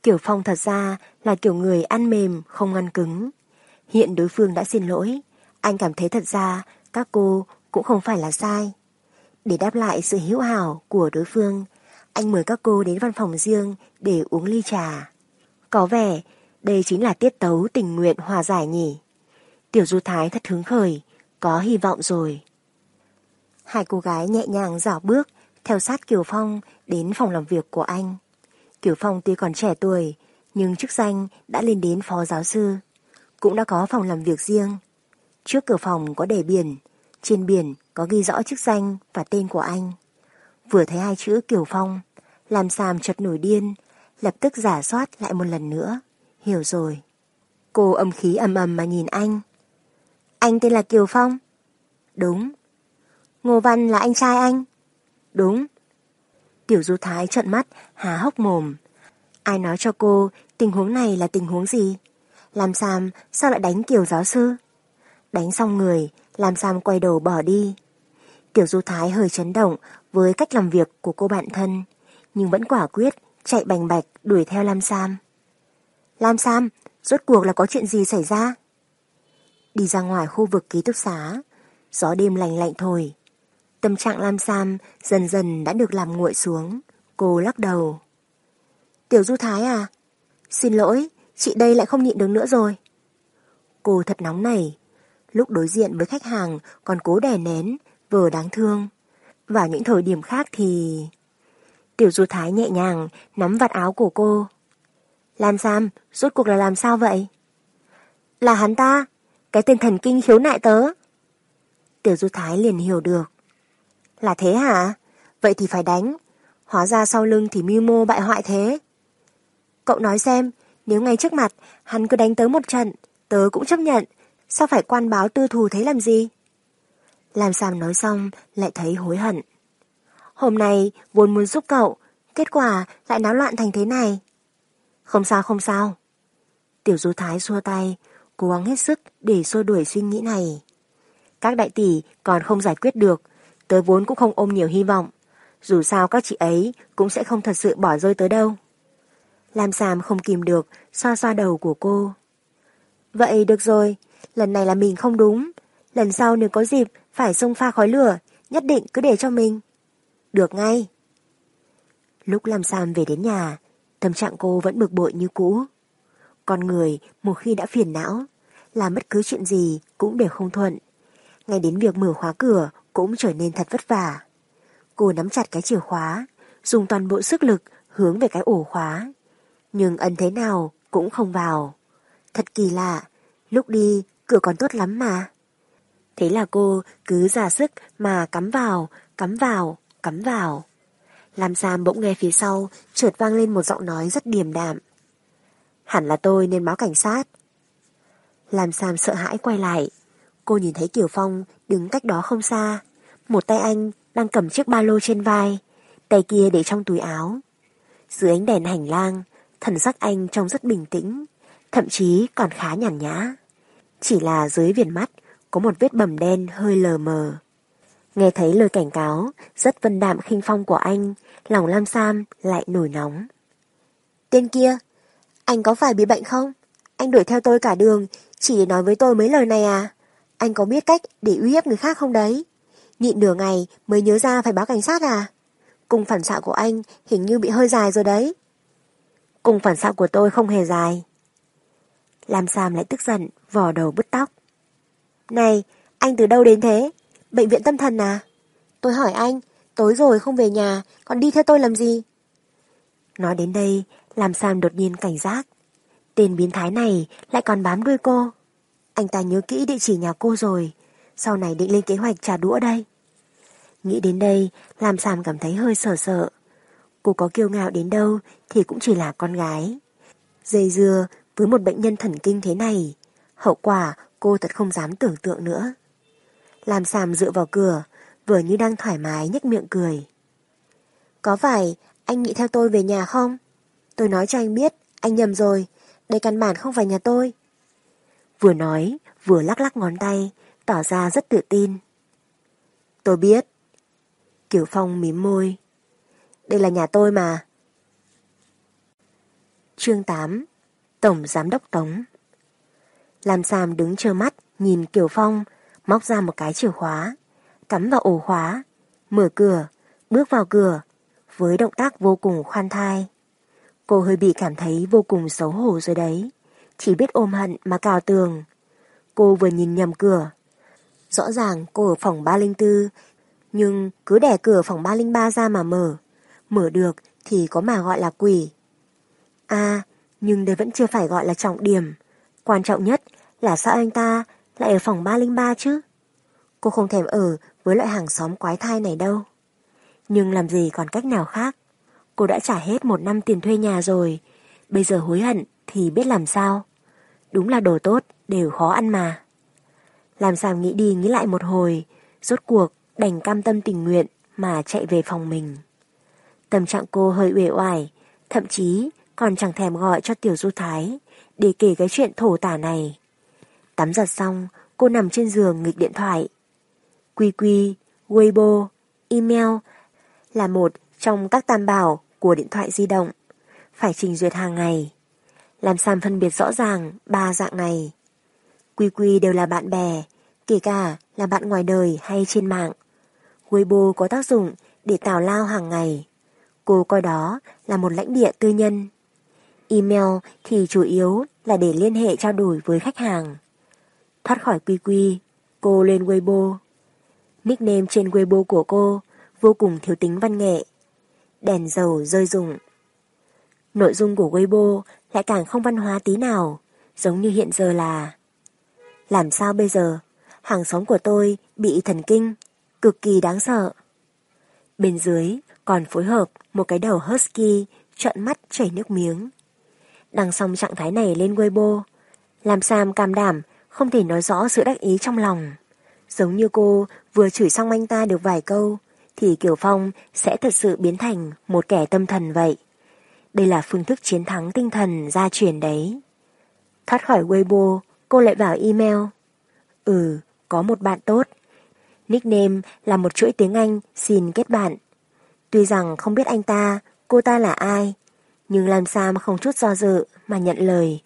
Kiểu Phong thật ra là kiểu người ăn mềm, không ăn cứng. Hiện đối phương đã xin lỗi. Anh cảm thấy thật ra các cô cũng không phải là sai. Để đáp lại sự hữu hảo của đối phương, anh mời các cô đến văn phòng riêng để uống ly trà. Có vẻ đây chính là tiết tấu tình nguyện hòa giải nhỉ. Tiểu Du Thái thật hứng khởi, có hy vọng rồi. Hai cô gái nhẹ nhàng dạo bước theo sát Kiều Phong đến phòng làm việc của anh. Kiều Phong tuy còn trẻ tuổi, nhưng chức danh đã lên đến phó giáo sư. Cũng đã có phòng làm việc riêng. Trước cửa phòng có để biển, trên biển có ghi rõ chức danh và tên của anh. Vừa thấy hai chữ Kiều Phong, làm Sàm chợt nổi điên, lập tức giả soát lại một lần nữa. Hiểu rồi. Cô âm khí ầm ầm mà nhìn anh. Anh tên là Kiều Phong? Đúng. Ngô Văn là anh trai anh? Đúng. Tiểu Du Thái trợn mắt, há hốc mồm. Ai nói cho cô tình huống này là tình huống gì? Làm Sam sao lại đánh Kiều giáo sư? Đánh xong người, làm Sam quay đầu bỏ đi. Tiểu Du Thái hơi chấn động với cách làm việc của cô bạn thân, nhưng vẫn quả quyết chạy bành bạch đuổi theo Lam Sam. Lam Sam, rốt cuộc là có chuyện gì xảy ra? Đi ra ngoài khu vực ký túc xá, gió đêm lành lạnh thổi. Tâm trạng Lam Sam dần dần đã được làm nguội xuống. Cô lắc đầu. Tiểu Du Thái à? Xin lỗi, chị đây lại không nhịn được nữa rồi. Cô thật nóng nảy. Lúc đối diện với khách hàng còn cố đè nén, vừa đáng thương. Vào những thời điểm khác thì... Tiểu Du Thái nhẹ nhàng nắm vạt áo của cô. Lam Sam, rốt cuộc là làm sao vậy? Là hắn ta, cái tên thần kinh khiếu nại tớ. Tiểu Du Thái liền hiểu được. Là thế hả? Vậy thì phải đánh. Hóa ra sau lưng thì mưu mô bại hoại thế. Cậu nói xem, nếu ngay trước mặt hắn cứ đánh tớ một trận, tớ cũng chấp nhận. Sao phải quan báo tư thù thế làm gì? Làm Sam nói xong lại thấy hối hận. Hôm nay vốn muốn giúp cậu, kết quả lại náo loạn thành thế này. Không sao không sao. Tiểu Du Thái xua tay, cố gắng hết sức để xua đuổi suy nghĩ này. Các đại tỷ còn không giải quyết được, tớ vốn cũng không ôm nhiều hy vọng. Dù sao các chị ấy cũng sẽ không thật sự bỏ rơi tớ đâu. Lam Sam không kìm được, xoa xoa đầu của cô. Vậy được rồi, lần này là mình không đúng. Lần sau nếu có dịp phải xông pha khói lửa, nhất định cứ để cho mình. Được ngay. Lúc Lam Sam về đến nhà, tâm trạng cô vẫn bực bội như cũ. Con người một khi đã phiền não, làm bất cứ chuyện gì cũng đều không thuận. Ngay đến việc mở khóa cửa cũng trở nên thật vất vả. Cô nắm chặt cái chìa khóa, dùng toàn bộ sức lực hướng về cái ổ khóa. Nhưng ấn thế nào cũng không vào. Thật kỳ lạ, lúc đi cửa còn tốt lắm mà. Thế là cô cứ giả sức mà cắm vào, cắm vào, cắm vào. Làm Sam bỗng nghe phía sau trượt vang lên một giọng nói rất điềm đạm. Hẳn là tôi nên báo cảnh sát. Làm Sam sợ hãi quay lại. Cô nhìn thấy Kiều Phong đứng cách đó không xa. Một tay anh đang cầm chiếc ba lô trên vai, tay kia để trong túi áo. Dưới ánh đèn hành lang, thần sắc anh trông rất bình tĩnh, thậm chí còn khá nhàn nhã. Chỉ là dưới viền mắt có một vết bầm đen hơi lờ mờ. Nghe thấy lời cảnh cáo, rất vân đạm khinh phong của anh, lòng Lam Sam lại nổi nóng. Tên kia, anh có phải bị bệnh không? Anh đuổi theo tôi cả đường, chỉ để nói với tôi mấy lời này à? Anh có biết cách để uy hiếp người khác không đấy? Nhịn nửa ngày mới nhớ ra phải báo cảnh sát à? Cùng phản xạ của anh hình như bị hơi dài rồi đấy. Cùng phản xạ của tôi không hề dài. Lam Sam lại tức giận, vò đầu bứt tóc. Này, anh từ đâu đến thế? Bệnh viện tâm thần à? Tôi hỏi anh, tối rồi không về nhà, còn đi theo tôi làm gì? Nói đến đây, làm Sam đột nhiên cảnh giác. Tên biến thái này lại còn bám đuôi cô. Anh ta nhớ kỹ địa chỉ nhà cô rồi, sau này định lên kế hoạch trả đũa đây. Nghĩ đến đây, làm Sam cảm thấy hơi sợ sợ. Cô có kiêu ngạo đến đâu thì cũng chỉ là con gái. Dây dưa với một bệnh nhân thần kinh thế này, hậu quả cô thật không dám tưởng tượng nữa. Làm Sam dựa vào cửa, vừa như đang thoải mái nhếch miệng cười. Có phải anh nghĩ theo tôi về nhà không? Tôi nói cho anh biết, anh nhầm rồi, đây căn bản không phải nhà tôi. Vừa nói, vừa lắc lắc ngón tay, tỏ ra rất tự tin. Tôi biết. Kiều Phong mím môi. Đây là nhà tôi mà. Chương 8 Tổng Giám đốc Tống Làm Sam đứng trơ mắt, nhìn Kiều Phong, móc ra một cái chìa khóa, cắm vào ổ khóa, mở cửa, bước vào cửa, với động tác vô cùng khoan thai. Cô hơi bị cảm thấy vô cùng xấu hổ rồi đấy, chỉ biết ôm hận mà cào tường. Cô vừa nhìn nhầm cửa. Rõ ràng cô ở phòng 304, nhưng cứ đẻ cửa phòng 303 ra mà mở. Mở được thì có mà gọi là quỷ. À, nhưng đây vẫn chưa phải gọi là trọng điểm. Quan trọng nhất là sao anh ta lại ở phòng 303 chứ? Cô không thèm ở với loại hàng xóm quái thai này đâu. Nhưng làm gì còn cách nào khác? Cô đã trả hết một năm tiền thuê nhà rồi. Bây giờ hối hận thì biết làm sao. Đúng là đồ tốt, đều khó ăn mà. Làm sao nghĩ đi nghĩ lại một hồi, rốt cuộc đành cam tâm tình nguyện mà chạy về phòng mình. Tâm trạng cô hơi uể oải, thậm chí còn chẳng thèm gọi cho Tiểu Du Thái để kể cái chuyện thổ tả này. Tắm giặt xong, cô nằm trên giường nghịch điện thoại. Quy quy, Weibo, email là một trong các tam bảo của điện thoại di động. Phải trình duyệt hàng ngày. Làm Sam phân biệt rõ ràng ba dạng này. Quy quy đều là bạn bè, kể cả là bạn ngoài đời hay trên mạng. Weibo có tác dụng để tào lao hàng ngày. Cô coi đó là một lãnh địa tư nhân. Email thì chủ yếu là để liên hệ trao đổi với khách hàng. Thoát khỏi quy quy, cô lên Weibo. Nickname trên Weibo của cô vô cùng thiếu tính văn nghệ. Đèn dầu rơi rụng. Nội dung của Weibo lại càng không văn hóa tí nào, giống như hiện giờ là Làm sao bây giờ? Hàng xóm của tôi bị thần kinh, cực kỳ đáng sợ. Bên dưới còn phối hợp một cái đầu husky trợn mắt chảy nước miếng. Đăng xong trạng thái này lên Weibo, làm Sam cam đảm không thể nói rõ sự đắc ý trong lòng. Giống như cô vừa chửi xong anh ta được vài câu, thì Kiều Phong sẽ thật sự biến thành một kẻ tâm thần vậy. Đây là phương thức chiến thắng tinh thần gia truyền đấy. Thoát khỏi Weibo, cô lại vào email. Ừ, có một bạn tốt. Nickname là một chuỗi tiếng Anh xin kết bạn. Tuy rằng không biết anh ta, cô ta là ai, nhưng làm sao mà không chút do dự mà nhận lời.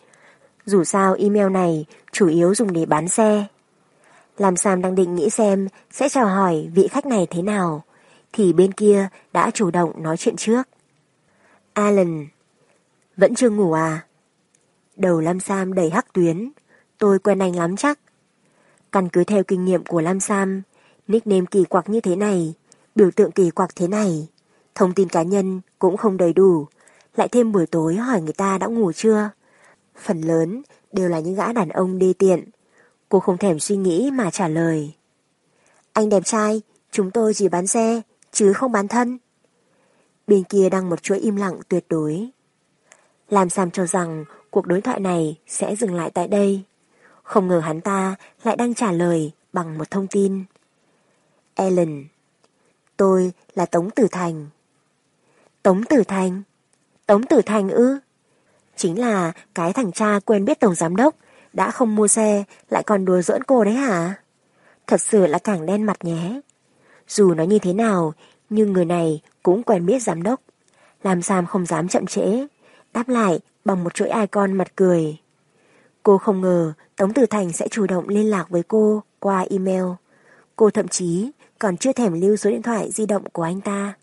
Dù sao email này chủ yếu dùng để bán xe. Làm Sam đang định nghĩ xem sẽ chào hỏi vị khách này thế nào, thì bên kia đã chủ động nói chuyện trước. Alan, vẫn chưa ngủ à? Đầu Lam Sam đầy hắc tuyến, tôi quen anh lắm chắc. Căn cứ theo kinh nghiệm của Lam Sam, nickname kỳ quặc như thế này, biểu tượng kỳ quặc thế này, thông tin cá nhân cũng không đầy đủ, lại thêm buổi tối hỏi người ta đã ngủ chưa. Phần lớn đều là những gã đàn ông đê tiện. Cô không thèm suy nghĩ mà trả lời. Anh đẹp trai, chúng tôi chỉ bán xe, chứ không bán thân. Bên kia đang một chuỗi im lặng tuyệt đối. Làm Sam cho rằng cuộc đối thoại này sẽ dừng lại tại đây. Không ngờ hắn ta lại đang trả lời bằng một thông tin. Ellen, tôi là Tống Tử Thành. Tống Tử Thành? Tống Tử Thành ư? Chính là cái thằng cha quen biết tổng giám đốc, đã không mua xe, lại còn đùa giỡn cô đấy hả? Thật sự là càng đen mặt nhé. dù nói như thế nào, nhưng người này cũng quen biết giám đốc. Làm Sam không dám chậm trễ, đáp lại bằng một chuỗi icon mặt cười. Cô không ngờ Tống Tử Thành sẽ chủ động liên lạc với cô qua email. Cô thậm chí còn chưa thèm lưu số điện thoại di động của anh ta.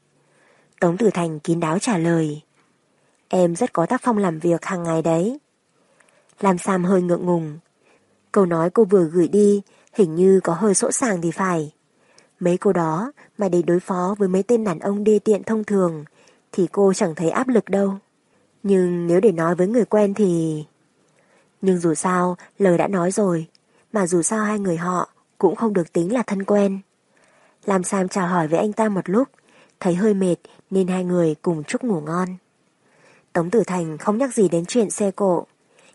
Tống Tử Thành kín đáo trả lời. Em rất có tác phong làm việc hàng ngày đấy. Làm Sam hơi ngượng ngùng. Câu nói cô vừa gửi đi hình như có hơi sỗ sàng thì phải. Mấy cô đó mà để đối phó với mấy tên đàn ông đê tiện thông thường thì cô chẳng thấy áp lực đâu. Nhưng nếu để nói với người quen thì... Nhưng dù sao, lời đã nói rồi, mà dù sao hai người họ cũng không được tính là thân quen. Làm Sam chào hỏi với anh ta một lúc, thấy hơi mệt nên hai người cùng chúc ngủ ngon. Tống Tử Thành không nhắc gì đến chuyện xe cộ,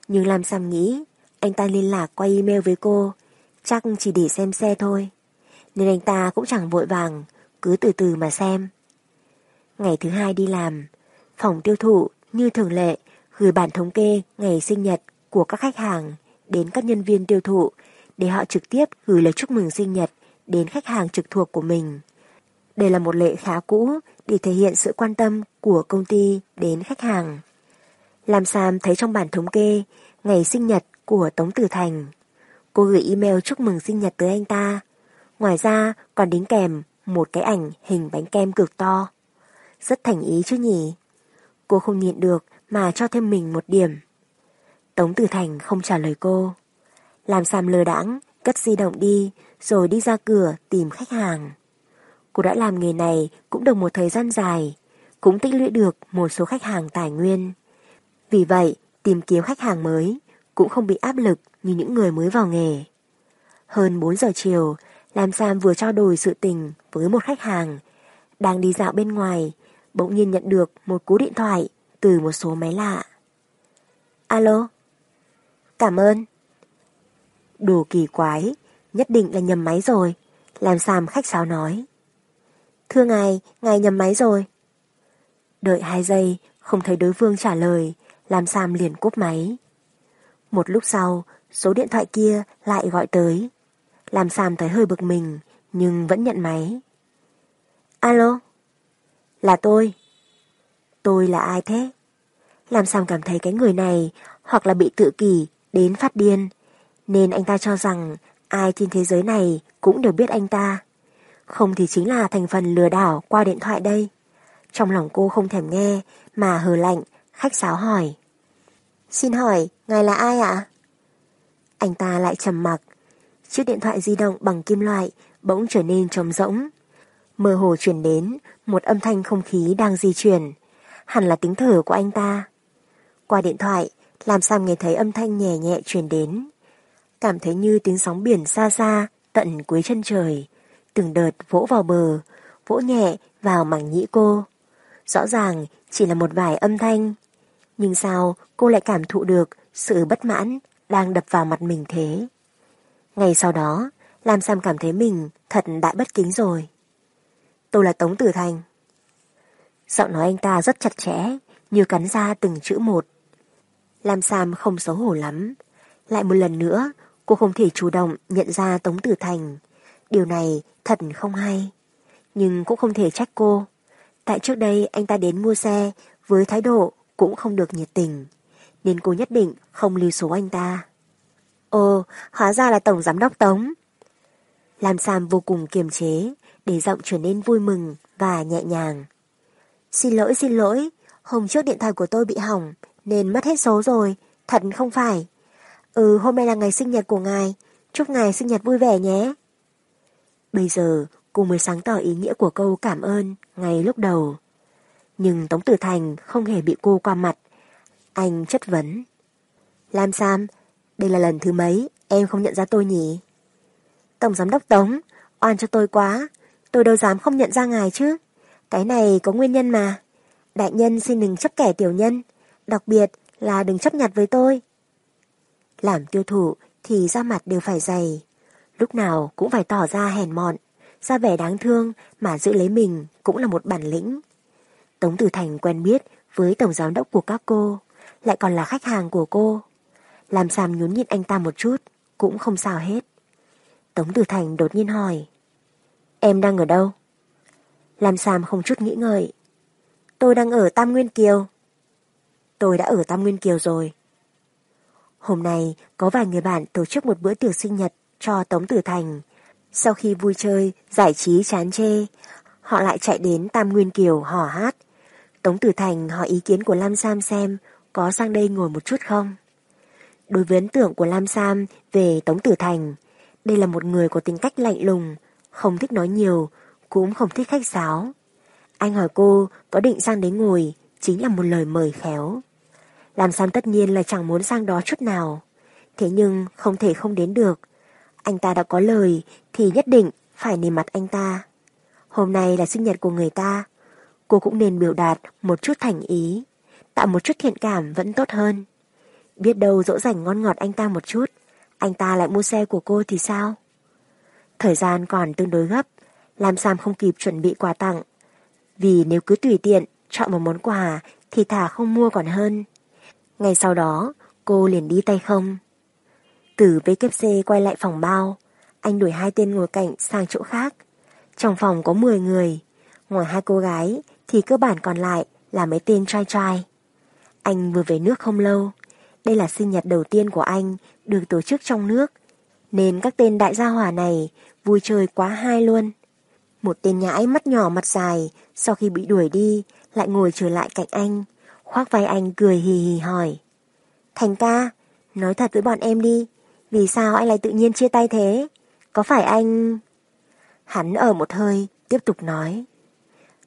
nhưng Lam Sam nghĩ anh ta liên lạc qua email với cô, chắc chỉ để xem xe thôi. Nên anh ta cũng chẳng vội vàng, cứ từ từ mà xem. Ngày thứ hai đi làm, phòng tiêu thụ như thường lệ gửi bản thống kê ngày sinh nhật của các khách hàng đến các nhân viên tiêu thụ để họ trực tiếp gửi lời chúc mừng sinh nhật đến khách hàng trực thuộc của mình. Đây là một lệ khá cũ để thể hiện sự quan tâm của công ty đến khách hàng. Làm Sam thấy trong bản thống kê ngày sinh nhật của Tống Tử Thành. Cô gửi email chúc mừng sinh nhật tới anh ta. Ngoài ra còn đính kèm một cái ảnh hình bánh kem cực to. Rất thành ý chứ nhỉ? Cô không nhịn được mà cho thêm mình một điểm. Tống Tử Thành không trả lời cô. Làm Sam lừa đãng, cất di động đi, rồi đi ra cửa tìm khách hàng. Cô đã làm nghề này cũng được một thời gian dài, cũng tích lũy được một số khách hàng tài nguyên. Vì vậy, tìm kiếm khách hàng mới cũng không bị áp lực như những người mới vào nghề. Hơn 4 giờ chiều, Lam Sam vừa trao đổi sự tình với một khách hàng. Đang đi dạo bên ngoài, bỗng nhiên nhận được một cú điện thoại từ một số máy lạ. Alo? Cảm ơn. Đồ kỳ quái, nhất định là nhầm máy rồi. Làm Sam khách sáo nói. Thưa ngài, ngài nhầm máy rồi. Đợi hai giây, không thấy đối phương trả lời, làm Sam liền cúp máy. Một lúc sau, số điện thoại kia lại gọi tới. Làm Sam thấy hơi bực mình, nhưng vẫn nhận máy. Alo? Là tôi. Tôi là ai thế? Làm Sam cảm thấy cái người này hoặc là bị tự kỷ đến phát điên, nên anh ta cho rằng ai trên thế giới này cũng đều biết anh ta. Không thì chính là thành phần lừa đảo qua điện thoại đây. Trong lòng cô không thèm nghe, mà hờ lạnh, khách sáo hỏi. Xin hỏi, ngài là ai ạ? Anh ta lại trầm mặc. Chiếc điện thoại di động bằng kim loại bỗng trở nên trống rỗng. Mơ hồ chuyển đến một âm thanh không khí đang di chuyển. Hẳn là tiếng thở của anh ta. Qua điện thoại, làm sao nghe thấy âm thanh nhẹ nhẹ truyền đến. Cảm thấy như tiếng sóng biển xa xa, tận cuối chân trời. Từng đợt vỗ vào bờ, vỗ nhẹ vào mảng nhĩ cô. Rõ ràng chỉ là một vài âm thanh. Nhưng sao cô lại cảm thụ được sự bất mãn đang đập vào mặt mình thế? Ngày sau đó, làm Sam cảm thấy mình thật đại bất kính rồi. Tôi là Tống Tử Thành. Giọng nói anh ta rất chặt chẽ, như cắn ra từng chữ một. Lam Sam không xấu hổ lắm. Lại một lần nữa, cô không thể chủ động nhận ra Tống Tử Thành. Điều này thật không hay. Nhưng cũng không thể trách cô. Tại trước đây anh ta đến mua xe với thái độ cũng không được nhiệt tình. Nên cô nhất định không lưu số anh ta. Ồ, hóa ra là Tổng Giám đốc Tống. Lam Sam vô cùng kiềm chế để giọng trở nên vui mừng và nhẹ nhàng. Xin lỗi xin lỗi, hôm trước điện thoại của tôi bị hỏng nên mất hết số rồi, thật không phải. Ừ, hôm nay là ngày sinh nhật của ngài, chúc ngài sinh nhật vui vẻ nhé. Bây giờ cô mới sáng tỏ ý nghĩa của câu cảm ơn ngay lúc đầu. Nhưng Tống Tử Thành không hề bị cô qua mặt. Anh chất vấn. Lam Sam, đây là lần thứ mấy em không nhận ra tôi nhỉ? Tổng Giám đốc Tống, oan cho tôi quá, tôi đâu dám không nhận ra ngài chứ. Cái này có nguyên nhân mà. Đại nhân xin đừng chấp kẻ tiểu nhân, đặc biệt là đừng chấp nhặt với tôi. Làm tiêu thụ thì da mặt đều phải dày, lúc nào cũng phải tỏ ra hèn mọn, ra vẻ đáng thương mà giữ lấy mình cũng là một bản lĩnh. Tống Tử Thành quen biết với tổng giám đốc của các cô, lại còn là khách hàng của cô. Làm Sam nhún nhịn anh ta một chút, cũng không sao hết. Tống Tử Thành đột nhiên hỏi. Em đang ở đâu? làm Sam không chút nghĩ ngợi. Tôi đang ở Tam Nguyên Kiều. Tôi đã ở Tam Nguyên Kiều rồi. Hôm nay có vài người bạn tổ chức một bữa tiệc sinh nhật cho Tống Tử Thành. Sau khi vui chơi, giải trí chán chê, họ lại chạy đến Tam Nguyên Kiều hò hát. Tống Tử Thành hỏi ý kiến của Lam Sam xem có sang đây ngồi một chút không. Đối với ấn tượng của Lam Sam về Tống Tử Thành, đây là một người có tính cách lạnh lùng, không thích nói nhiều, cũng không thích khách sáo. Anh hỏi cô có định sang đấy ngồi, chính là một lời mời khéo. Lam Sam tất nhiên là chẳng muốn sang đó chút nào, thế nhưng không thể không đến được. Anh ta đã có lời thì nhất định phải nề mặt anh ta. Hôm nay là sinh nhật của người ta, cô cũng nên biểu đạt một chút thành ý, tạo một chút thiện cảm vẫn tốt hơn. Biết đâu dỗ dành ngon ngọt anh ta một chút, anh ta lại mua xe của cô thì sao? Thời gian còn tương đối gấp, làm Sam không kịp chuẩn bị quà tặng. Vì nếu cứ tùy tiện chọn một món quà thì thả không mua còn hơn. ngày sau đó, cô liền đi tay không. Từ VKC quay lại phòng bao, anh đuổi hai tên ngồi cạnh sang chỗ khác. Trong phòng có 10 người, ngoài hai cô gái thì cơ bản còn lại là mấy tên trai trai. Anh vừa về nước không lâu, đây là sinh nhật đầu tiên của anh được tổ chức trong nước, nên các tên đại gia hỏa này vui chơi quá hai luôn. Một tên nhãi mắt nhỏ mặt dài, sau khi bị đuổi đi, lại ngồi trở lại cạnh anh, khoác vai anh cười hì hì hỏi. Thành ca, nói thật với bọn em đi, vì sao anh lại tự nhiên chia tay thế? Có phải anh... Hắn ở một hơi, tiếp tục nói.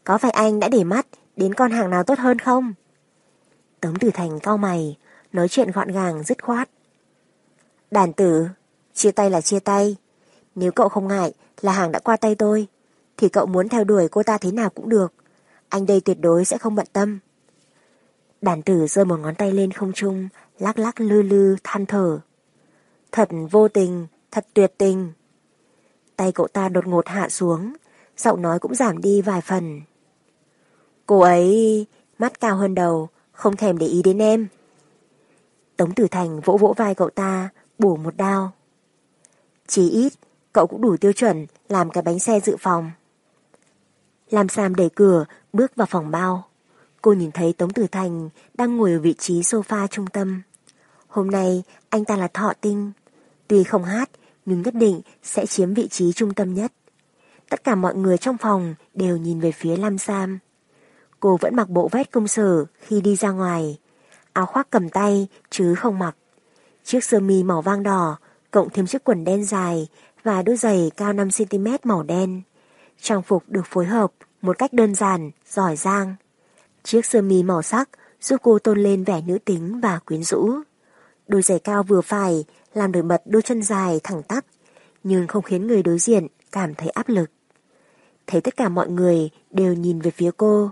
Có phải anh đã để mắt đến con hàng nào tốt hơn không? Tống Tử Thành cau mày, nói chuyện gọn gàng dứt khoát. Đàn tử, chia tay là chia tay. Nếu cậu không ngại là hàng đã qua tay tôi, thì cậu muốn theo đuổi cô ta thế nào cũng được. Anh đây tuyệt đối sẽ không bận tâm. Đàn tử giơ một ngón tay lên không trung, lắc lắc lư lư, than thở. Thật vô tình, thật tuyệt tình. Tay cậu ta đột ngột hạ xuống, giọng nói cũng giảm đi vài phần. Cô ấy mắt cao hơn đầu, không thèm để ý đến em. Tống Tử Thành vỗ vỗ vai cậu ta, bổ một đao. Chỉ ít, cậu cũng đủ tiêu chuẩn làm cái bánh xe dự phòng. Lam Sam đẩy cửa, bước vào phòng bao. Cô nhìn thấy Tống Tử Thành đang ngồi ở vị trí sofa trung tâm. Hôm nay anh ta là thọ tinh. Tuy không hát, nhưng nhất định sẽ chiếm vị trí trung tâm nhất. Tất cả mọi người trong phòng đều nhìn về phía Lam Sam. Cô vẫn mặc bộ vest công sở khi đi ra ngoài. Áo khoác cầm tay chứ không mặc. Chiếc sơ mi màu vang đỏ cộng thêm chiếc quần đen dài và đôi giày cao 5cm màu đen. Trang phục được phối hợp một cách đơn giản, giỏi giang. Chiếc sơ mi màu sắc giúp cô tôn lên vẻ nữ tính và quyến rũ. Đôi giày cao vừa phải làm nổi bật đôi chân dài thẳng tắp, nhưng không khiến người đối diện cảm thấy áp lực. Thấy tất cả mọi người đều nhìn về phía cô,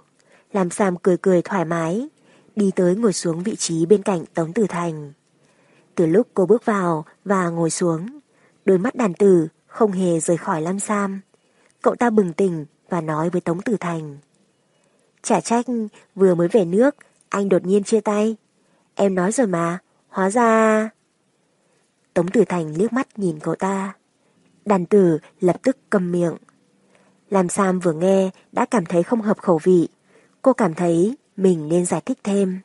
làm Sam cười cười thoải mái, đi tới ngồi xuống vị trí bên cạnh Tống Tử Thành. Từ lúc cô bước vào và ngồi xuống, đôi mắt đàn tử không hề rời khỏi Lam Sam. Cậu ta bừng tỉnh và nói với Tống Tử Thành. Chả trách vừa mới về nước, anh đột nhiên chia tay. Em nói rồi mà, hóa ra... Tống Tử Thành liếc mắt nhìn cậu ta. Đàn tử lập tức cầm miệng. Lam Sam vừa nghe đã cảm thấy không hợp khẩu vị. Cô cảm thấy mình nên giải thích thêm.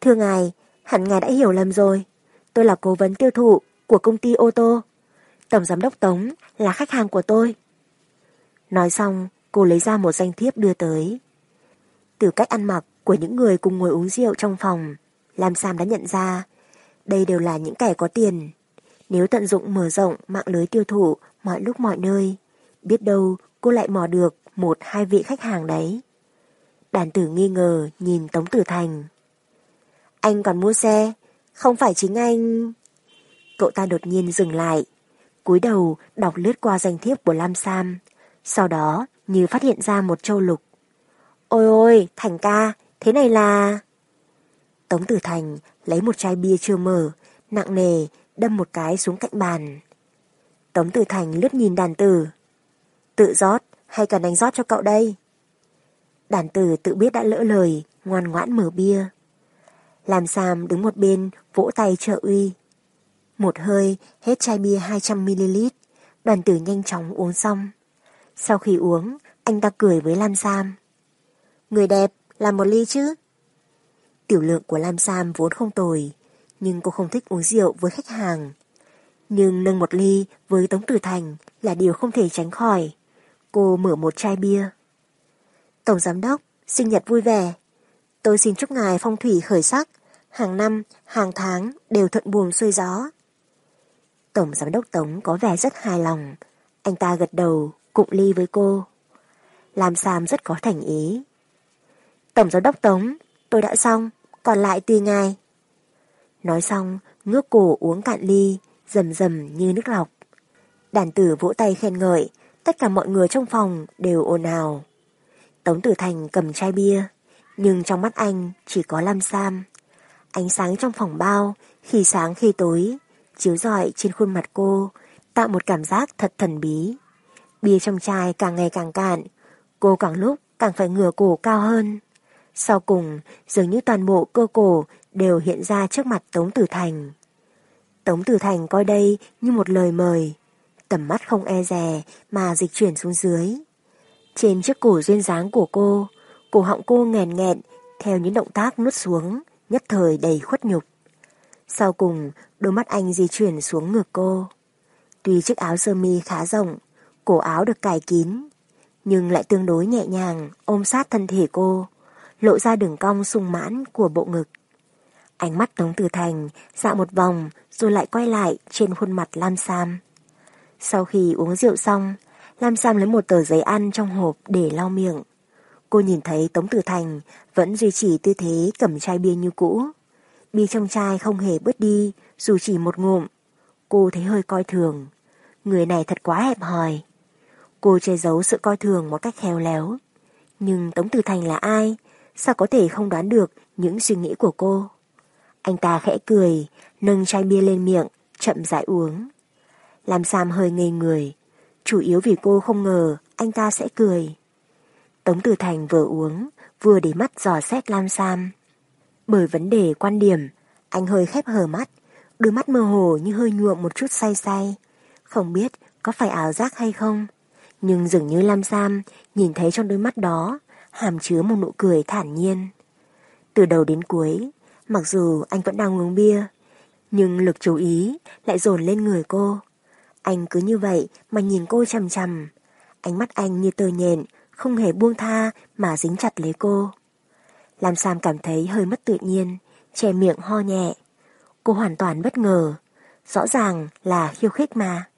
Thưa ngài, hẳn ngài đã hiểu lầm rồi. Tôi là cố vấn tiêu thụ của công ty ô tô. Tổng giám đốc Tống là khách hàng của tôi. Nói xong, cô lấy ra một danh thiếp đưa tới. Từ cách ăn mặc của những người cùng ngồi uống rượu trong phòng, Lam Sam đã nhận ra đây đều là những kẻ có tiền. Nếu tận dụng mở rộng mạng lưới tiêu thụ mọi lúc mọi nơi, biết đâu cô lại mò được một hai vị khách hàng đấy. Đàn tử nghi ngờ nhìn Tống Tử Thành. Anh còn mua xe, không phải chính anh... Cậu ta đột nhiên dừng lại, cúi đầu đọc lướt qua danh thiếp của Lam Sam, sau đó như phát hiện ra một châu lục. Ôi ôi, Thành ca, thế này là... Tống Tử Thành lấy một chai bia chưa mở, nặng nề, đâm một cái xuống cạnh bàn. Tống Tử Thành lướt nhìn đàn tử. Tự rót hay cần anh rót cho cậu đây? Đàn tử tự biết đã lỡ lời, ngoan ngoãn mở bia. Làm Sam đứng một bên, vỗ tay trợ uy. Một hơi, hết chai bia 200ml, đoàn tử nhanh chóng uống xong. Sau khi uống, anh ta cười với Lam Sam. Người đẹp, làm một ly chứ? Tiểu lượng của Lam Sam vốn không tồi, nhưng cô không thích uống rượu với khách hàng. Nhưng nâng một ly với Tống Tử Thành là điều không thể tránh khỏi. Cô mở một chai bia. Tổng Giám Đốc, sinh nhật vui vẻ. Tôi xin chúc ngài phong thủy khởi sắc, hàng năm, hàng tháng đều thuận buồm xuôi gió. Tổng Giám Đốc Tống có vẻ rất hài lòng. Anh ta gật đầu, cụng ly với cô. Làm Sam rất có thành ý. Tổng Giám Đốc Tống, tôi đã xong, còn lại tùy ngài. Nói xong, ngước cổ uống cạn ly, rầm rầm như nước lọc. Đàn tử vỗ tay khen ngợi, tất cả mọi người trong phòng đều ồn ào. Tống Tử Thành cầm chai bia, nhưng trong mắt anh chỉ có Lam Sam. Ánh sáng trong phòng bao, khi sáng khi tối, chiếu rọi trên khuôn mặt cô, tạo một cảm giác thật thần bí. Bia trong chai càng ngày càng cạn, cô càng lúc càng phải ngửa cổ cao hơn. Sau cùng, dường như toàn bộ cơ cổ đều hiện ra trước mặt Tống Tử Thành. Tống Tử Thành coi đây như một lời mời, tầm mắt không e dè mà dịch chuyển xuống dưới. Trên chiếc cổ duyên dáng của cô, cổ họng cô nghèn nghẹn theo những động tác nuốt xuống, nhất thời đầy khuất nhục. Sau cùng, đôi mắt anh di chuyển xuống ngực cô. Tuy chiếc áo sơ mi khá rộng, cổ áo được cài kín, nhưng lại tương đối nhẹ nhàng ôm sát thân thể cô, lộ ra đường cong sung mãn của bộ ngực. Ánh mắt Tống Tử Thành dạo một vòng rồi lại quay lại trên khuôn mặt Lam Sam. Sau khi uống rượu xong, Lam Sam lấy một tờ giấy ăn trong hộp để lau miệng. Cô nhìn thấy Tống Tử Thành vẫn duy trì tư thế cầm chai bia như cũ. Bia trong chai không hề bớt đi, dù chỉ một ngụm. Cô thấy hơi coi thường. Người này thật quá hẹp hòi. Cô che giấu sự coi thường một cách khéo léo. Nhưng Tống Tử Thành là ai? Sao có thể không đoán được những suy nghĩ của cô? Anh ta khẽ cười, nâng chai bia lên miệng, chậm rãi uống. Làm Sam hơi ngây người, chủ yếu vì cô không ngờ anh ta sẽ cười. Tống Tử Thành vừa uống, vừa để mắt dò xét Lam Sam. Bởi vấn đề quan điểm, anh hơi khép hờ mắt, đôi mắt mơ hồ như hơi nhuộm một chút say say. Không biết có phải ảo giác hay không, nhưng dường như Lam Sam nhìn thấy trong đôi mắt đó hàm chứa một nụ cười thản nhiên. Từ đầu đến cuối, mặc dù anh vẫn đang uống bia, nhưng lực chú ý lại dồn lên người cô. Anh cứ như vậy mà nhìn cô chằm chằm. Ánh mắt anh như tờ nhện, không hề buông tha mà dính chặt lấy cô. Làm Sam cảm thấy hơi mất tự nhiên, che miệng ho nhẹ. Cô hoàn toàn bất ngờ, rõ ràng là khiêu khích mà.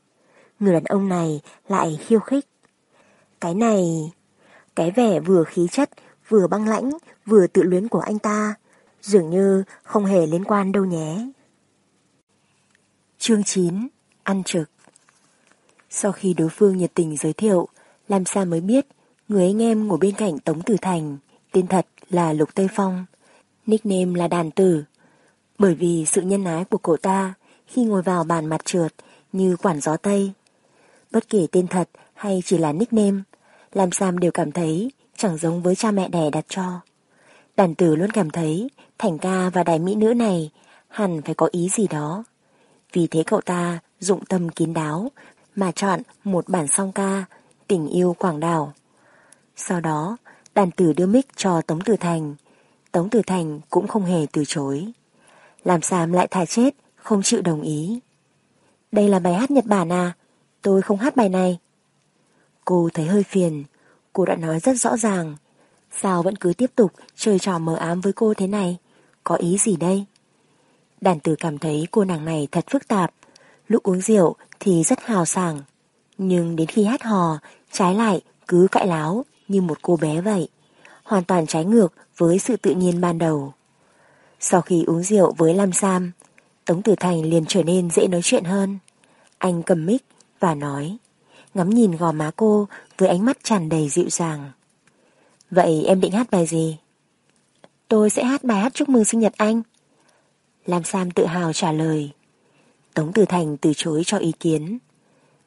Người đàn ông này lại khiêu khích. Cái này, cái vẻ vừa khí chất, vừa băng lãnh, vừa tự luyến của anh ta, dường như không hề liên quan đâu nhé. Chương 9 Ăn trực sau khi đối phương nhiệt tình giới thiệu, làm sao mới biết người anh em ngồi bên cạnh Tống Tử Thành, tên thật là Lục Tây Phong, nickname là Đàn Tử. Bởi vì sự nhân ái của cậu ta khi ngồi vào bàn mặt trượt như quản gió Tây. Bất kể tên thật hay chỉ là nickname, làm Sam đều cảm thấy chẳng giống với cha mẹ đẻ đặt cho. Đàn tử luôn cảm thấy thành ca và đại mỹ nữ này hẳn phải có ý gì đó. Vì thế cậu ta dụng tâm kín đáo mà chọn một bản song ca tình yêu quảng đảo. Sau đó, đàn tử đưa mic cho Tống Tử Thành. Tống Tử Thành cũng không hề từ chối. Làm xàm lại thà chết, không chịu đồng ý. Đây là bài hát Nhật Bản à? Tôi không hát bài này. Cô thấy hơi phiền, cô đã nói rất rõ ràng. Sao vẫn cứ tiếp tục chơi trò mờ ám với cô thế này? Có ý gì đây? Đàn tử cảm thấy cô nàng này thật phức tạp. Lúc uống rượu thì rất hào sảng. Nhưng đến khi hát hò, trái lại cứ cãi láo như một cô bé vậy. Hoàn toàn trái ngược với sự tự nhiên ban đầu. Sau khi uống rượu với Lam Sam, Tống Tử Thành liền trở nên dễ nói chuyện hơn. Anh cầm mic và nói ngắm nhìn gò má cô với ánh mắt tràn đầy dịu dàng. Vậy em định hát bài gì? Tôi sẽ hát bài hát chúc mừng sinh nhật anh. Lam Sam tự hào trả lời. Tống Tử Thành từ chối cho ý kiến.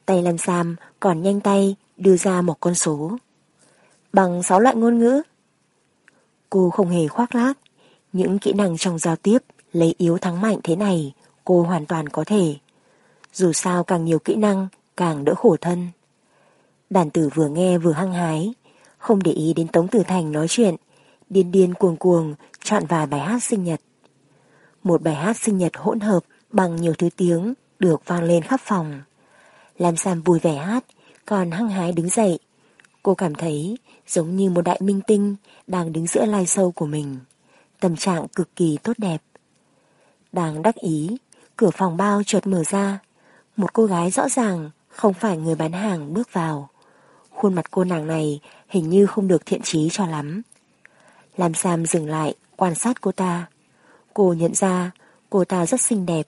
Tay Lâm Sam còn nhanh tay đưa ra một con số. Bằng 6 loại ngôn ngữ. Cô không hề khoác lác. Những kỹ năng trong giao tiếp lấy yếu thắng mạnh thế này cô hoàn toàn có thể. Dù sao càng nhiều kỹ năng càng đỡ khổ thân. Đàn tử vừa nghe vừa hăng hái, không để ý đến Tống Tử Thành nói chuyện, điên điên cuồng cuồng chọn vài bài hát sinh nhật. Một bài hát sinh nhật hỗn hợp bằng nhiều thứ tiếng được vang lên khắp phòng. Lam Sam vui vẻ hát, còn hăng hái đứng dậy. Cô cảm thấy giống như một đại minh tinh đang đứng giữa live show của mình. Tâm trạng cực kỳ tốt đẹp. Đang đắc ý, cửa phòng bao chợt mở ra. Một cô gái rõ ràng không phải người bán hàng bước vào. Khuôn mặt cô nàng này hình như không được thiện trí cho lắm. Lam Sam dừng lại, quan sát cô ta. Cô nhận ra cô ta rất xinh đẹp,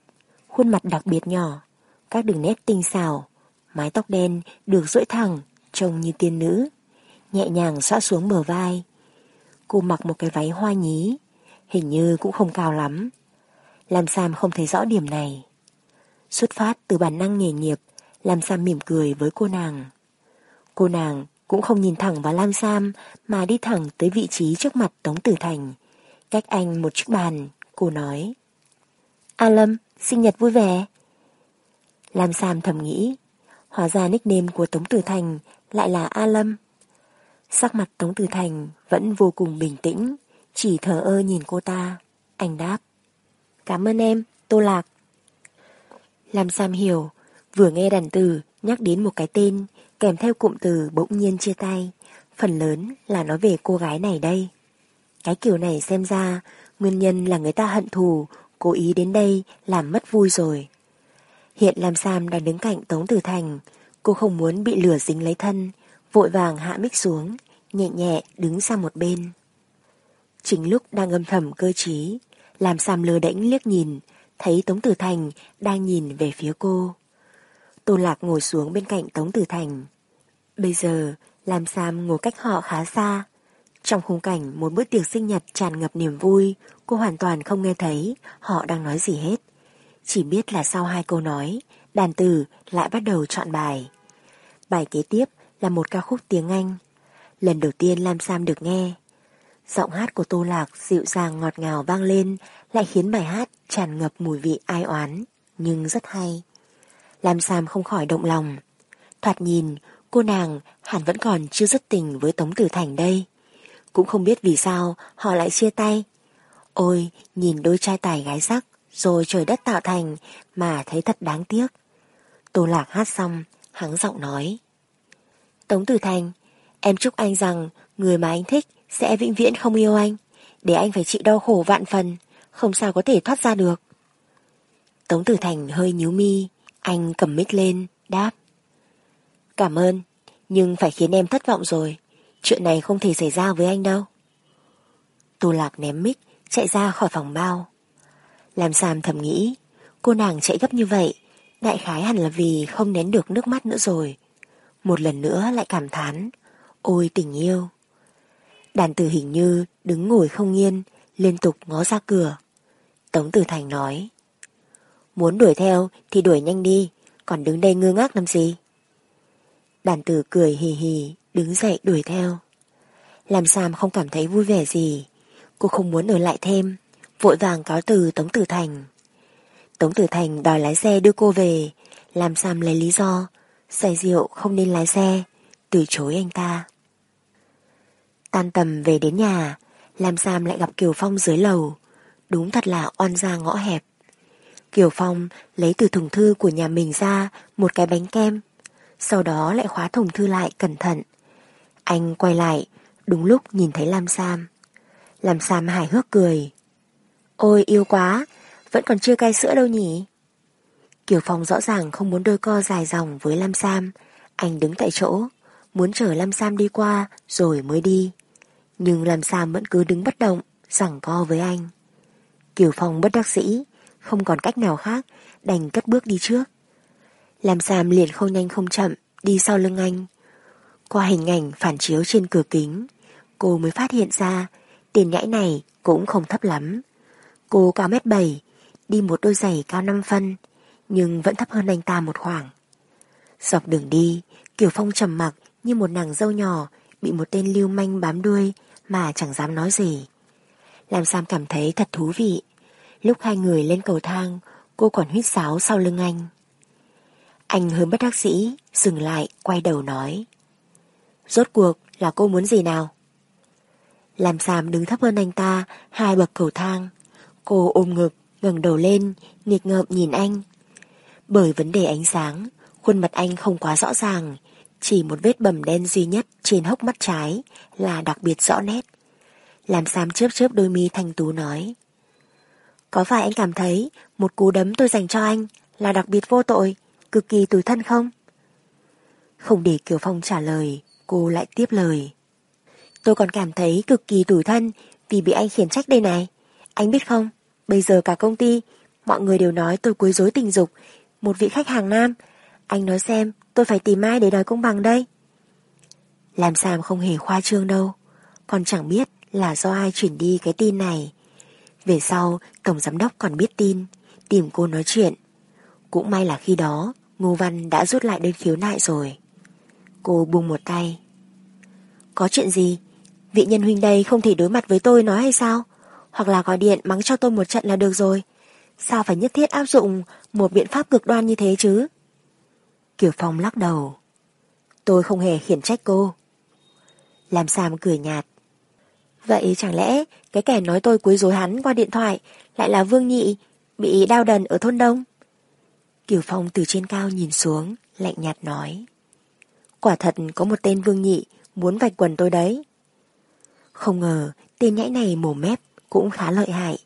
khuôn mặt đặc biệt nhỏ, các đường nét tinh xảo, mái tóc đen được duỗi thẳng, trông như tiên nữ, nhẹ nhàng xõa xuống bờ vai. Cô mặc một cái váy hoa nhí, hình như cũng không cao lắm. Lam Sam không thấy rõ điểm này. Xuất phát từ bản năng nghề nghiệp, Lam Sam mỉm cười với cô nàng. Cô nàng cũng không nhìn thẳng vào Lam Sam mà đi thẳng tới vị trí trước mặt Tống Tử Thành. Cách anh một chiếc bàn, cô nói. A Lâm, sinh nhật vui vẻ. Lam Sam thầm nghĩ, hóa ra nickname của Tống Tử Thành lại là A Lâm. Sắc mặt Tống Tử Thành vẫn vô cùng bình tĩnh, chỉ thờ ơ nhìn cô ta. Anh đáp. Cảm ơn em, Tô Lạc. Lam Sam hiểu, vừa nghe đàn từ nhắc đến một cái tên kèm theo cụm từ bỗng nhiên chia tay, phần lớn là nói về cô gái này đây. Cái kiểu này xem ra, nguyên nhân là người ta hận thù, cố ý đến đây làm mất vui rồi. Hiện Lam Sam đang đứng cạnh Tống Tử Thành, cô không muốn bị lửa dính lấy thân, vội vàng hạ mic xuống, nhẹ nhẹ đứng sang một bên. Chính lúc đang âm thầm cơ trí, làm Sam lơ đễnh liếc nhìn, thấy Tống Tử Thành đang nhìn về phía cô. Tô Lạc ngồi xuống bên cạnh Tống Tử Thành. Bây giờ, làm Sam ngồi cách họ khá xa. Trong khung cảnh một bữa tiệc sinh nhật tràn ngập niềm vui, cô hoàn toàn không nghe thấy họ đang nói gì hết. Chỉ biết là sau hai câu nói, đàn tử lại bắt đầu chọn bài. Bài kế tiếp là một ca khúc tiếng Anh. Lần đầu tiên Lam Sam được nghe. Giọng hát của Tô Lạc dịu dàng ngọt ngào vang lên lại khiến bài hát tràn ngập mùi vị ai oán, nhưng rất hay. Lam Sam không khỏi động lòng. Thoạt nhìn, cô nàng hẳn vẫn còn chưa rất tình với Tống Tử Thành đây. Cũng không biết vì sao họ lại chia tay. Ôi, nhìn đôi trai tài gái sắc, rồi trời đất tạo thành mà thấy thật đáng tiếc. Tô Lạc hát xong, hắng giọng nói. Tống Tử Thành, em chúc anh rằng người mà anh thích sẽ vĩnh viễn không yêu anh, để anh phải chịu đau khổ vạn phần, không sao có thể thoát ra được. Tống Tử Thành hơi nhíu mi, anh cầm mic lên, đáp. Cảm ơn, nhưng phải khiến em thất vọng rồi. Chuyện này không thể xảy ra với anh đâu. Tô Lạc ném mic, chạy ra khỏi phòng bao. Làm Sam thầm nghĩ, cô nàng chạy gấp như vậy, đại khái hẳn là vì không nén được nước mắt nữa rồi. Một lần nữa lại cảm thán, ôi tình yêu. Đàn tử hình như đứng ngồi không yên, liên tục ngó ra cửa. Tống Tử Thành nói, muốn đuổi theo thì đuổi nhanh đi, còn đứng đây ngơ ngác làm gì? Đàn tử cười hì hì, đứng dậy đuổi theo. Làm Sam không cảm thấy vui vẻ gì, cô không muốn ở lại thêm, vội vàng cáo từ Tống Tử Thành. Tống Tử Thành đòi lái xe đưa cô về, làm Sam lấy lý do, say rượu không nên lái xe, từ chối anh ta. Tan tầm về đến nhà, làm Sam lại gặp Kiều Phong dưới lầu, đúng thật là oan ra ngõ hẹp. Kiều Phong lấy từ thùng thư của nhà mình ra một cái bánh kem, sau đó lại khóa thùng thư lại cẩn thận. Anh quay lại, đúng lúc nhìn thấy Lam Sam làm Sam hài hước cười. Ôi yêu quá, vẫn còn chưa cai sữa đâu nhỉ? Kiều Phong rõ ràng không muốn đôi co dài dòng với Lam Sam. Anh đứng tại chỗ, muốn chờ Lam Sam đi qua rồi mới đi. Nhưng Lam Sam vẫn cứ đứng bất động, giằng co với anh. Kiều Phong bất đắc dĩ, không còn cách nào khác, đành cất bước đi trước. Lam Sam liền không nhanh không chậm, đi sau lưng anh. Qua hình ảnh phản chiếu trên cửa kính, cô mới phát hiện ra tiền nhãi này cũng không thấp lắm. Cô cao mét 7, đi một đôi giày cao 5 phân, nhưng vẫn thấp hơn anh ta một khoảng. Dọc đường đi, Kiều Phong trầm mặc như một nàng dâu nhỏ bị một tên lưu manh bám đuôi mà chẳng dám nói gì. Làm Sam cảm thấy thật thú vị. Lúc hai người lên cầu thang, cô còn huyết sáo sau lưng anh. Anh hướng bất đắc dĩ, dừng lại, quay đầu nói. Rốt cuộc là cô muốn gì nào? Làm Sam đứng thấp hơn anh ta hai bậc cầu thang. Cô ôm ngực, ngẩng đầu lên, nghịch ngợm nhìn anh. Bởi vấn đề ánh sáng, khuôn mặt anh không quá rõ ràng, chỉ một vết bầm đen duy nhất trên hốc mắt trái là đặc biệt rõ nét. Làm Sam chớp chớp đôi mi thanh tú nói. Có phải anh cảm thấy một cú đấm tôi dành cho anh là đặc biệt vô tội, cực kỳ tủi thân không? Không để Kiều Phong trả lời, cô lại tiếp lời. Tôi còn cảm thấy cực kỳ tủi thân vì bị anh khiển trách đây này. Anh biết không, bây giờ cả công ty, mọi người đều nói tôi quấy rối tình dục. Một vị khách hàng nam, anh nói xem tôi phải tìm ai để đòi công bằng đây? Làm Sam không hề khoa trương đâu, còn chẳng biết là do ai chuyển đi cái tin này. Về sau, Tổng Giám Đốc còn biết tin, tìm cô nói chuyện. Cũng may là khi đó, Ngô Văn đã rút lại đơn khiếu nại rồi. Cô buông một tay. Có chuyện gì? Vị nhân huynh đây không thể đối mặt với tôi nói hay sao? Hoặc là gọi điện mắng cho tôi một trận là được rồi. Sao phải nhất thiết áp dụng một biện pháp cực đoan như thế chứ? Kiều Phong lắc đầu. Tôi không hề khiển trách cô. Làm Sam cười nhạt. Vậy chẳng lẽ cái kẻ nói tôi quấy rối hắn qua điện thoại lại là Vương Nhị bị đau đần ở thôn Đông? Kiều Phong từ trên cao nhìn xuống, lạnh nhạt nói. Quả thật có một tên Vương Nhị muốn vạch quần tôi đấy. Không ngờ tên nhãi này mồm mép cũng khá lợi hại.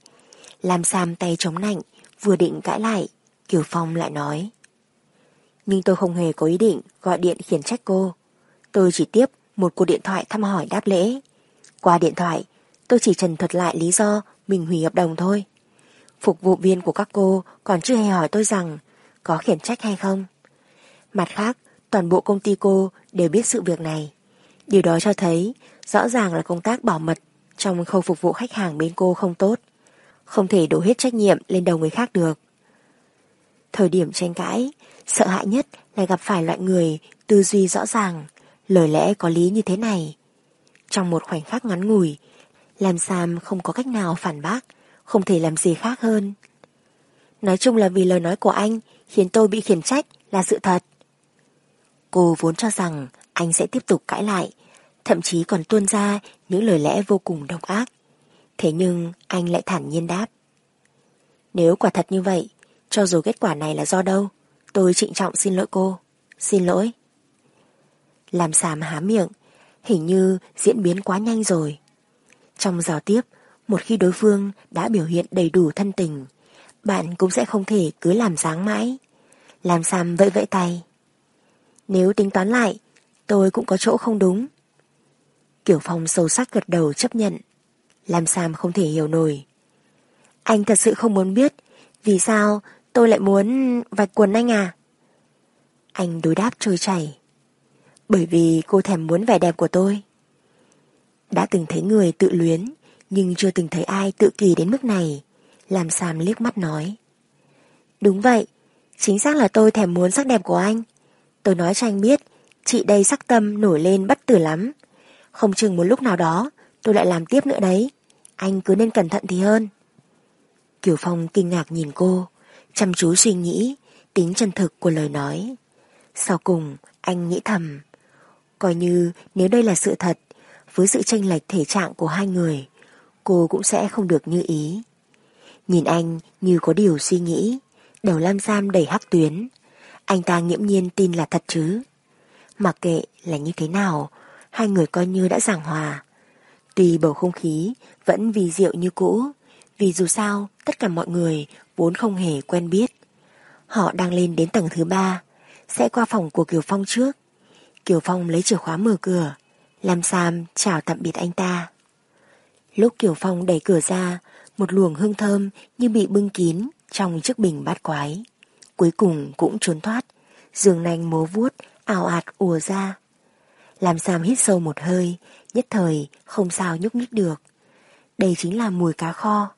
Làm Sam tay chống nạnh, vừa định cãi lại, Kiều Phong lại nói. Nhưng tôi không hề có ý định gọi điện khiển trách cô. Tôi chỉ tiếp một cuộc điện thoại thăm hỏi đáp lễ. Qua điện thoại, tôi chỉ trần thuật lại lý do mình hủy hợp đồng thôi. Phục vụ viên của các cô còn chưa hề hỏi tôi rằng có khiển trách hay không. Mặt khác, toàn bộ công ty cô đều biết sự việc này. Điều đó cho thấy rõ ràng là công tác bảo mật trong khâu phục vụ khách hàng bên cô không tốt. Không thể đổ hết trách nhiệm lên đầu người khác được. Thời điểm tranh cãi, sợ hãi nhất là gặp phải loại người tư duy rõ ràng, lời lẽ có lý như thế này. Trong một khoảnh khắc ngắn ngủi, làm Sam không có cách nào phản bác, không thể làm gì khác hơn. Nói chung là vì lời nói của anh khiến tôi bị khiển trách là sự thật. Cô vốn cho rằng anh sẽ tiếp tục cãi lại, thậm chí còn tuôn ra những lời lẽ vô cùng độc ác. Thế nhưng anh lại thản nhiên đáp. Nếu quả thật như vậy, cho dù kết quả này là do đâu, tôi trịnh trọng xin lỗi cô. Xin lỗi. Làm xàm há miệng, hình như diễn biến quá nhanh rồi. Trong giao tiếp, một khi đối phương đã biểu hiện đầy đủ thân tình, bạn cũng sẽ không thể cứ làm dáng mãi. Làm xàm vẫy vẫy tay. Nếu tính toán lại, tôi cũng có chỗ không đúng. Kiểu Phong sâu sắc gật đầu chấp nhận. Làm Sam không thể hiểu nổi. Anh thật sự không muốn biết vì sao tôi lại muốn vạch quần anh à? Anh đối đáp trôi chảy. Bởi vì cô thèm muốn vẻ đẹp của tôi. Đã từng thấy người tự luyến nhưng chưa từng thấy ai tự kỳ đến mức này. Làm Sam liếc mắt nói. Đúng vậy, chính xác là tôi thèm muốn sắc đẹp của anh. Tôi nói cho anh biết, chị đây sắc tâm nổi lên bất tử lắm. Không chừng một lúc nào đó, tôi lại làm tiếp nữa đấy. Anh cứ nên cẩn thận thì hơn. Kiều Phong kinh ngạc nhìn cô, chăm chú suy nghĩ, tính chân thực của lời nói. Sau cùng, anh nghĩ thầm. Coi như nếu đây là sự thật, với sự tranh lệch thể trạng của hai người, cô cũng sẽ không được như ý. Nhìn anh như có điều suy nghĩ, đầu Lam Sam đầy hắc tuyến. Anh ta nghiễm nhiên tin là thật chứ. Mặc kệ là như thế nào, hai người coi như đã giảng hòa. Tuy bầu không khí vẫn vì rượu như cũ, vì dù sao tất cả mọi người vốn không hề quen biết. Họ đang lên đến tầng thứ ba, sẽ qua phòng của Kiều Phong trước. Kiều Phong lấy chìa khóa mở cửa, làm Sam chào tạm biệt anh ta. Lúc Kiều Phong đẩy cửa ra, một luồng hương thơm như bị bưng kín trong chiếc bình bát quái. Cuối cùng cũng trốn thoát, giường nanh mố vuốt, ảo ạt ùa ra. Làm Sam hít sâu một hơi, nhất thời không sao nhúc nhích được. Đây chính là mùi cá kho.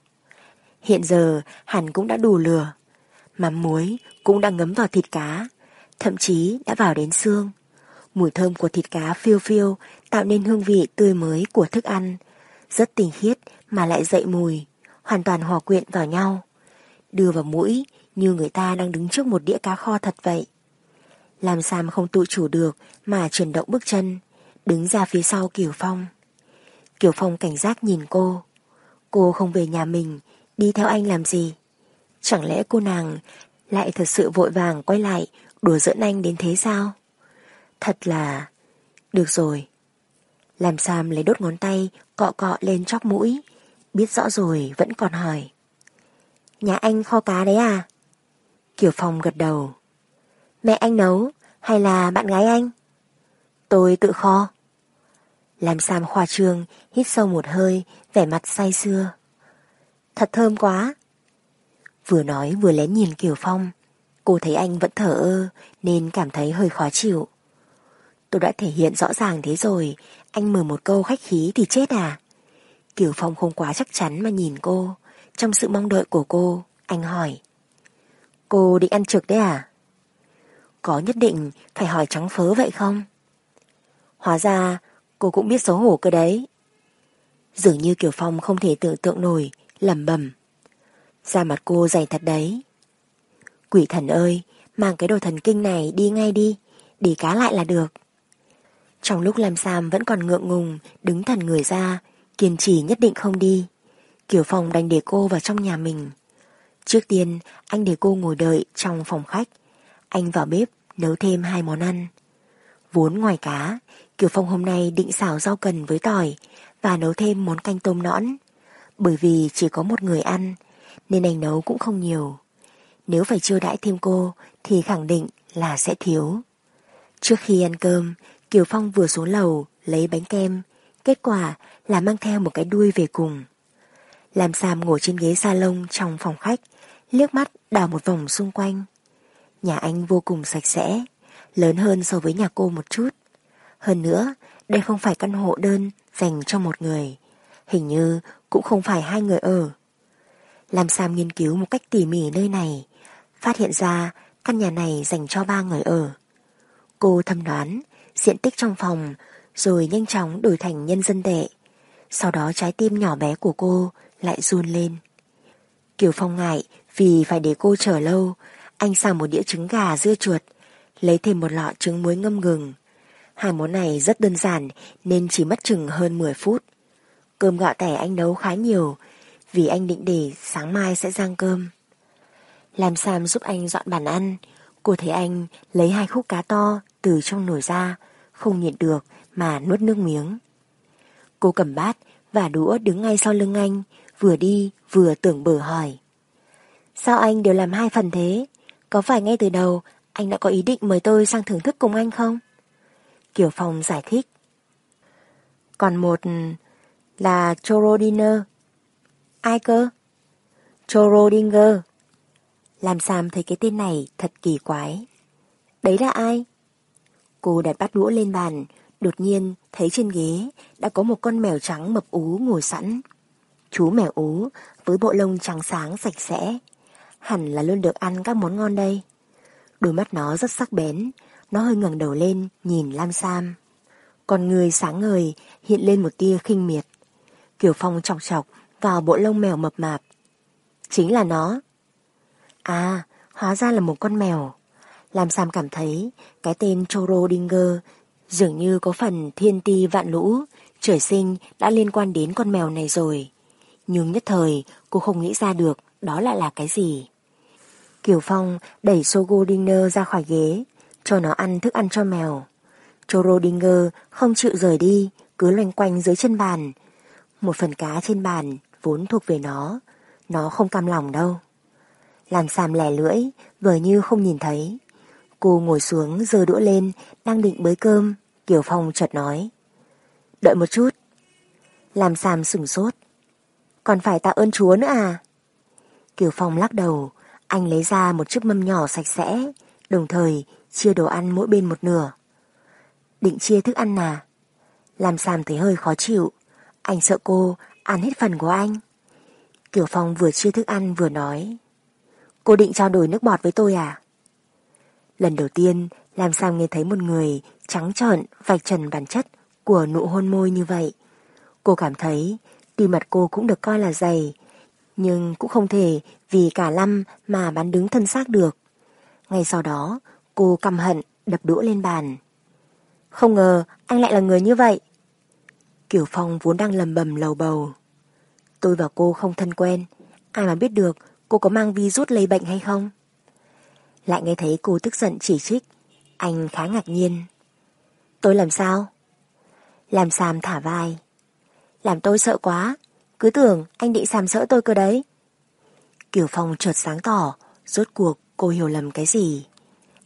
Hiện giờ hẳn cũng đã đủ lửa. Mắm muối cũng đã ngấm vào thịt cá, thậm chí đã vào đến xương. Mùi thơm của thịt cá phiêu phiêu tạo nên hương vị tươi mới của thức ăn, rất tinh khiết mà lại dậy mùi, hoàn toàn hòa quyện vào nhau. Đưa vào mũi như người ta đang đứng trước một đĩa cá kho thật vậy. Làm Sam không tự chủ được mà chuyển động bước chân, đứng ra phía sau Kiều Phong. Kiều Phong cảnh giác nhìn cô. Cô không về nhà mình, đi theo anh làm gì? Chẳng lẽ cô nàng lại thật sự vội vàng quay lại đùa giỡn anh đến thế sao? Thật là... Được rồi. Làm Sam lấy đốt ngón tay cọ cọ lên chóc mũi. Biết rõ rồi vẫn còn hỏi. Nhà anh kho cá đấy à? Kiều Phong gật đầu. Mẹ anh nấu hay là bạn gái anh? Tôi tự kho. Làm Sam khoa trương hít sâu một hơi vẻ mặt say sưa. Thật thơm quá. Vừa nói vừa lén nhìn Kiều Phong. Cô thấy anh vẫn thở ơ nên cảm thấy hơi khó chịu. Tôi đã thể hiện rõ ràng thế rồi, anh mở một câu khách khí thì chết à? Kiều Phong không quá chắc chắn mà nhìn cô. Trong sự mong đợi của cô, anh hỏi. Cô định ăn trực đấy à? Có nhất định phải hỏi trắng phớ vậy không? Hóa ra cô cũng biết xấu hổ cơ đấy. Dường như Kiều Phong không thể tưởng tượng nổi, lẩm bẩm. Da mặt cô dày thật đấy. Quỷ thần ơi, mang cái đồ thần kinh này đi ngay đi, để cá lại là được. Trong lúc làm Sam vẫn còn ngượng ngùng, đứng thần người ra, kiên trì nhất định không đi. Kiều Phong đành để cô vào trong nhà mình. Trước tiên, anh để cô ngồi đợi trong phòng khách. Anh vào bếp nấu thêm hai món ăn. Vốn ngoài cá, Kiều Phong hôm nay định xào rau cần với tỏi và nấu thêm món canh tôm nõn. Bởi vì chỉ có một người ăn, nên anh nấu cũng không nhiều. Nếu phải chiêu đãi thêm cô thì khẳng định là sẽ thiếu. Trước khi ăn cơm, Kiều Phong vừa xuống lầu lấy bánh kem, kết quả là mang theo một cái đuôi về cùng. Làm Sam ngồi trên ghế salon trong phòng khách, liếc mắt đào một vòng xung quanh. Nhà anh vô cùng sạch sẽ, lớn hơn so với nhà cô một chút. Hơn nữa, đây không phải căn hộ đơn dành cho một người. Hình như cũng không phải hai người ở. Làm Sam nghiên cứu một cách tỉ mỉ nơi này, phát hiện ra căn nhà này dành cho ba người ở. Cô thầm đoán diện tích trong phòng rồi nhanh chóng đổi thành nhân dân tệ. Sau đó trái tim nhỏ bé của cô lại run lên. Kiều Phong ngại vì phải để cô chờ lâu, anh xào một đĩa trứng gà dưa chuột, lấy thêm một lọ trứng muối ngâm gừng. Hai món này rất đơn giản nên chỉ mất chừng hơn 10 phút. Cơm gạo tẻ anh nấu khá nhiều vì anh định để sáng mai sẽ rang cơm. Làm Sam giúp anh dọn bàn ăn, cô thấy anh lấy hai khúc cá to từ trong nồi ra, không nhịn được mà nuốt nước miếng. Cô cầm bát và đũa đứng ngay sau lưng anh, vừa đi vừa tưởng bở hỏi. Sao anh đều làm hai phần thế? Có phải ngay từ đầu anh đã có ý định mời tôi sang thưởng thức cùng anh không? Kiều Phong giải thích. Còn một là Chorodiner, Ai cơ? Chorodinger. Làm Sam thấy cái tên này thật kỳ quái. Đấy là ai? Cô đặt bát đũa lên bàn, đột nhiên thấy trên ghế đã có một con mèo trắng mập ú ngồi sẵn. Chú mèo ú với bộ lông trắng sáng sạch sẽ, hẳn là luôn được ăn các món ngon đây. Đôi mắt nó rất sắc bén, nó hơi ngẩng đầu lên nhìn Lam Sam. Còn người sáng ngời hiện lên một tia khinh miệt. Kiều Phong chọc chọc vào bộ lông mèo mập mạp. Chính là nó. À, hóa ra là một con mèo. Lam Sam cảm thấy cái tên Choro Dinger dường như có phần thiên ti vạn lũ, trời sinh đã liên quan đến con mèo này rồi. Nhưng nhất thời cô không nghĩ ra được đó lại là cái gì. Kiều Phong đẩy Sogodinger ra khỏi ghế, cho nó ăn thức ăn cho mèo. Chorodinger không chịu rời đi, cứ loanh quanh dưới chân bàn. Một phần cá trên bàn vốn thuộc về nó, nó không cam lòng đâu. Làm xàm lẻ lưỡi, vừa như không nhìn thấy. Cô ngồi xuống giơ đũa lên, đang định bới cơm, Kiều Phong chợt nói. Đợi một chút. Làm xàm sửng sốt. Còn phải tạ ơn chúa nữa à? Kiều Phong lắc đầu, anh lấy ra một chiếc mâm nhỏ sạch sẽ, đồng thời chia đồ ăn mỗi bên một nửa. Định chia thức ăn à? Làm Sam thấy hơi khó chịu, anh sợ cô ăn hết phần của anh. kiểu Phong vừa chia thức ăn vừa nói. Cô định trao đổi nước bọt với tôi à? Lần đầu tiên, làm Sam nghe thấy một người trắng trợn vạch trần bản chất của nụ hôn môi như vậy. Cô cảm thấy tuy mặt cô cũng được coi là dày, nhưng cũng không thể vì cả lâm mà bán đứng thân xác được. Ngay sau đó, cô căm hận đập đũa lên bàn. Không ngờ anh lại là người như vậy. Kiểu Phong vốn đang lầm bầm lầu bầu. Tôi và cô không thân quen, ai mà biết được cô có mang virus lây bệnh hay không. Lại nghe thấy cô tức giận chỉ trích, anh khá ngạc nhiên. Tôi làm sao? Làm Sam thả vai. Làm tôi sợ quá, cứ tưởng anh định sàm sỡ tôi cơ đấy. Kiều Phong chợt sáng tỏ, rốt cuộc cô hiểu lầm cái gì.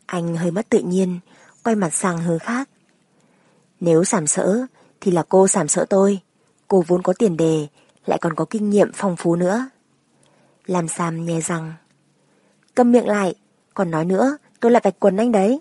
Anh hơi mất tự nhiên, quay mặt sang hướng khác. Nếu sảm sỡ, thì là cô sảm sỡ tôi. Cô vốn có tiền đề, lại còn có kinh nghiệm phong phú nữa. Làm Sam nghe rằng, câm miệng lại, còn nói nữa, tôi lại vạch quần anh đấy.